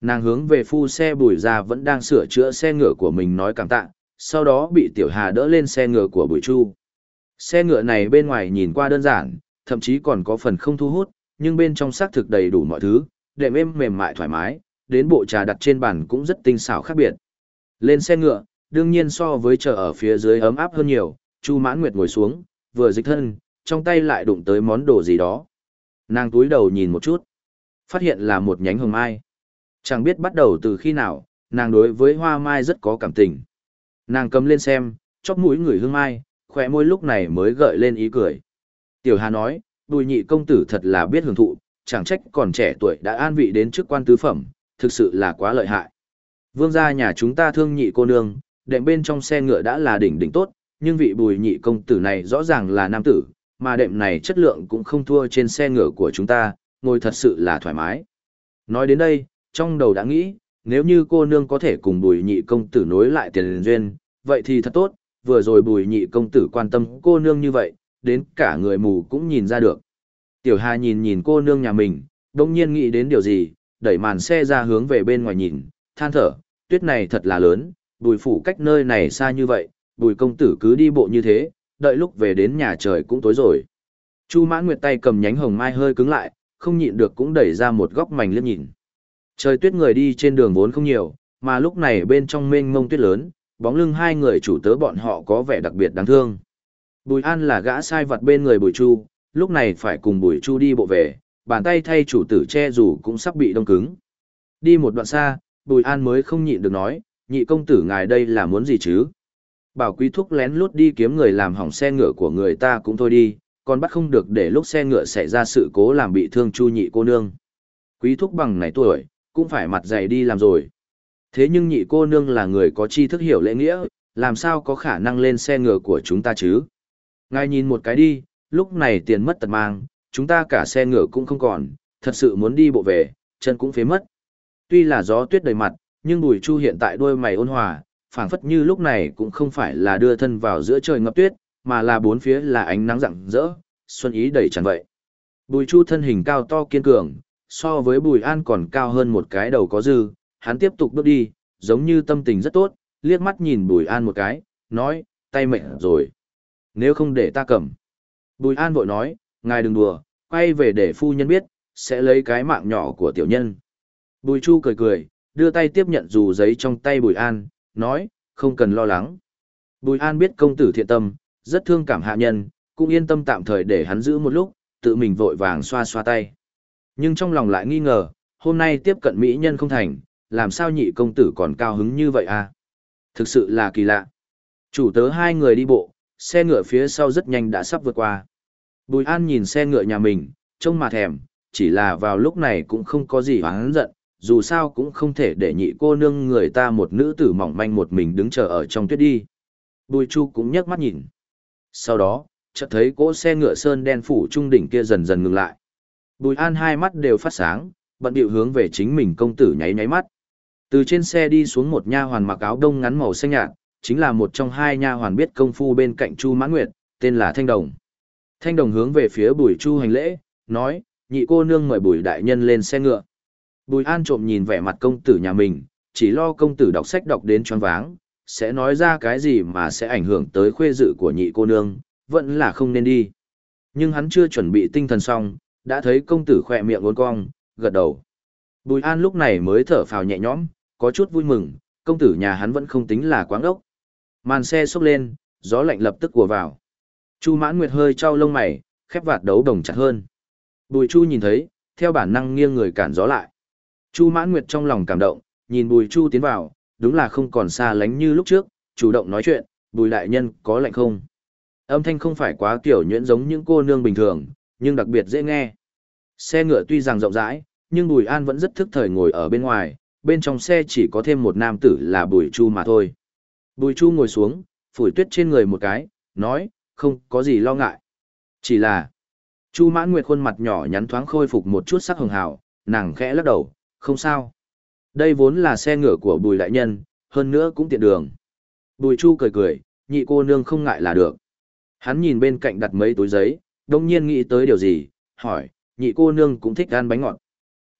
Nàng hướng về phu xe bùi ra vẫn đang sửa chữa xe ngựa của mình nói cảm tạ, sau đó bị Tiểu Hà đỡ lên xe ngựa của bùi chu. Xe ngựa này bên ngoài nhìn qua đơn giản, thậm chí còn có phần không thu hút, nhưng bên trong xác thực đầy đủ mọi thứ, đệm êm mềm mại thoải mái, đến bộ trà đặt trên bàn cũng rất tinh xảo khác biệt. Lên xe ngựa, đương nhiên so với chờ ở phía dưới ấm áp hơn nhiều, Chu Mãn Nguyệt ngồi xuống, vừa dịch thân, trong tay lại đụng tới món đồ gì đó. Nàng túi đầu nhìn một chút, phát hiện là một nhánh hồng mai. Chẳng biết bắt đầu từ khi nào, nàng đối với hoa mai rất có cảm tình. Nàng cầm lên xem, chóp mũi người hương mai, khỏe môi lúc này mới gợi lên ý cười. Tiểu Hà nói, bùi nhị công tử thật là biết hưởng thụ, chẳng trách còn trẻ tuổi đã an vị đến chức quan tứ phẩm, thực sự là quá lợi hại. Vương gia nhà chúng ta thương nhị cô nương, đệm bên trong xe ngựa đã là đỉnh đỉnh tốt, nhưng vị bùi nhị công tử này rõ ràng là nam tử, mà đệm này chất lượng cũng không thua trên xe ngựa của chúng ta, ngồi thật sự là thoải mái. Nói đến đây, trong đầu đã nghĩ, nếu như cô nương có thể cùng bùi nhị công tử nối lại tiền duyên, vậy thì thật tốt, vừa rồi bùi nhị công tử quan tâm cô nương như vậy, đến cả người mù cũng nhìn ra được. Tiểu Hà nhìn nhìn cô nương nhà mình, đông nhiên nghĩ đến điều gì, đẩy màn xe ra hướng về bên ngoài nhìn, than thở, tuyết này thật là lớn, bùi phủ cách nơi này xa như vậy, bùi công tử cứ đi bộ như thế, đợi lúc về đến nhà trời cũng tối rồi. Chu mãn nguyệt tay cầm nhánh hồng mai hơi cứng lại, không nhịn được cũng đẩy ra một góc mảnh liếc nhìn. Trời tuyết người đi trên đường vốn không nhiều, mà lúc này bên trong mênh mông tuyết lớn, bóng lưng hai người chủ tớ bọn họ có vẻ đặc biệt đáng thương. Bùi An là gã sai vật bên người Bùi Chu, lúc này phải cùng Bùi Chu đi bộ về, bàn tay thay chủ tử che dù cũng sắp bị đông cứng. Đi một đoạn xa, Bùi An mới không nhịn được nói, nhị công tử ngài đây là muốn gì chứ? Bảo quý thúc lén lút đi kiếm người làm hỏng xe ngựa của người ta cũng thôi đi, còn bắt không được để lúc xe ngựa xảy ra sự cố làm bị thương chu nhị cô nương. Quý thúc bằng này tuổi, cũng phải mặt dày đi làm rồi. Thế nhưng nhị cô nương là người có tri thức hiểu lễ nghĩa, làm sao có khả năng lên xe ngựa của chúng ta chứ? Ngài nhìn một cái đi, lúc này tiền mất tật mang, chúng ta cả xe ngựa cũng không còn, thật sự muốn đi bộ về, chân cũng phế mất. Tuy là gió tuyết đầy mặt, nhưng Bùi Chu hiện tại đôi mày ôn hòa, phảng phất như lúc này cũng không phải là đưa thân vào giữa trời ngập tuyết, mà là bốn phía là ánh nắng rạng rỡ, xuân ý đầy tràn vậy. Bùi Chu thân hình cao to kiên cường, so với Bùi An còn cao hơn một cái đầu có dư, hắn tiếp tục bước đi, giống như tâm tình rất tốt, liếc mắt nhìn Bùi An một cái, nói, tay mệnh rồi. Nếu không để ta cầm. Bùi An vội nói, ngài đừng đùa, quay về để phu nhân biết, sẽ lấy cái mạng nhỏ của tiểu nhân. Bùi Chu cười cười, đưa tay tiếp nhận dù giấy trong tay Bùi An, nói, không cần lo lắng. Bùi An biết công tử thiện tâm, rất thương cảm hạ nhân, cũng yên tâm tạm thời để hắn giữ một lúc, tự mình vội vàng xoa xoa tay. Nhưng trong lòng lại nghi ngờ, hôm nay tiếp cận mỹ nhân không thành, làm sao nhị công tử còn cao hứng như vậy à? Thực sự là kỳ lạ. Chủ tớ hai người đi bộ, xe ngựa phía sau rất nhanh đã sắp vượt qua. Bùi An nhìn xe ngựa nhà mình, trông mà thèm, chỉ là vào lúc này cũng không có gì hoáng giận, dù sao cũng không thể để nhị cô nương người ta một nữ tử mỏng manh một mình đứng chờ ở trong tuyết đi. Bùi Chu cũng nhấc mắt nhìn. Sau đó, chợt thấy cỗ xe ngựa sơn đen phủ trung đỉnh kia dần dần ngừng lại. Bùi An hai mắt đều phát sáng, bận điệu hướng về chính mình công tử nháy nháy mắt. Từ trên xe đi xuống một nha hoàn mặc áo đông ngắn màu xanh nhạt, chính là một trong hai nha hoàn biết công phu bên cạnh Chu Mãn Nguyệt, tên là Thanh Đồng. Thanh Đồng hướng về phía Bùi Chu hành lễ, nói, nhị cô nương mời Bùi đại nhân lên xe ngựa. Bùi An trộm nhìn vẻ mặt công tử nhà mình, chỉ lo công tử đọc sách đọc đến choáng váng, sẽ nói ra cái gì mà sẽ ảnh hưởng tới khuê dự của nhị cô nương, vẫn là không nên đi. Nhưng hắn chưa chuẩn bị tinh thần xong, đã thấy công tử khỏe miệng uốn cong, gật đầu. Bùi An lúc này mới thở phào nhẹ nhõm, có chút vui mừng, công tử nhà hắn vẫn không tính là quáng ốc. Màn xe xốc lên, gió lạnh lập tức của vào. Chu Mãn Nguyệt hơi trao lông mày, khép vạt đấu đồng chặt hơn. Bùi Chu nhìn thấy, theo bản năng nghiêng người cản gió lại. Chu Mãn Nguyệt trong lòng cảm động, nhìn Bùi Chu tiến vào, đúng là không còn xa lánh như lúc trước, chủ động nói chuyện, Bùi đại nhân có lạnh không? Âm thanh không phải quá kiểu nhuyễn giống những cô nương bình thường, nhưng đặc biệt dễ nghe. Xe ngựa tuy rằng rộng rãi, nhưng Bùi An vẫn rất thức thời ngồi ở bên ngoài, bên trong xe chỉ có thêm một nam tử là Bùi Chu mà thôi. Bùi Chu ngồi xuống, phủi tuyết trên người một cái, nói, không có gì lo ngại. Chỉ là, Chu Mãn Nguyệt khuôn mặt nhỏ nhắn thoáng khôi phục một chút sắc hồng hào, nàng khẽ lắc đầu, không sao. Đây vốn là xe ngựa của Bùi Đại Nhân, hơn nữa cũng tiện đường. Bùi Chu cười cười, nhị cô nương không ngại là được. Hắn nhìn bên cạnh đặt mấy túi giấy, đông nhiên nghĩ tới điều gì, hỏi, nhị cô nương cũng thích ăn bánh ngọt.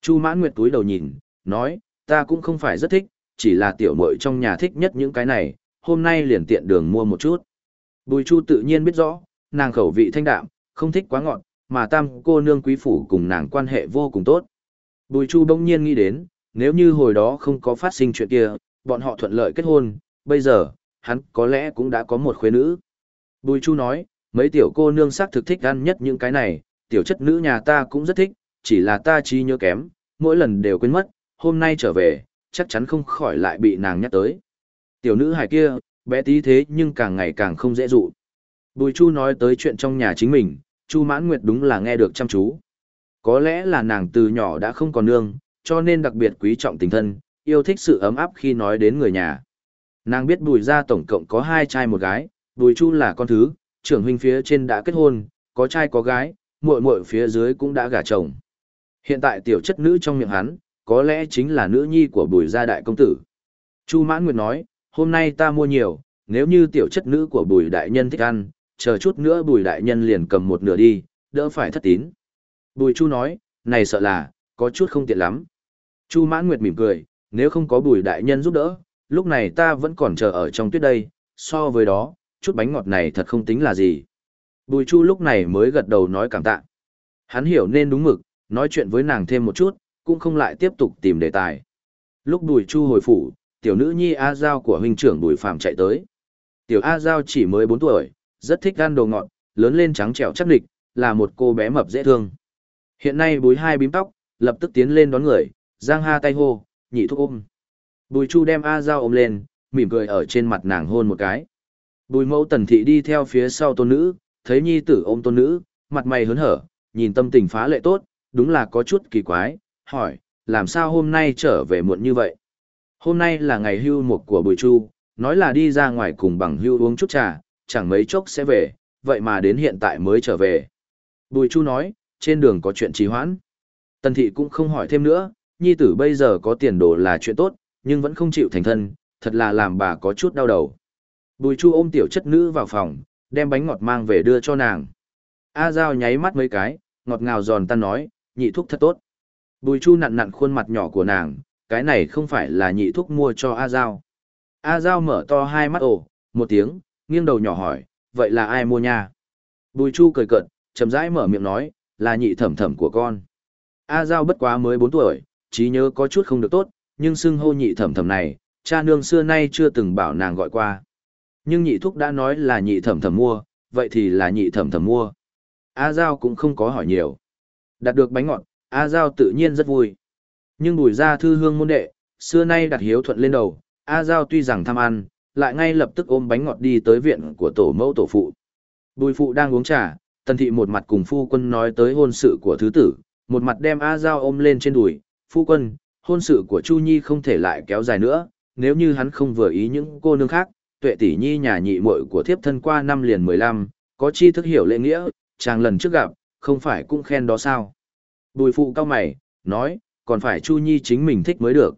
Chu mãn nguyệt túi đầu nhìn, nói, ta cũng không phải rất thích, chỉ là tiểu muội trong nhà thích nhất những cái này, hôm nay liền tiện đường mua một chút. Bùi chu tự nhiên biết rõ, nàng khẩu vị thanh đạm, không thích quá ngọt, mà tam cô nương quý phủ cùng nàng quan hệ vô cùng tốt. Bùi chu bỗng nhiên nghĩ đến, nếu như hồi đó không có phát sinh chuyện kia, bọn họ thuận lợi kết hôn, bây giờ, hắn có lẽ cũng đã có một khuê nữ. Bùi chu nói, mấy tiểu cô nương xác thực thích ăn nhất những cái này, tiểu chất nữ nhà ta cũng rất thích, chỉ là ta trí nhớ kém, mỗi lần đều quên mất, hôm nay trở về, chắc chắn không khỏi lại bị nàng nhắc tới. Tiểu nữ hài kia, bé tí thế nhưng càng ngày càng không dễ dụ. Bùi Chu nói tới chuyện trong nhà chính mình, Chu Mãn Nguyệt đúng là nghe được chăm chú. Có lẽ là nàng từ nhỏ đã không còn nương, cho nên đặc biệt quý trọng tình thân, yêu thích sự ấm áp khi nói đến người nhà. Nàng biết Bùi gia tổng cộng có hai trai một gái, Bùi Chu là con thứ, trưởng huynh phía trên đã kết hôn, có trai có gái, muội muội phía dưới cũng đã gả chồng. Hiện tại tiểu chất nữ trong miệng hắn, có lẽ chính là nữ nhi của bùi gia đại công tử. Chu Mãn Nguyệt nói, hôm nay ta mua nhiều, nếu như tiểu chất nữ của bùi đại nhân thích ăn, chờ chút nữa bùi đại nhân liền cầm một nửa đi, đỡ phải thất tín. Bùi Chu nói, này sợ là, có chút không tiện lắm. Chu Mãn Nguyệt mỉm cười, nếu không có bùi đại nhân giúp đỡ, lúc này ta vẫn còn chờ ở trong tuyết đây, so với đó, chút bánh ngọt này thật không tính là gì. Bùi Chu lúc này mới gật đầu nói cảm tạ. Hắn hiểu nên đúng mực, nói chuyện với nàng thêm một chút, cũng không lại tiếp tục tìm đề tài. Lúc Bùi Chu hồi phủ, tiểu nữ nhi A Giao của huynh trưởng Bùi Phạm chạy tới. Tiểu A Giao chỉ mới 4 tuổi, rất thích ăn đồ ngọt, lớn lên trắng trẻo chắc địch, là một cô bé mập dễ thương. Hiện nay bùi hai bím tóc, lập tức tiến lên đón người, giang ha tay hô, nhị thúc ôm. Bùi Chu đem A Giao ôm lên, mỉm cười ở trên mặt nàng hôn một cái. Bùi mẫu tần thị đi theo phía sau tôn nữ, thấy nhi tử ôm tôn nữ, mặt mày hớn hở, nhìn tâm tình phá lệ tốt, đúng là có chút kỳ quái, hỏi, làm sao hôm nay trở về muộn như vậy? Hôm nay là ngày hưu mục của Bùi Chu, nói là đi ra ngoài cùng bằng hưu uống chút trà, chẳng mấy chốc sẽ về, vậy mà đến hiện tại mới trở về. Bùi Chu nói, trên đường có chuyện trì hoãn. Tần thị cũng không hỏi thêm nữa, nhi tử bây giờ có tiền đồ là chuyện tốt, nhưng vẫn không chịu thành thân, thật là làm bà có chút đau đầu. Bùi Chu ôm tiểu chất nữ vào phòng, đem bánh ngọt mang về đưa cho nàng. A Giao nháy mắt mấy cái, ngọt ngào giòn tan nói, nhị thuốc thật tốt. Bùi Chu nặn nặn khuôn mặt nhỏ của nàng, cái này không phải là nhị thuốc mua cho A Giao. A Giao mở to hai mắt ồ, một tiếng, nghiêng đầu nhỏ hỏi, vậy là ai mua nha? Bùi Chu cười cợt, chậm rãi mở miệng nói, là nhị thẩm thẩm của con. A Giao bất quá mới 4 tuổi, trí nhớ có chút không được tốt, nhưng xưng hô nhị thẩm thẩm này, cha nương xưa nay chưa từng bảo nàng gọi qua. Nhưng nhị thúc đã nói là nhị thẩm thẩm mua, vậy thì là nhị thẩm thẩm mua. A Giao cũng không có hỏi nhiều. Đạt được bánh ngọt, A Giao tự nhiên rất vui. Nhưng bùi ra thư hương môn đệ, xưa nay đặt hiếu thuận lên đầu, A Giao tuy rằng tham ăn, lại ngay lập tức ôm bánh ngọt đi tới viện của tổ mẫu tổ phụ. Bùi phụ đang uống trà, tần thị một mặt cùng phu quân nói tới hôn sự của thứ tử, một mặt đem A Giao ôm lên trên đùi, phu quân, hôn sự của Chu Nhi không thể lại kéo dài nữa, nếu như hắn không vừa ý những cô nương khác, tuệ tỷ nhi nhà nhị muội của thiếp thân qua năm liền mười lăm, có chi thức hiểu lễ nghĩa, chàng lần trước gặp, không phải cũng khen đó sao. Bùi phụ cao mày, nói, còn phải Chu Nhi chính mình thích mới được.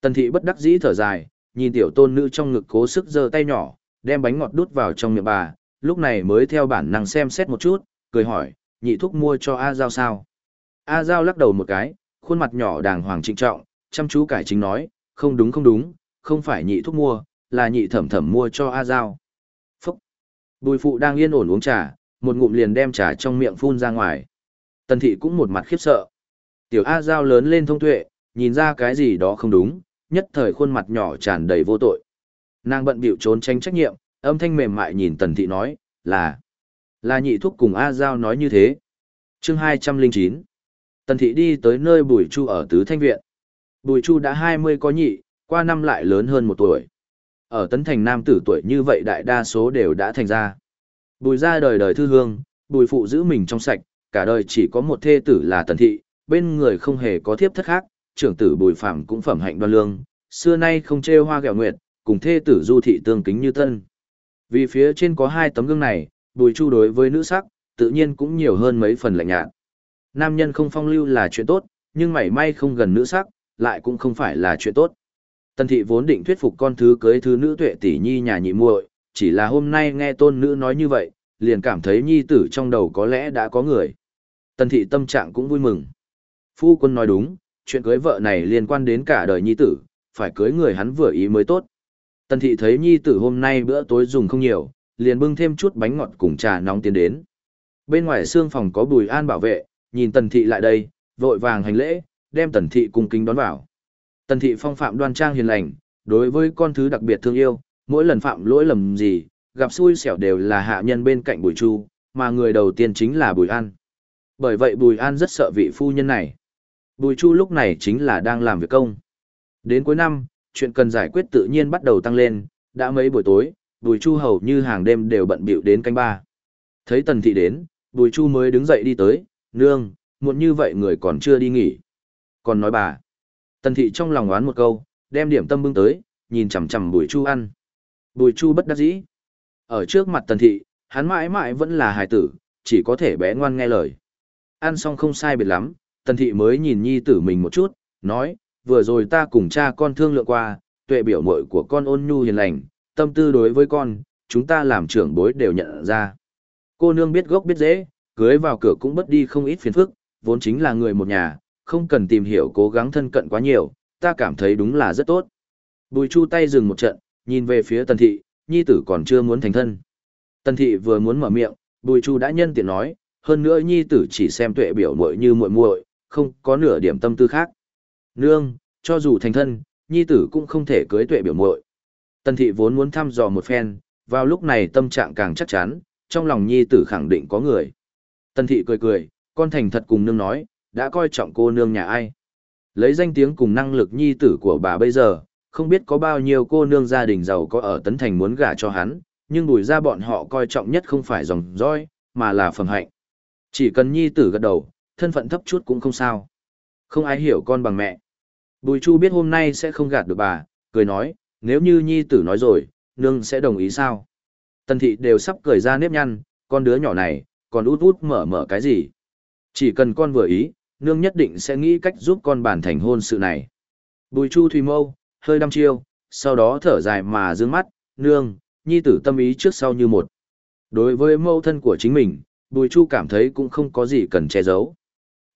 Tần thị bất đắc dĩ thở dài, nhìn tiểu tôn nữ trong ngực cố sức giơ tay nhỏ, đem bánh ngọt đút vào trong miệng bà, lúc này mới theo bản năng xem xét một chút, cười hỏi, nhị thúc mua cho A Giao sao? A Giao lắc đầu một cái, khuôn mặt nhỏ đàng hoàng trịnh trọng, chăm chú cải chính nói, không đúng không đúng, không phải nhị thúc mua, là nhị thẩm thẩm mua cho A Giao. Phúc! Bùi phụ đang yên ổn uống trà, một ngụm liền đem trà trong miệng phun ra ngoài. Tần thị cũng một mặt khiếp sợ. Tiểu A Giao lớn lên thông tuệ, nhìn ra cái gì đó không đúng, nhất thời khuôn mặt nhỏ tràn đầy vô tội. Nàng bận bịu trốn tránh trách nhiệm, âm thanh mềm mại nhìn Tần thị nói, là, là nhị thúc cùng A Giao nói như thế. chương 209 Tần thị đi tới nơi Bùi Chu ở Tứ Thanh Viện. Bùi Chu đã 20 có nhị, qua năm lại lớn hơn một tuổi. Ở Tấn Thành Nam tử tuổi như vậy đại đa số đều đã thành ra. Bùi ra đời đời thư hương, bùi phụ giữ mình trong sạch, cả đời chỉ có một thê tử là Tần Thị, bên người không hề có thiếp thất khác, trưởng tử bùi phạm cũng phẩm hạnh đoan lương, xưa nay không trêu hoa gẹo nguyệt, cùng thê tử du thị tương kính như tân. Vì phía trên có hai tấm gương này, bùi chu đối với nữ sắc, tự nhiên cũng nhiều hơn mấy phần lạnh nhạt. Nam nhân không phong lưu là chuyện tốt, nhưng mảy may không gần nữ sắc, lại cũng không phải là chuyện tốt. Tần thị vốn định thuyết phục con thứ cưới thứ nữ tuệ tỷ nhi nhà nhị muội, chỉ là hôm nay nghe tôn nữ nói như vậy, liền cảm thấy nhi tử trong đầu có lẽ đã có người. Tần thị tâm trạng cũng vui mừng. Phu quân nói đúng, chuyện cưới vợ này liên quan đến cả đời nhi tử, phải cưới người hắn vừa ý mới tốt. Tần thị thấy nhi tử hôm nay bữa tối dùng không nhiều, liền bưng thêm chút bánh ngọt cùng trà nóng tiến đến. Bên ngoài xương phòng có bùi an bảo vệ, nhìn tần thị lại đây, vội vàng hành lễ, đem tần thị cung kính đón vào. Tần thị phong phạm đoan trang hiền lành, đối với con thứ đặc biệt thương yêu, mỗi lần phạm lỗi lầm gì, gặp xui xẻo đều là hạ nhân bên cạnh bùi chu, mà người đầu tiên chính là bùi an. Bởi vậy bùi an rất sợ vị phu nhân này. Bùi chu lúc này chính là đang làm việc công. Đến cuối năm, chuyện cần giải quyết tự nhiên bắt đầu tăng lên, đã mấy buổi tối, bùi chu hầu như hàng đêm đều bận bịu đến canh ba. Thấy tần thị đến, bùi chu mới đứng dậy đi tới, nương, muộn như vậy người còn chưa đi nghỉ. Còn nói bà, tần thị trong lòng oán một câu, đem điểm tâm bưng tới, nhìn chằm chằm bùi chu ăn. Bùi chu bất đắc dĩ. Ở trước mặt tần thị, hắn mãi mãi vẫn là hài tử, chỉ có thể bé ngoan nghe lời. Ăn xong không sai biệt lắm, tần thị mới nhìn nhi tử mình một chút, nói, vừa rồi ta cùng cha con thương lượng qua, tuệ biểu mội của con ôn nhu hiền lành, tâm tư đối với con, chúng ta làm trưởng bối đều nhận ra. Cô nương biết gốc biết dễ, cưới vào cửa cũng bất đi không ít phiền phức, vốn chính là người một nhà, không cần tìm hiểu cố gắng thân cận quá nhiều, ta cảm thấy đúng là rất tốt. Bùi chu tay dừng một trận, nhìn về phía tần thị, nhi tử còn chưa muốn thành thân. Tần thị vừa muốn mở miệng, bùi chu đã nhân tiện nói, hơn nữa nhi tử chỉ xem tuệ biểu muội như muội muội, không có nửa điểm tâm tư khác. Nương, cho dù thành thân, nhi tử cũng không thể cưới tuệ biểu muội. Tần thị vốn muốn thăm dò một phen, vào lúc này tâm trạng càng chắc chắn, trong lòng nhi tử khẳng định có người. Tần thị cười cười, con thành thật cùng nương nói, đã coi trọng cô nương nhà ai. Lấy danh tiếng cùng năng lực nhi tử của bà bây giờ, không biết có bao nhiêu cô nương gia đình giàu có ở Tấn Thành muốn gả cho hắn, nhưng bùi ra bọn họ coi trọng nhất không phải dòng dõi, mà là phẩm hạnh. Chỉ cần nhi tử gật đầu, thân phận thấp chút cũng không sao. Không ai hiểu con bằng mẹ. Bùi Chu biết hôm nay sẽ không gạt được bà, cười nói, nếu như nhi tử nói rồi, nương sẽ đồng ý sao? Tần thị đều sắp cười ra nếp nhăn, con đứa nhỏ này, còn út út mở mở cái gì? Chỉ cần con vừa ý, nương nhất định sẽ nghĩ cách giúp con bản thành hôn sự này. Bùi Chu Thùy Mâu, hơi đăm chiêu, sau đó thở dài mà dương mắt, nương, nhi tử tâm ý trước sau như một. Đối với mâu thân của chính mình, Bùi Chu cảm thấy cũng không có gì cần che giấu.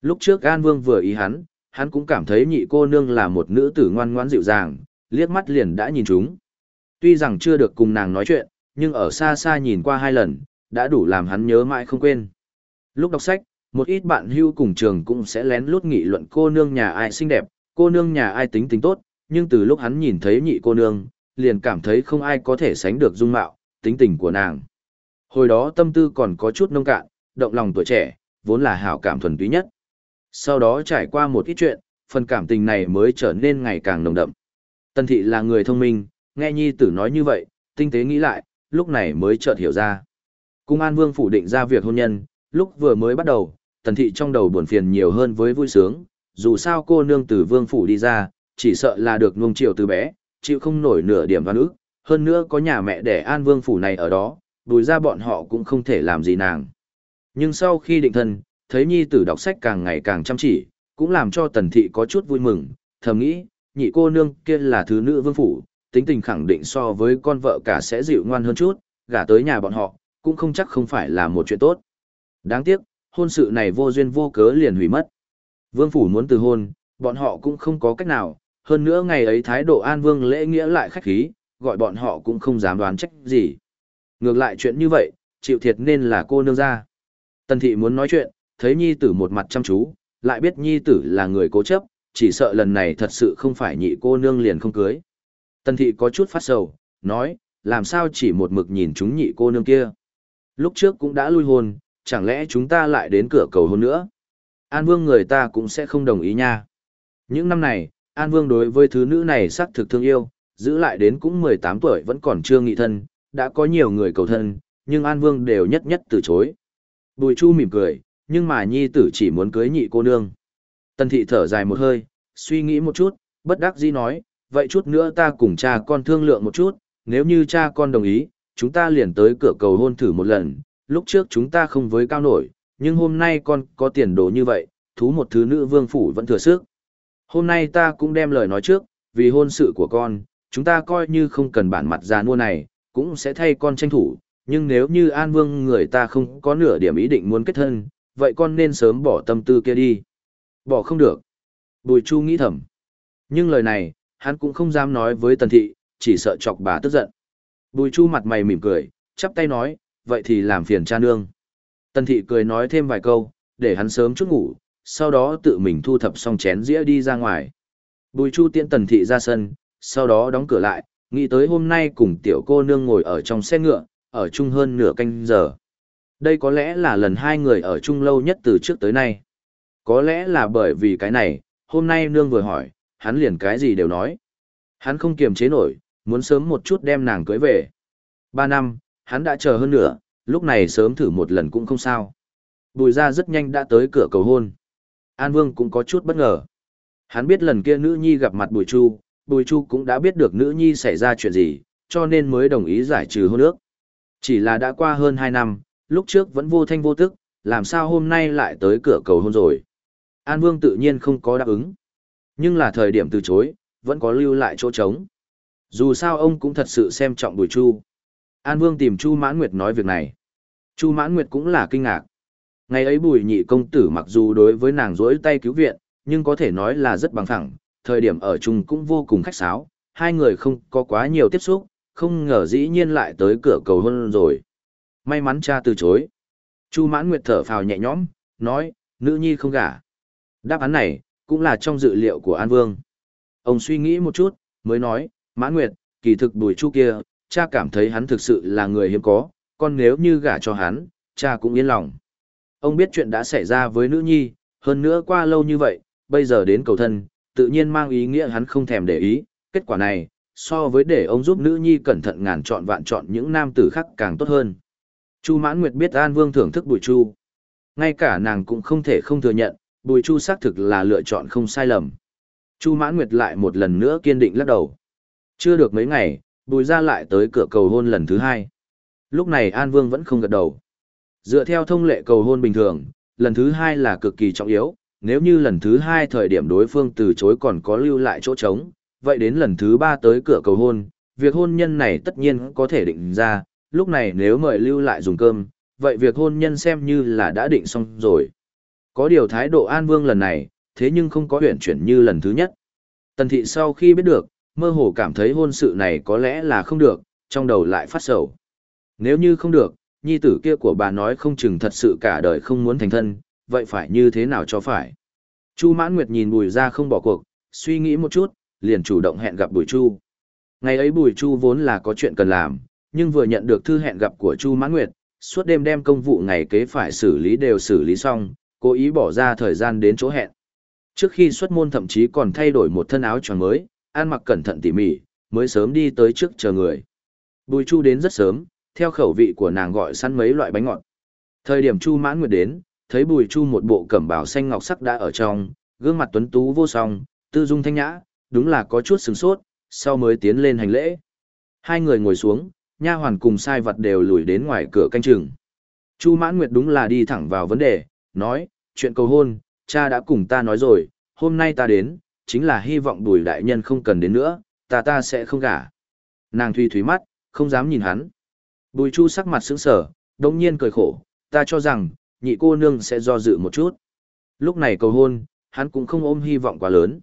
Lúc trước An Vương vừa ý hắn, hắn cũng cảm thấy nhị cô nương là một nữ tử ngoan ngoãn dịu dàng, liếc mắt liền đã nhìn chúng. Tuy rằng chưa được cùng nàng nói chuyện, nhưng ở xa xa nhìn qua hai lần, đã đủ làm hắn nhớ mãi không quên. Lúc đọc sách, một ít bạn hưu cùng trường cũng sẽ lén lút nghị luận cô nương nhà ai xinh đẹp, cô nương nhà ai tính tính tốt, nhưng từ lúc hắn nhìn thấy nhị cô nương, liền cảm thấy không ai có thể sánh được dung mạo, tính tình của nàng. Hồi đó tâm tư còn có chút nông cạn, động lòng tuổi trẻ, vốn là hảo cảm thuần túy nhất. Sau đó trải qua một ít chuyện, phần cảm tình này mới trở nên ngày càng nồng đậm. Tân thị là người thông minh, nghe nhi tử nói như vậy, tinh tế nghĩ lại, lúc này mới chợt hiểu ra. Cung An Vương phủ định ra việc hôn nhân, lúc vừa mới bắt đầu, tần thị trong đầu buồn phiền nhiều hơn với vui sướng, dù sao cô nương từ vương phủ đi ra, chỉ sợ là được nuông chiều từ bé, chịu không nổi nửa điểm văn ức, hơn nữa có nhà mẹ đẻ An Vương phủ này ở đó, đùi ra bọn họ cũng không thể làm gì nàng. Nhưng sau khi định thân, thấy nhi tử đọc sách càng ngày càng chăm chỉ, cũng làm cho tần thị có chút vui mừng, thầm nghĩ, nhị cô nương kia là thứ nữ vương phủ, tính tình khẳng định so với con vợ cả sẽ dịu ngoan hơn chút, gả tới nhà bọn họ, cũng không chắc không phải là một chuyện tốt. Đáng tiếc, hôn sự này vô duyên vô cớ liền hủy mất. Vương phủ muốn từ hôn, bọn họ cũng không có cách nào, hơn nữa ngày ấy thái độ an vương lễ nghĩa lại khách khí, gọi bọn họ cũng không dám đoán trách gì. Ngược lại chuyện như vậy, chịu thiệt nên là cô nương ra. Tần thị muốn nói chuyện, thấy nhi tử một mặt chăm chú, lại biết nhi tử là người cố chấp, chỉ sợ lần này thật sự không phải nhị cô nương liền không cưới. Tần thị có chút phát sầu, nói, làm sao chỉ một mực nhìn chúng nhị cô nương kia. Lúc trước cũng đã lui hôn, chẳng lẽ chúng ta lại đến cửa cầu hôn nữa? An Vương người ta cũng sẽ không đồng ý nha. Những năm này, An Vương đối với thứ nữ này xác thực thương yêu, giữ lại đến cũng 18 tuổi vẫn còn chưa nghị thân, đã có nhiều người cầu thân, nhưng An Vương đều nhất nhất từ chối. Bùi Chu mỉm cười, nhưng mà nhi tử chỉ muốn cưới nhị cô nương. Tần thị thở dài một hơi, suy nghĩ một chút, bất đắc dĩ nói, vậy chút nữa ta cùng cha con thương lượng một chút, nếu như cha con đồng ý, chúng ta liền tới cửa cầu hôn thử một lần, lúc trước chúng ta không với cao nổi, nhưng hôm nay con có tiền đồ như vậy, thú một thứ nữ vương phủ vẫn thừa sức. Hôm nay ta cũng đem lời nói trước, vì hôn sự của con, chúng ta coi như không cần bản mặt già nua này, cũng sẽ thay con tranh thủ, nhưng nếu như An Vương người ta không có nửa điểm ý định muốn kết thân, vậy con nên sớm bỏ tâm tư kia đi. Bỏ không được. Bùi Chu nghĩ thầm. Nhưng lời này, hắn cũng không dám nói với Tần Thị, chỉ sợ chọc bà tức giận. Bùi Chu mặt mày mỉm cười, chắp tay nói, vậy thì làm phiền cha nương. Tần Thị cười nói thêm vài câu, để hắn sớm chút ngủ, sau đó tự mình thu thập xong chén dĩa đi ra ngoài. Bùi Chu tiễn Tần Thị ra sân, sau đó đóng cửa lại, nghĩ tới hôm nay cùng tiểu cô nương ngồi ở trong xe ngựa, ở chung hơn nửa canh giờ. Đây có lẽ là lần hai người ở chung lâu nhất từ trước tới nay. Có lẽ là bởi vì cái này, hôm nay nương vừa hỏi, hắn liền cái gì đều nói. Hắn không kiềm chế nổi, muốn sớm một chút đem nàng cưới về. Ba năm, hắn đã chờ hơn nữa, lúc này sớm thử một lần cũng không sao. Bùi ra rất nhanh đã tới cửa cầu hôn. An Vương cũng có chút bất ngờ. Hắn biết lần kia nữ nhi gặp mặt Bùi Chu, Bùi Chu cũng đã biết được nữ nhi xảy ra chuyện gì, cho nên mới đồng ý giải trừ hôn ước. Chỉ là đã qua hơn 2 năm, lúc trước vẫn vô thanh vô tức, làm sao hôm nay lại tới cửa cầu hôn rồi. An Vương tự nhiên không có đáp ứng. Nhưng là thời điểm từ chối, vẫn có lưu lại chỗ trống. Dù sao ông cũng thật sự xem trọng Bùi Chu. An Vương tìm Chu Mãn Nguyệt nói việc này. Chu Mãn Nguyệt cũng là kinh ngạc. Ngày ấy Bùi Nhị công tử mặc dù đối với nàng rỗi tay cứu viện, nhưng có thể nói là rất bằng thẳng, thời điểm ở chung cũng vô cùng khách sáo, hai người không có quá nhiều tiếp xúc, không ngờ dĩ nhiên lại tới cửa cầu hôn rồi. May mắn cha từ chối. Chu Mãn Nguyệt thở phào nhẹ nhõm, nói, nữ nhi không gả. Đáp án này, cũng là trong dự liệu của An Vương. Ông suy nghĩ một chút, mới nói, Mãn Nguyệt, kỳ thực bùi chu kia, cha cảm thấy hắn thực sự là người hiếm có, Con nếu như gả cho hắn, cha cũng yên lòng. Ông biết chuyện đã xảy ra với nữ nhi, hơn nữa qua lâu như vậy, bây giờ đến cầu thân, tự nhiên mang ý nghĩa hắn không thèm để ý, kết quả này, so với để ông giúp nữ nhi cẩn thận ngàn chọn vạn chọn những nam tử khác càng tốt hơn. Chu Mãn Nguyệt biết An Vương thưởng thức Bùi Chu. Ngay cả nàng cũng không thể không thừa nhận, Bùi Chu xác thực là lựa chọn không sai lầm. Chu Mãn Nguyệt lại một lần nữa kiên định lắc đầu. Chưa được mấy ngày, Bùi ra lại tới cửa cầu hôn lần thứ hai. Lúc này An Vương vẫn không gật đầu. Dựa theo thông lệ cầu hôn bình thường, lần thứ hai là cực kỳ trọng yếu, nếu như lần thứ hai thời điểm đối phương từ chối còn có lưu lại chỗ trống, vậy đến lần thứ ba tới cửa cầu hôn, việc hôn nhân này tất nhiên có thể định ra, lúc này nếu mời lưu lại dùng cơm, vậy việc hôn nhân xem như là đã định xong rồi. Có điều thái độ An Vương lần này, thế nhưng không có huyển chuyển như lần thứ nhất. Tần thị sau khi biết được, mơ hồ cảm thấy hôn sự này có lẽ là không được, trong đầu lại phát sầu. Nếu như không được, nhi tử kia của bà nói không chừng thật sự cả đời không muốn thành thân, vậy phải như thế nào cho phải. Chu Mãn Nguyệt nhìn Bùi ra không bỏ cuộc, suy nghĩ một chút, liền chủ động hẹn gặp Bùi Chu. Ngày ấy Bùi Chu vốn là có chuyện cần làm, nhưng vừa nhận được thư hẹn gặp của Chu Mãn Nguyệt, suốt đêm đem công vụ ngày kế phải xử lý đều xử lý xong, cố ý bỏ ra thời gian đến chỗ hẹn. Trước khi xuất môn thậm chí còn thay đổi một thân áo choàng mới, ăn mặc cẩn thận tỉ mỉ, mới sớm đi tới trước chờ người. Bùi Chu đến rất sớm, theo khẩu vị của nàng gọi sẵn mấy loại bánh ngọt. Thời điểm Chu Mãn Nguyệt đến, thấy Bùi Chu một bộ cẩm bào xanh ngọc sắc đã ở trong, gương mặt tuấn tú vô song, tư dung thanh nhã, đúng là có chút sừng sốt, sau mới tiến lên hành lễ. Hai người ngồi xuống, nha hoàn cùng sai vật đều lùi đến ngoài cửa canh chừng. Chu Mãn Nguyệt đúng là đi thẳng vào vấn đề, nói, chuyện cầu hôn, cha đã cùng ta nói rồi, hôm nay ta đến, chính là hy vọng Bùi đại nhân không cần đến nữa, ta ta sẽ không gả. Nàng Thùy Thúy mắt, không dám nhìn hắn. Bùi Chu sắc mặt sững sờ, đồng nhiên cười khổ, ta cho rằng, nhị cô nương sẽ do dự một chút. Lúc này cầu hôn, hắn cũng không ôm hy vọng quá lớn.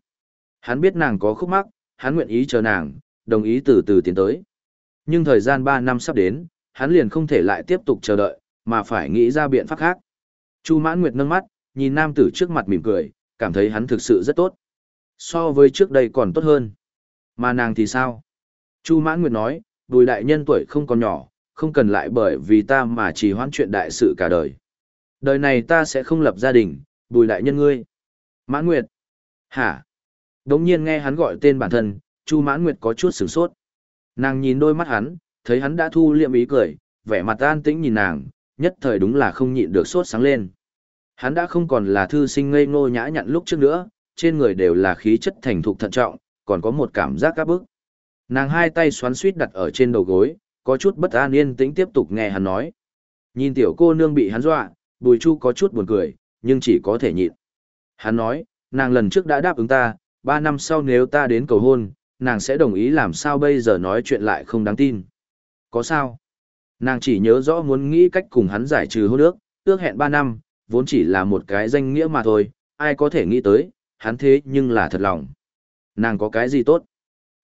Hắn biết nàng có khúc mắc, hắn nguyện ý chờ nàng, đồng ý từ từ tiến tới. Nhưng thời gian 3 năm sắp đến, hắn liền không thể lại tiếp tục chờ đợi, mà phải nghĩ ra biện pháp khác. Chu Mãn Nguyệt nâng mắt, nhìn nam tử trước mặt mỉm cười, cảm thấy hắn thực sự rất tốt. So với trước đây còn tốt hơn. Mà nàng thì sao? Chu Mãn Nguyệt nói, bùi đại nhân tuổi không còn nhỏ, không cần lại bởi vì ta mà chỉ hoãn chuyện đại sự cả đời. Đời này ta sẽ không lập gia đình, bùi đại nhân ngươi. Mãn Nguyệt. Hả? Đống nhiên nghe hắn gọi tên bản thân, Chu Mãn Nguyệt có chút sửng sốt. Nàng nhìn đôi mắt hắn, thấy hắn đã thu liệm ý cười, vẻ mặt an tĩnh nhìn nàng, nhất thời đúng là không nhịn được sốt sáng lên. Hắn đã không còn là thư sinh ngây ngô nhã nhặn lúc trước nữa, trên người đều là khí chất thành thục thận trọng, còn có một cảm giác các bức. Nàng hai tay xoắn suýt đặt ở trên đầu gối, có chút bất an yên tĩnh tiếp tục nghe hắn nói. Nhìn tiểu cô nương bị hắn dọa, bùi chu có chút buồn cười, nhưng chỉ có thể nhịn. Hắn nói, nàng lần trước đã đáp ứng ta, ba năm sau nếu ta đến cầu hôn, nàng sẽ đồng ý làm sao bây giờ nói chuyện lại không đáng tin. Có sao? Nàng chỉ nhớ rõ muốn nghĩ cách cùng hắn giải trừ hôn ước, ước hẹn ba năm, vốn chỉ là một cái danh nghĩa mà thôi, ai có thể nghĩ tới, hắn thế nhưng là thật lòng. Nàng có cái gì tốt?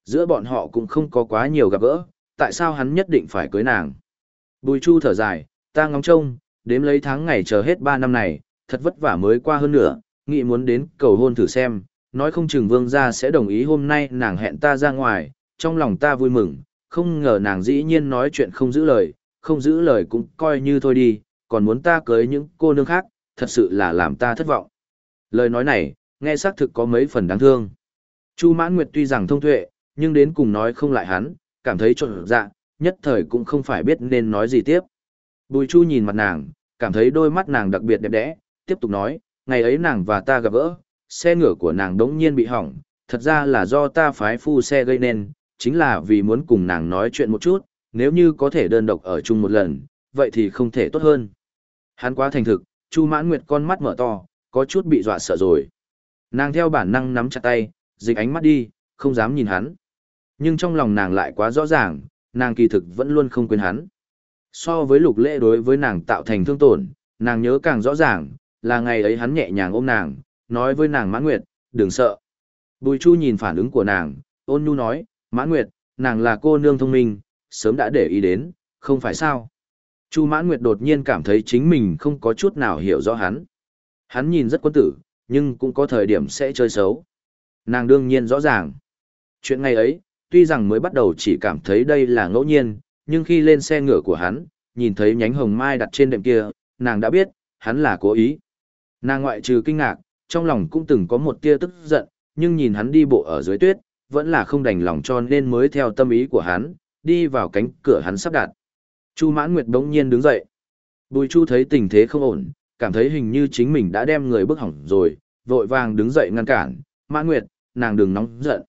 Giữa bọn họ cũng không có quá nhiều gặp gỡ, tại sao hắn nhất định phải cưới nàng? Bùi chu thở dài, ta ngóng trông, đếm lấy tháng ngày chờ hết ba năm này, thật vất vả mới qua hơn nữa, nghĩ muốn đến cầu hôn thử xem, nói không chừng vương gia sẽ đồng ý hôm nay nàng hẹn ta ra ngoài, trong lòng ta vui mừng, không ngờ nàng dĩ nhiên nói chuyện không giữ lời, không giữ lời cũng coi như thôi đi, còn muốn ta cưới những cô nương khác, thật sự là làm ta thất vọng. Lời nói này, nghe xác thực có mấy phần đáng thương. Chu Mãn Nguyệt tuy rằng thông tuệ, nhưng đến cùng nói không lại hắn, cảm thấy trộn dạ, nhất thời cũng không phải biết nên nói gì tiếp. Bùi Chu nhìn mặt nàng, cảm thấy đôi mắt nàng đặc biệt đẹp đẽ, tiếp tục nói, ngày ấy nàng và ta gặp gỡ, xe ngựa của nàng đống nhiên bị hỏng, thật ra là do ta phái phu xe gây nên, chính là vì muốn cùng nàng nói chuyện một chút, nếu như có thể đơn độc ở chung một lần, vậy thì không thể tốt hơn. Hắn quá thành thực, Chu Mãn Nguyệt con mắt mở to, có chút bị dọa sợ rồi. Nàng theo bản năng nắm chặt tay, dịch ánh mắt đi, không dám nhìn hắn. Nhưng trong lòng nàng lại quá rõ ràng, nàng kỳ thực vẫn luôn không quên hắn. So với lục lễ đối với nàng tạo thành thương tổn, nàng nhớ càng rõ ràng, là ngày ấy hắn nhẹ nhàng ôm nàng, nói với nàng Mãn Nguyệt, đừng sợ. Bùi Chu nhìn phản ứng của nàng, ôn nhu nói, Mãn Nguyệt, nàng là cô nương thông minh, sớm đã để ý đến, không phải sao. Chu Mãn Nguyệt đột nhiên cảm thấy chính mình không có chút nào hiểu rõ hắn. Hắn nhìn rất quân tử, nhưng cũng có thời điểm sẽ chơi xấu. Nàng đương nhiên rõ ràng. Chuyện ngày ấy, tuy rằng mới bắt đầu chỉ cảm thấy đây là ngẫu nhiên, nhưng khi lên xe ngựa của hắn, nhìn thấy nhánh hồng mai đặt trên đệm kia, nàng đã biết, hắn là cố ý. Nàng ngoại trừ kinh ngạc, trong lòng cũng từng có một tia tức giận, nhưng nhìn hắn đi bộ ở dưới tuyết, vẫn là không đành lòng cho nên mới theo tâm ý của hắn, đi vào cánh cửa hắn sắp đặt. Chu Mãn Nguyệt đống nhiên đứng dậy. Bùi Chu thấy tình thế không ổn, cảm thấy hình như chính mình đã đem người bức hỏng rồi, vội vàng đứng dậy ngăn cản, Mãn Nguyệt, nàng đừng nóng giận.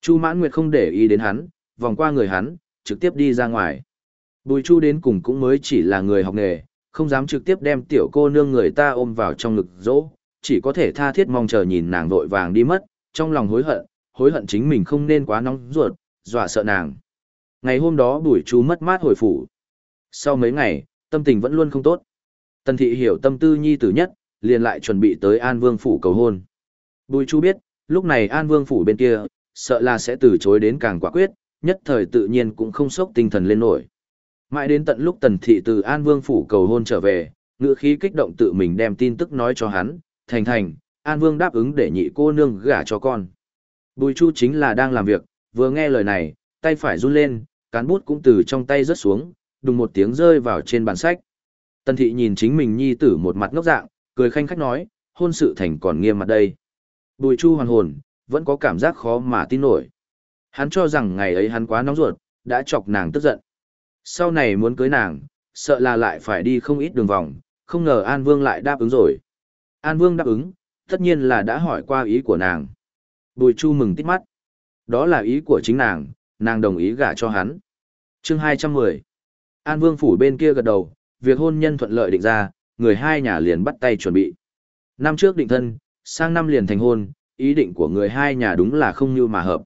Chu Mãn Nguyệt không để ý đến hắn, vòng qua người hắn, trực tiếp đi ra ngoài. Bùi Chu đến cùng cũng mới chỉ là người học nghề, không dám trực tiếp đem tiểu cô nương người ta ôm vào trong ngực dỗ, chỉ có thể tha thiết mong chờ nhìn nàng vội vàng đi mất, trong lòng hối hận, hối hận chính mình không nên quá nóng ruột, dọa sợ nàng. Ngày hôm đó Bùi Chu mất mát hồi phủ. Sau mấy ngày, tâm tình vẫn luôn không tốt. Tần thị hiểu tâm tư nhi tử nhất, liền lại chuẩn bị tới An Vương phủ cầu hôn. Bùi Chu biết, lúc này An Vương phủ bên kia, sợ là sẽ từ chối đến càng quả quyết, nhất thời tự nhiên cũng không sốc tinh thần lên nổi. Mãi đến tận lúc Tần thị từ An Vương phủ cầu hôn trở về, ngữ khí kích động tự mình đem tin tức nói cho hắn, thành thành, An Vương đáp ứng để nhị cô nương gả cho con. Bùi Chu chính là đang làm việc, vừa nghe lời này, tay phải run lên, cán bút cũng từ trong tay rớt xuống, đùng một tiếng rơi vào trên bàn sách. Tần thị nhìn chính mình nhi tử một mặt ngốc dạng, cười khanh khách nói, hôn sự thành còn nghiêm mặt đây. Bùi Chu hoàn hồn, vẫn có cảm giác khó mà tin nổi. Hắn cho rằng ngày ấy hắn quá nóng ruột, đã chọc nàng tức giận. Sau này muốn cưới nàng, sợ là lại phải đi không ít đường vòng, không ngờ An Vương lại đáp ứng rồi. An Vương đáp ứng, tất nhiên là đã hỏi qua ý của nàng. Bùi Chu mừng tít mắt. Đó là ý của chính nàng, nàng đồng ý gả cho hắn. chương 210 An Vương phủ bên kia gật đầu, việc hôn nhân thuận lợi định ra, người hai nhà liền bắt tay chuẩn bị. Năm trước định thân, sang năm liền thành hôn, ý định của người hai nhà đúng là không như mà hợp.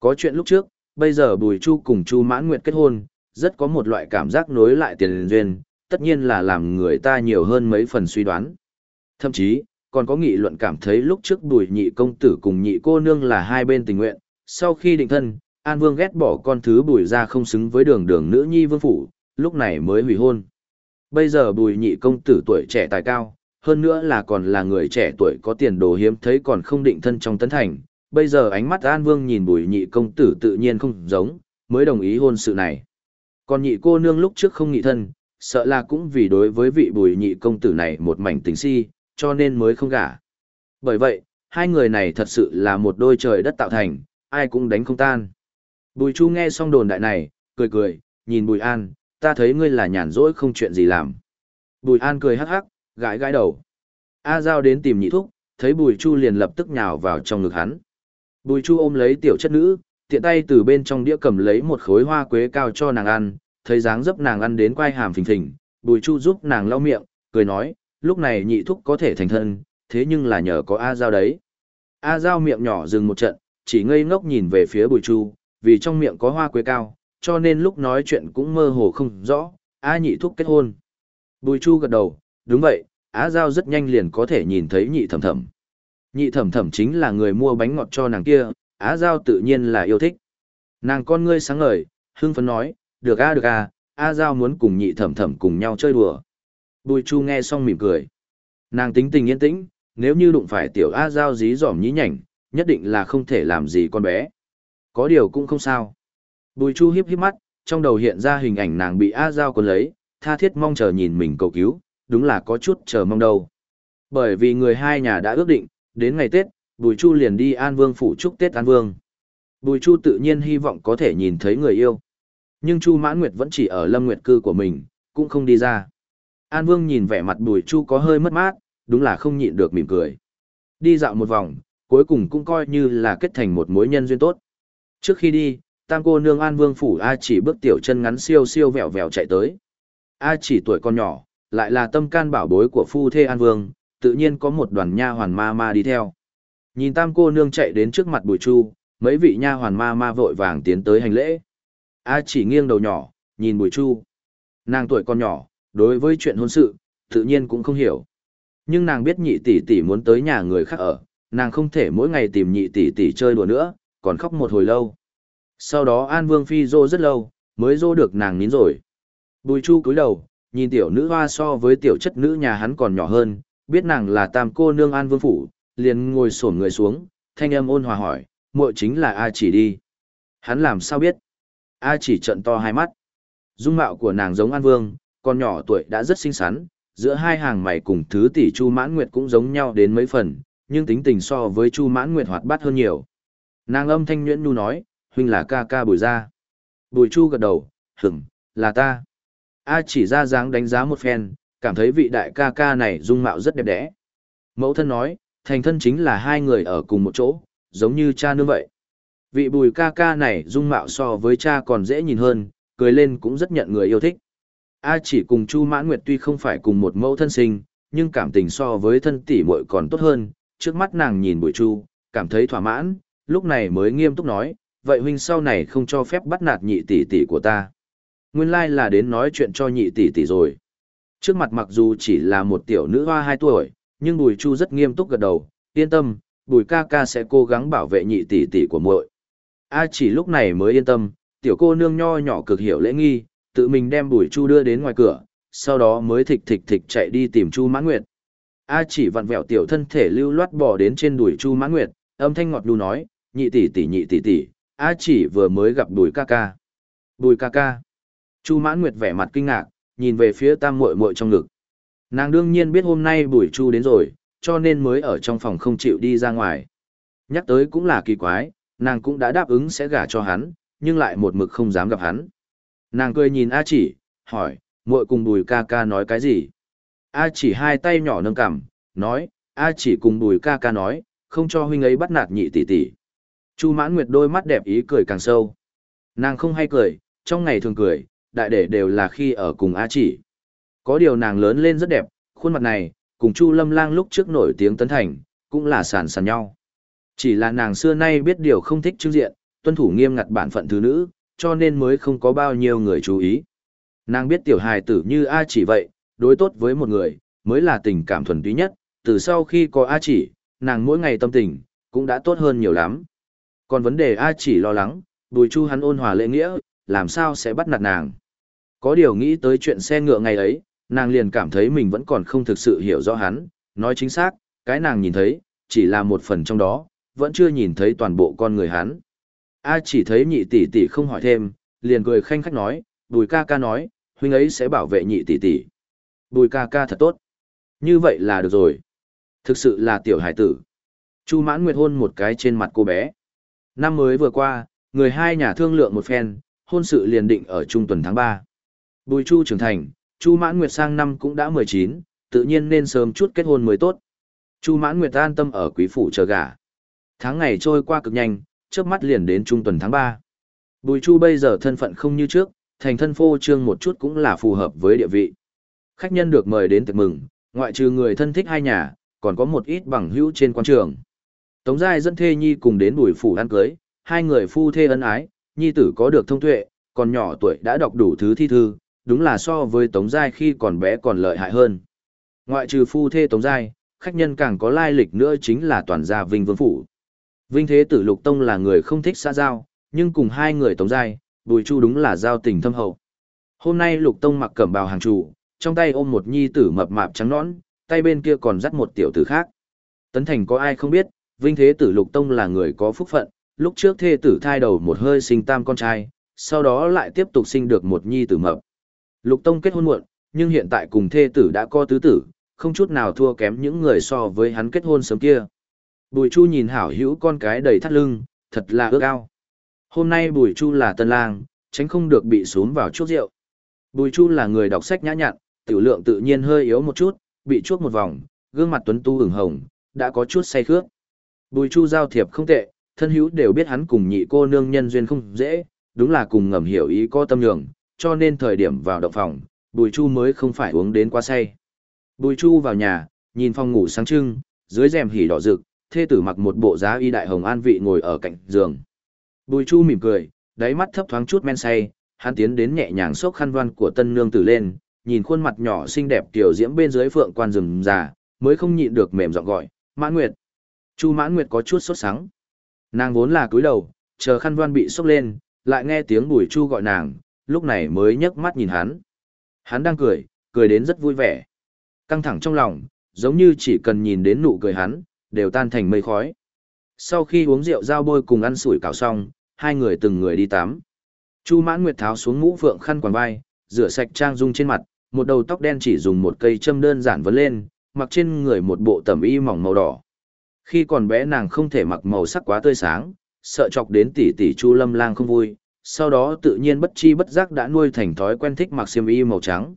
Có chuyện lúc trước, bây giờ Bùi Chu cùng Chu Mãn Nguyệt kết hôn, rất có một loại cảm giác nối lại tiền duyên, tất nhiên là làm người ta nhiều hơn mấy phần suy đoán. Thậm chí, còn có nghị luận cảm thấy lúc trước Bùi Nhị công tử cùng Nhị cô nương là hai bên tình nguyện, sau khi định thân, An Vương ghét bỏ con thứ Bùi ra không xứng với đường đường nữ nhi vương phủ, lúc này mới hủy hôn. Bây giờ Bùi Nhị công tử tuổi trẻ tài cao, hơn nữa là còn là người trẻ tuổi có tiền đồ hiếm thấy còn không định thân trong tấn thành. Bây giờ ánh mắt An Vương nhìn bùi nhị công tử tự nhiên không giống, mới đồng ý hôn sự này. Còn nhị cô nương lúc trước không nghị thân, sợ là cũng vì đối với vị bùi nhị công tử này một mảnh tình si, cho nên mới không gả. Bởi vậy, hai người này thật sự là một đôi trời đất tạo thành, ai cũng đánh không tan. Bùi Chu nghe xong đồn đại này, cười cười, nhìn Bùi An, ta thấy ngươi là nhàn rỗi không chuyện gì làm. Bùi An cười hắc hắc, gãi gãi đầu. A Giao đến tìm nhị thúc, thấy Bùi Chu liền lập tức nhào vào trong ngực hắn. Bùi Chu ôm lấy tiểu chất nữ, tiện tay từ bên trong đĩa cầm lấy một khối hoa quế cao cho nàng ăn, thấy dáng dấp nàng ăn đến quai hàm phình phình, Bùi Chu giúp nàng lau miệng, cười nói, lúc này nhị thúc có thể thành thân, thế nhưng là nhờ có A Giao đấy. A Giao miệng nhỏ dừng một trận, chỉ ngây ngốc nhìn về phía Bùi Chu, vì trong miệng có hoa quế cao, cho nên lúc nói chuyện cũng mơ hồ không rõ, A nhị thúc kết hôn. Bùi Chu gật đầu, đúng vậy, Á Giao rất nhanh liền có thể nhìn thấy nhị thẩm thẩm. Nhị thẩm thẩm chính là người mua bánh ngọt cho nàng kia, Á Giao tự nhiên là yêu thích. Nàng con ngươi sáng ngời, hưng phấn nói, được a được a, A Giao muốn cùng nhị thẩm thẩm cùng nhau chơi đùa. Bùi Chu nghe xong mỉm cười. Nàng tính tình yên tĩnh, nếu như đụng phải tiểu A Giao dí dỏm nhí nhảnh, nhất định là không thể làm gì con bé. Có điều cũng không sao. Bùi Chu hiếp hiếp mắt, trong đầu hiện ra hình ảnh nàng bị A Giao cuốn lấy, tha thiết mong chờ nhìn mình cầu cứu, đúng là có chút chờ mong đâu. Bởi vì người hai nhà đã ước định, đến ngày Tết, Bùi Chu liền đi An Vương phủ chúc Tết An Vương. Bùi Chu tự nhiên hy vọng có thể nhìn thấy người yêu. Nhưng Chu Mãn Nguyệt vẫn chỉ ở Lâm Nguyệt cư của mình, cũng không đi ra. An Vương nhìn vẻ mặt Bùi Chu có hơi mất mát, đúng là không nhịn được mỉm cười. Đi dạo một vòng, cuối cùng cũng coi như là kết thành một mối nhân duyên tốt. Trước khi đi, tam cô nương An Vương phủ A chỉ bước tiểu chân ngắn siêu siêu vẹo vẹo chạy tới. A chỉ tuổi con nhỏ, lại là tâm can bảo bối của phu thê An Vương, tự nhiên có một đoàn nha hoàn ma ma đi theo. Nhìn tam cô nương chạy đến trước mặt Bùi Chu, mấy vị nha hoàn ma ma vội vàng tiến tới hành lễ. A chỉ nghiêng đầu nhỏ, nhìn Bùi Chu. Nàng tuổi còn nhỏ, đối với chuyện hôn sự, tự nhiên cũng không hiểu. Nhưng nàng biết nhị tỷ tỷ muốn tới nhà người khác ở, nàng không thể mỗi ngày tìm nhị tỷ tỷ chơi đùa nữa, còn khóc một hồi lâu. Sau đó An Vương phi dô rất lâu, mới dô được nàng nín rồi. Bùi Chu cúi đầu, nhìn tiểu nữ hoa so với tiểu chất nữ nhà hắn còn nhỏ hơn, biết nàng là tam cô nương an vương phủ, liền ngồi xổm người xuống, thanh âm ôn hòa hỏi, muội chính là A chỉ đi. Hắn làm sao biết? A chỉ trận to hai mắt. Dung mạo của nàng giống an vương, còn nhỏ tuổi đã rất xinh xắn, giữa hai hàng mày cùng thứ tỷ Chu Mãn Nguyệt cũng giống nhau đến mấy phần, nhưng tính tình so với Chu Mãn Nguyệt hoạt bát hơn nhiều. Nàng âm thanh nhuyễn nu nói, huynh là ca ca bùi ra. Bùi Chu gật đầu, hửng là ta. A chỉ ra dáng đánh giá một phen, cảm thấy vị đại ca ca này dung mạo rất đẹp đẽ. Mẫu thân nói, thành thân chính là hai người ở cùng một chỗ, giống như cha nương vậy. Vị bùi ca ca này dung mạo so với cha còn dễ nhìn hơn, cười lên cũng rất nhận người yêu thích. A chỉ cùng Chu Mãn Nguyệt tuy không phải cùng một mẫu thân sinh, nhưng cảm tình so với thân tỷ muội còn tốt hơn, trước mắt nàng nhìn bùi Chu, cảm thấy thỏa mãn, lúc này mới nghiêm túc nói, vậy huynh sau này không cho phép bắt nạt nhị tỷ tỷ của ta. Nguyên lai là đến nói chuyện cho nhị tỷ tỷ rồi. Trước mặt mặc dù chỉ là một tiểu nữ hoa 2 tuổi, nhưng Bùi Chu rất nghiêm túc gật đầu, yên tâm, Bùi ca ca sẽ cố gắng bảo vệ nhị tỷ tỷ của muội. A chỉ lúc này mới yên tâm, tiểu cô nương nho nhỏ cực hiểu lễ nghi, tự mình đem Bùi Chu đưa đến ngoài cửa, sau đó mới thịch thịch thịch chạy đi tìm Chu Mãn Nguyệt. A chỉ vặn vẹo tiểu thân thể lưu loát bò đến trên đùi Chu Mãn Nguyệt, âm thanh ngọt đu nói, nhị tỷ tỷ nhị tỷ tỷ, A chỉ vừa mới gặp Bùi ca ca. Bùi ca ca. Chu Mãn Nguyệt vẻ mặt kinh ngạc, nhìn về phía tam muội muội trong ngực. Nàng đương nhiên biết hôm nay Bùi Chu đến rồi, cho nên mới ở trong phòng không chịu đi ra ngoài. Nhắc tới cũng là kỳ quái, nàng cũng đã đáp ứng sẽ gả cho hắn, nhưng lại một mực không dám gặp hắn. Nàng cười nhìn A chỉ, hỏi, muội cùng bùi ca ca nói cái gì? A chỉ hai tay nhỏ nâng cằm, nói, A chỉ cùng bùi ca ca nói, không cho huynh ấy bắt nạt nhị tỷ tỷ. Chu mãn nguyệt đôi mắt đẹp ý cười càng sâu. Nàng không hay cười, trong ngày thường cười, đại để đều là khi ở cùng A chỉ. Có điều nàng lớn lên rất đẹp, khuôn mặt này, cùng Chu lâm lang lúc trước nổi tiếng tấn thành, cũng là sàn sàn nhau. Chỉ là nàng xưa nay biết điều không thích trưng diện, tuân thủ nghiêm ngặt bản phận thứ nữ, cho nên mới không có bao nhiêu người chú ý. Nàng biết tiểu hài tử như A chỉ vậy, đối tốt với một người, mới là tình cảm thuần túy nhất, từ sau khi có A chỉ, nàng mỗi ngày tâm tình, cũng đã tốt hơn nhiều lắm. Còn vấn đề A chỉ lo lắng, bùi chu hắn ôn hòa lễ nghĩa, làm sao sẽ bắt nạt nàng. Có điều nghĩ tới chuyện xe ngựa ngày ấy, nàng liền cảm thấy mình vẫn còn không thực sự hiểu rõ hắn, nói chính xác, cái nàng nhìn thấy, chỉ là một phần trong đó, vẫn chưa nhìn thấy toàn bộ con người hắn. A chỉ thấy nhị tỷ tỷ không hỏi thêm, liền cười khanh khách nói, bùi ca ca nói, huynh ấy sẽ bảo vệ nhị tỷ tỷ. Bùi ca ca thật tốt. Như vậy là được rồi. Thực sự là tiểu hải tử. Chu mãn nguyệt hôn một cái trên mặt cô bé. Năm mới vừa qua, người hai nhà thương lượng một phen, hôn sự liền định ở trung tuần tháng 3. Bùi chu trưởng thành, chu mãn nguyệt sang năm cũng đã 19, tự nhiên nên sớm chút kết hôn mới tốt. Chu mãn nguyệt an tâm ở quý phủ chờ gả. Tháng ngày trôi qua cực nhanh, trước mắt liền đến trung tuần tháng 3. Bùi chu bây giờ thân phận không như trước, thành thân phô trương một chút cũng là phù hợp với địa vị. Khách nhân được mời đến tiệc mừng, ngoại trừ người thân thích hai nhà, còn có một ít bằng hữu trên quan trường. Tống Giai dẫn thê nhi cùng đến bùi phủ ăn cưới, hai người phu thê ân ái, nhi tử có được thông tuệ, còn nhỏ tuổi đã đọc đủ thứ thi thư, đúng là so với Tống Giai khi còn bé còn lợi hại hơn. Ngoại trừ phu thê Tống Giai, khách nhân càng có lai lịch nữa chính là toàn gia Vinh Vương Phủ. Vinh Thế Tử Lục Tông là người không thích xã giao, nhưng cùng hai người Tống Giai, Bùi Chu đúng là giao tình thâm hậu. Hôm nay Lục Tông mặc cẩm bào hàng chủ, trong tay ôm một nhi tử mập mạp trắng nõn, tay bên kia còn dắt một tiểu tử khác. Tấn Thành có ai không biết, Vinh Thế Tử Lục Tông là người có phúc phận, lúc trước thê tử thai đầu một hơi sinh tam con trai, sau đó lại tiếp tục sinh được một nhi tử mập. Lục Tông kết hôn muộn, nhưng hiện tại cùng thê tử đã có tứ tử, không chút nào thua kém những người so với hắn kết hôn sớm kia. Bùi Chu nhìn hảo hữu con cái đầy thắt lưng, thật là ước ao. Hôm nay Bùi Chu là tân lang, tránh không được bị xuống vào chút rượu. Bùi Chu là người đọc sách nhã nhặn, tiểu lượng tự nhiên hơi yếu một chút, bị chuốc một vòng, gương mặt tuấn tu ửng hồng, đã có chút say khước. Bùi Chu giao thiệp không tệ, thân hữu đều biết hắn cùng nhị cô nương nhân duyên không dễ, đúng là cùng ngầm hiểu ý có tâm nhường, cho nên thời điểm vào động phòng, Bùi Chu mới không phải uống đến quá say. Bùi Chu vào nhà, nhìn phòng ngủ sáng trưng, dưới rèm hỉ đỏ rực, thê tử mặc một bộ giá y đại hồng an vị ngồi ở cạnh giường. Bùi Chu mỉm cười, đáy mắt thấp thoáng chút men say, hắn tiến đến nhẹ nhàng xốc khăn voan của tân nương tử lên, nhìn khuôn mặt nhỏ xinh đẹp tiểu diễm bên dưới phượng quan rừng già, mới không nhịn được mềm giọng gọi, "Mã Nguyệt. Chu Mãn Nguyệt có chút sốt sắng. Nàng vốn là cúi đầu, chờ khăn voan bị sốc lên, lại nghe tiếng Bùi Chu gọi nàng, lúc này mới nhấc mắt nhìn hắn. Hắn đang cười, cười đến rất vui vẻ. Căng thẳng trong lòng, giống như chỉ cần nhìn đến nụ cười hắn, đều tan thành mây khói. Sau khi uống rượu giao bôi cùng ăn sủi cảo xong, hai người từng người đi tắm. Chu Mãn Nguyệt tháo xuống mũ phượng khăn quàng vai, rửa sạch trang dung trên mặt, một đầu tóc đen chỉ dùng một cây châm đơn giản vấn lên, mặc trên người một bộ tẩm y mỏng màu đỏ. Khi còn bé nàng không thể mặc màu sắc quá tươi sáng, sợ chọc đến tỷ tỷ Chu Lâm Lang không vui, sau đó tự nhiên bất chi bất giác đã nuôi thành thói quen thích mặc xiêm y màu trắng.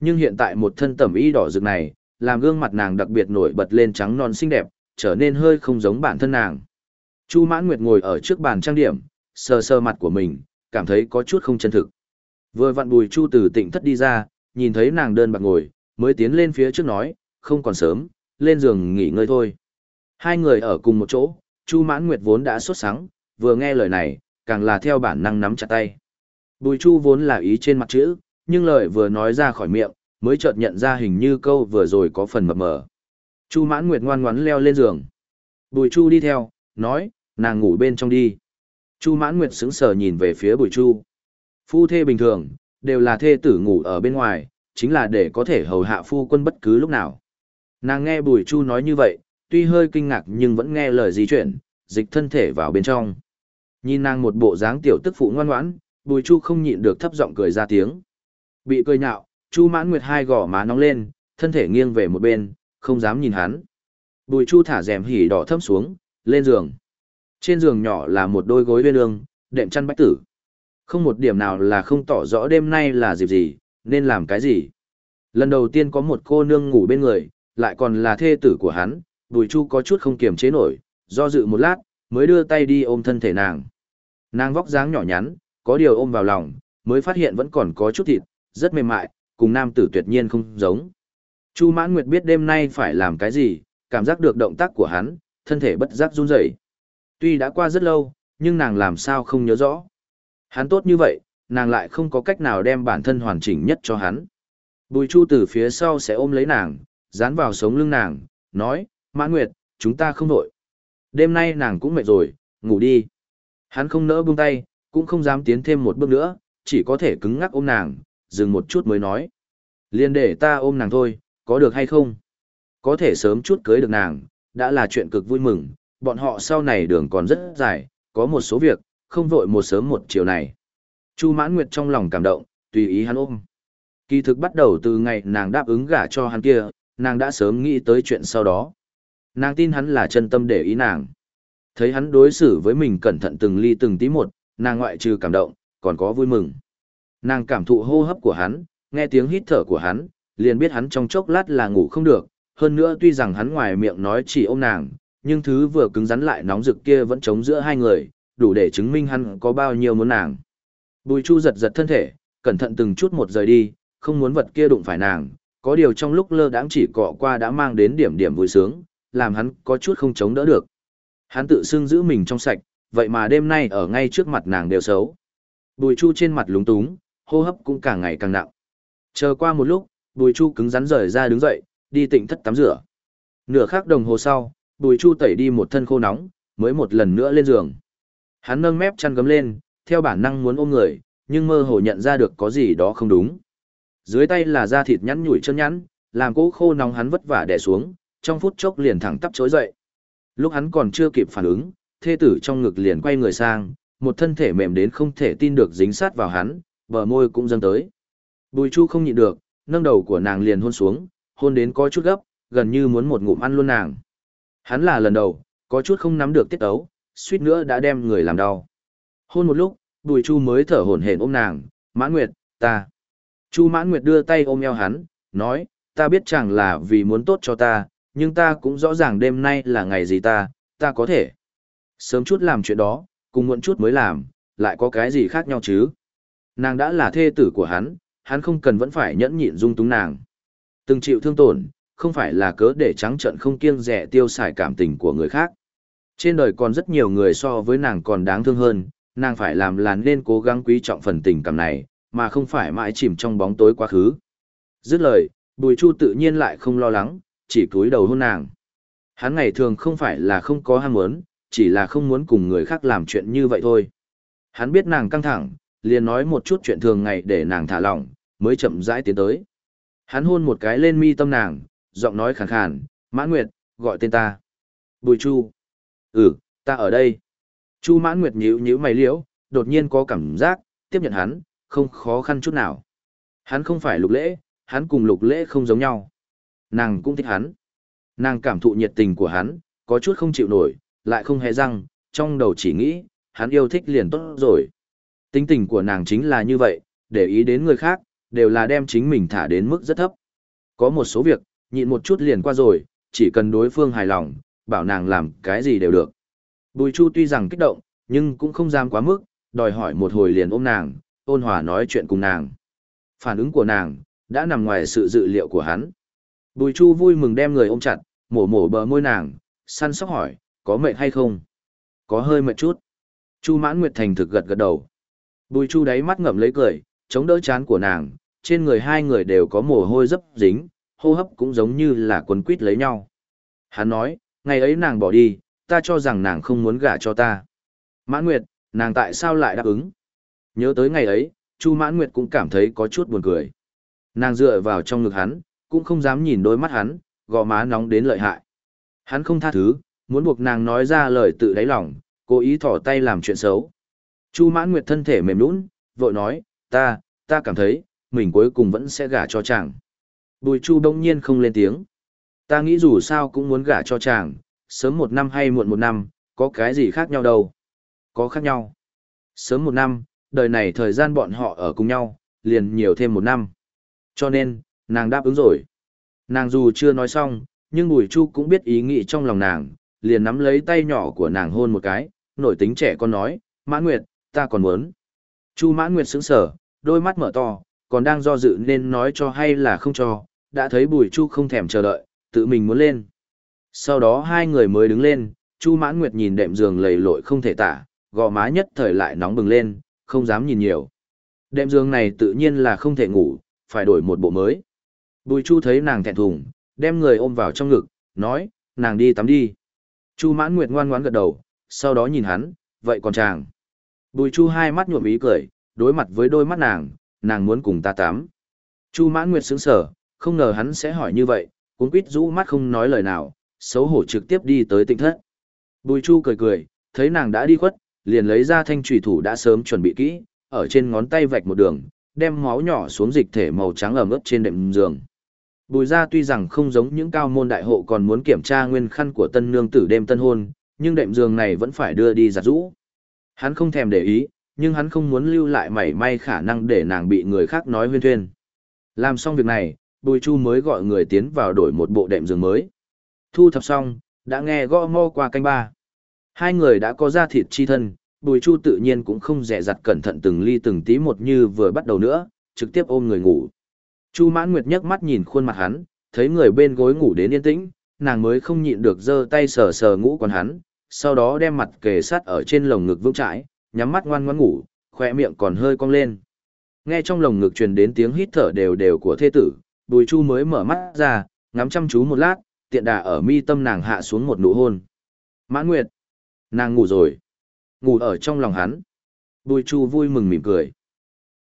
Nhưng hiện tại một thân tẩm y đỏ rực này, làm gương mặt nàng đặc biệt nổi bật lên trắng non xinh đẹp, trở nên hơi không giống bản thân nàng. Chu Mãn Nguyệt ngồi ở trước bàn trang điểm, sờ sờ mặt của mình, cảm thấy có chút không chân thực. Vừa vặn Bùi Chu từ tịnh thất đi ra, nhìn thấy nàng đơn bạc ngồi, mới tiến lên phía trước nói, không còn sớm, lên giường nghỉ ngơi thôi. Hai người ở cùng một chỗ, Chu Mãn Nguyệt vốn đã sốt sắng, vừa nghe lời này, càng là theo bản năng nắm chặt tay. Bùi Chu vốn là ý trên mặt chữ, nhưng lời vừa nói ra khỏi miệng, mới chợt nhận ra hình như câu vừa rồi có phần mập mờ. Chu Mãn Nguyệt ngoan ngoãn leo lên giường. Bùi Chu đi theo, nói, nàng ngủ bên trong đi. Chu Mãn Nguyệt sững sờ nhìn về phía Bùi Chu. Phu thê bình thường, đều là thê tử ngủ ở bên ngoài, chính là để có thể hầu hạ phu quân bất cứ lúc nào. Nàng nghe Bùi Chu nói như vậy, tuy hơi kinh ngạc nhưng vẫn nghe lời di chuyển, dịch thân thể vào bên trong. Nhìn nàng một bộ dáng tiểu tức phụ ngoan ngoãn, Bùi Chu không nhịn được thấp giọng cười ra tiếng. Bị cười nhạo, Chu Mãn Nguyệt hai gò má nóng lên, thân thể nghiêng về một bên, không dám nhìn hắn. Bùi Chu thả rèm hỉ đỏ thấp xuống, lên giường. Trên giường nhỏ là một đôi gối bên ương, đệm chăn bách tử. Không một điểm nào là không tỏ rõ đêm nay là dịp gì, nên làm cái gì. Lần đầu tiên có một cô nương ngủ bên người, lại còn là thê tử của hắn, Bùi Chu có chút không kiềm chế nổi, do dự một lát, mới đưa tay đi ôm thân thể nàng. Nàng vóc dáng nhỏ nhắn, có điều ôm vào lòng, mới phát hiện vẫn còn có chút thịt, rất mềm mại, cùng nam tử tuyệt nhiên không giống. Chu Mãn Nguyệt biết đêm nay phải làm cái gì, cảm giác được động tác của hắn, thân thể bất giác run rẩy. Tuy đã qua rất lâu, nhưng nàng làm sao không nhớ rõ. Hắn tốt như vậy, nàng lại không có cách nào đem bản thân hoàn chỉnh nhất cho hắn. Bùi Chu từ phía sau sẽ ôm lấy nàng, dán vào sống lưng nàng, nói, Mãn Nguyệt, chúng ta không nổi. Đêm nay nàng cũng mệt rồi, ngủ đi. Hắn không nỡ buông tay, cũng không dám tiến thêm một bước nữa, chỉ có thể cứng ngắc ôm nàng, dừng một chút mới nói. Liên để ta ôm nàng thôi, có được hay không? Có thể sớm chút cưới được nàng, đã là chuyện cực vui mừng, bọn họ sau này đường còn rất dài, có một số việc, không vội một sớm một chiều này. Chu Mãn Nguyệt trong lòng cảm động, tùy ý hắn ôm. Kỳ thực bắt đầu từ ngày nàng đáp ứng gả cho hắn kia, nàng đã sớm nghĩ tới chuyện sau đó. Nàng tin hắn là chân tâm để ý nàng. Thấy hắn đối xử với mình cẩn thận từng ly từng tí một, nàng ngoại trừ cảm động, còn có vui mừng. Nàng cảm thụ hô hấp của hắn, nghe tiếng hít thở của hắn, liền biết hắn trong chốc lát là ngủ không được, hơn nữa tuy rằng hắn ngoài miệng nói chỉ ôm nàng, nhưng thứ vừa cứng rắn lại nóng rực kia vẫn chống giữa hai người, đủ để chứng minh hắn có bao nhiêu muốn nàng. Bùi Chu giật giật thân thể, cẩn thận từng chút một rời đi, không muốn vật kia đụng phải nàng, có điều trong lúc lơ đãng chỉ cọ qua đã mang đến điểm điểm vui sướng, làm hắn có chút không chống đỡ được. Hắn tự xưng giữ mình trong sạch, vậy mà đêm nay ở ngay trước mặt nàng đều xấu. Bùi Chu trên mặt lúng túng, hô hấp cũng càng ngày càng nặng. Chờ qua một lúc, Bùi Chu cứng rắn rời ra đứng dậy, đi tịnh thất tắm rửa. Nửa khắc đồng hồ sau, Bùi Chu tẩy đi một thân khô nóng, mới một lần nữa lên giường. Hắn nâng mép chăn gấm lên, theo bản năng muốn ôm người, nhưng mơ hồ nhận ra được có gì đó không đúng. Dưới tay là da thịt nhắn nhủi chân nhắn, làm cỗ khô nóng hắn vất vả đè xuống, trong phút chốc liền thẳng tắp chối dậy. Lúc hắn còn chưa kịp phản ứng, thê tử trong ngực liền quay người sang, một thân thể mềm đến không thể tin được dính sát vào hắn, bờ môi cũng dâng tới. Bùi Chu không nhịn được, nâng đầu của nàng liền hôn xuống, hôn đến có chút gấp, gần như muốn một ngụm ăn luôn nàng. Hắn là lần đầu, có chút không nắm được tiết ấu, suýt nữa đã đem người làm đau. Hôn một lúc, Bùi Chu mới thở hổn hển ôm nàng, "Mãn Nguyệt, ta." Chu Mãn Nguyệt đưa tay ôm eo hắn, nói, "Ta biết chẳng là vì muốn tốt cho ta, nhưng ta cũng rõ ràng đêm nay là ngày gì ta, ta có thể sớm chút làm chuyện đó, cùng muộn chút mới làm, lại có cái gì khác nhau chứ?" Nàng đã là thê tử của hắn, hắn không cần vẫn phải nhẫn nhịn dung túng nàng. Từng chịu thương tổn, không phải là cớ để trắng trận không kiêng rẻ tiêu xài cảm tình của người khác. Trên đời còn rất nhiều người so với nàng còn đáng thương hơn, nàng phải làm là nên cố gắng quý trọng phần tình cảm này, mà không phải mãi chìm trong bóng tối quá khứ. Dứt lời, Bùi Chu tự nhiên lại không lo lắng, chỉ cúi đầu hôn nàng. Hắn ngày thường không phải là không có ham muốn, chỉ là không muốn cùng người khác làm chuyện như vậy thôi. Hắn biết nàng căng thẳng, liền nói một chút chuyện thường ngày để nàng thả lỏng, mới chậm rãi tiến tới. Hắn hôn một cái lên mi tâm nàng, giọng nói khàn khàn, Mãn Nguyệt, gọi tên ta. Bùi Chu. Ừ, ta ở đây. Chu Mãn Nguyệt nhíu nhíu mày liễu, đột nhiên có cảm giác, tiếp nhận hắn, không khó khăn chút nào. Hắn không phải lục lễ, hắn cùng lục lễ không giống nhau. Nàng cũng thích hắn. Nàng cảm thụ nhiệt tình của hắn, có chút không chịu nổi, lại không hề răng, trong đầu chỉ nghĩ, hắn yêu thích liền tốt rồi. Tính tình của nàng chính là như vậy, để ý đến người khác, đều là đem chính mình thả đến mức rất thấp. Có một số việc, nhịn một chút liền qua rồi, chỉ cần đối phương hài lòng, bảo nàng làm cái gì đều được. Bùi Chu tuy rằng kích động, nhưng cũng không dám quá mức, đòi hỏi một hồi liền ôm nàng, ôn hòa nói chuyện cùng nàng. Phản ứng của nàng, đã nằm ngoài sự dự liệu của hắn. Bùi Chu vui mừng đem người ôm chặt, mổ mổ bờ môi nàng, săn sóc hỏi, có mệt hay không? Có hơi mệt chút. Chu mãn nguyệt thành thực gật gật đầu. Bùi Chu đáy mắt ngậm lấy cười, chống đỡ chán của nàng, trên người hai người đều có mồ hôi dấp dính, hô hấp cũng giống như là quấn quýt lấy nhau. Hắn nói, ngày ấy nàng bỏ đi, ta cho rằng nàng không muốn gả cho ta. Mãn Nguyệt, nàng tại sao lại đáp ứng? Nhớ tới ngày ấy, Chu Mãn Nguyệt cũng cảm thấy có chút buồn cười. Nàng dựa vào trong ngực hắn, cũng không dám nhìn đôi mắt hắn, gò má nóng đến lợi hại. Hắn không tha thứ, muốn buộc nàng nói ra lời tự đáy lòng, cố ý thỏ tay làm chuyện xấu. Chu Mãn Nguyệt thân thể mềm nhũn, vội nói, ta, ta cảm thấy, mình cuối cùng vẫn sẽ gả cho chàng. Bùi Chu đông nhiên không lên tiếng. Ta nghĩ dù sao cũng muốn gả cho chàng, sớm một năm hay muộn một năm, có cái gì khác nhau đâu. Có khác nhau. Sớm một năm, đời này thời gian bọn họ ở cùng nhau, liền nhiều thêm một năm. Cho nên, nàng đáp ứng rồi. Nàng dù chưa nói xong, nhưng Bùi Chu cũng biết ý nghĩ trong lòng nàng, liền nắm lấy tay nhỏ của nàng hôn một cái, nổi tính trẻ con nói, Mãn Nguyệt, ta còn muốn. Chu Mãn Nguyệt sững sờ, đôi mắt mở to, còn đang do dự nên nói cho hay là không cho, đã thấy Bùi Chu không thèm chờ đợi, tự mình muốn lên. Sau đó hai người mới đứng lên, Chu Mãn Nguyệt nhìn đệm giường lầy lội không thể tả, gò má nhất thời lại nóng bừng lên, không dám nhìn nhiều. Đệm giường này tự nhiên là không thể ngủ, phải đổi một bộ mới. Bùi Chu thấy nàng thẹn thùng, đem người ôm vào trong ngực, nói, nàng đi tắm đi. Chu Mãn Nguyệt ngoan ngoãn gật đầu, sau đó nhìn hắn, vậy còn chàng. Bùi Chu hai mắt nhuộm ý cười, đối mặt với đôi mắt nàng, nàng muốn cùng ta tắm. Chu Mãn Nguyệt sững sờ, không ngờ hắn sẽ hỏi như vậy, cuốn quýt rũ mắt không nói lời nào, xấu hổ trực tiếp đi tới tịnh thất. Bùi Chu cười cười, thấy nàng đã đi khuất, liền lấy ra thanh trùy thủ đã sớm chuẩn bị kỹ, ở trên ngón tay vạch một đường, đem máu nhỏ xuống dịch thể màu trắng ẩm ướt trên đệm giường. Bùi Gia tuy rằng không giống những cao môn đại hộ còn muốn kiểm tra nguyên khăn của tân nương tử đêm tân hôn, nhưng đệm giường này vẫn phải đưa đi giặt rũ. Hắn không thèm để ý, nhưng hắn không muốn lưu lại mảy may khả năng để nàng bị người khác nói huyên thuyên. Làm xong việc này, Bùi Chu mới gọi người tiến vào đổi một bộ đệm giường mới. Thu thập xong, đã nghe gõ mò qua canh ba. Hai người đã có ra thịt chi thân, Bùi Chu tự nhiên cũng không dè dặt cẩn thận từng ly từng tí một như vừa bắt đầu nữa, trực tiếp ôm người ngủ. Chu Mãn Nguyệt nhấc mắt nhìn khuôn mặt hắn, thấy người bên gối ngủ đến yên tĩnh, nàng mới không nhịn được giơ tay sờ sờ ngũ quan hắn, sau đó đem mặt kề sát ở trên lồng ngực vững chãi, nhắm mắt ngoan ngoãn ngủ, khỏe miệng còn hơi cong lên. Nghe trong lồng ngực truyền đến tiếng hít thở đều đều của thê tử, Bùi Chu mới mở mắt ra, ngắm chăm chú một lát, tiện đà ở mi tâm nàng hạ xuống một nụ hôn. Mãn Nguyệt, nàng ngủ rồi, ngủ ở trong lòng hắn. Bùi Chu vui mừng mỉm cười.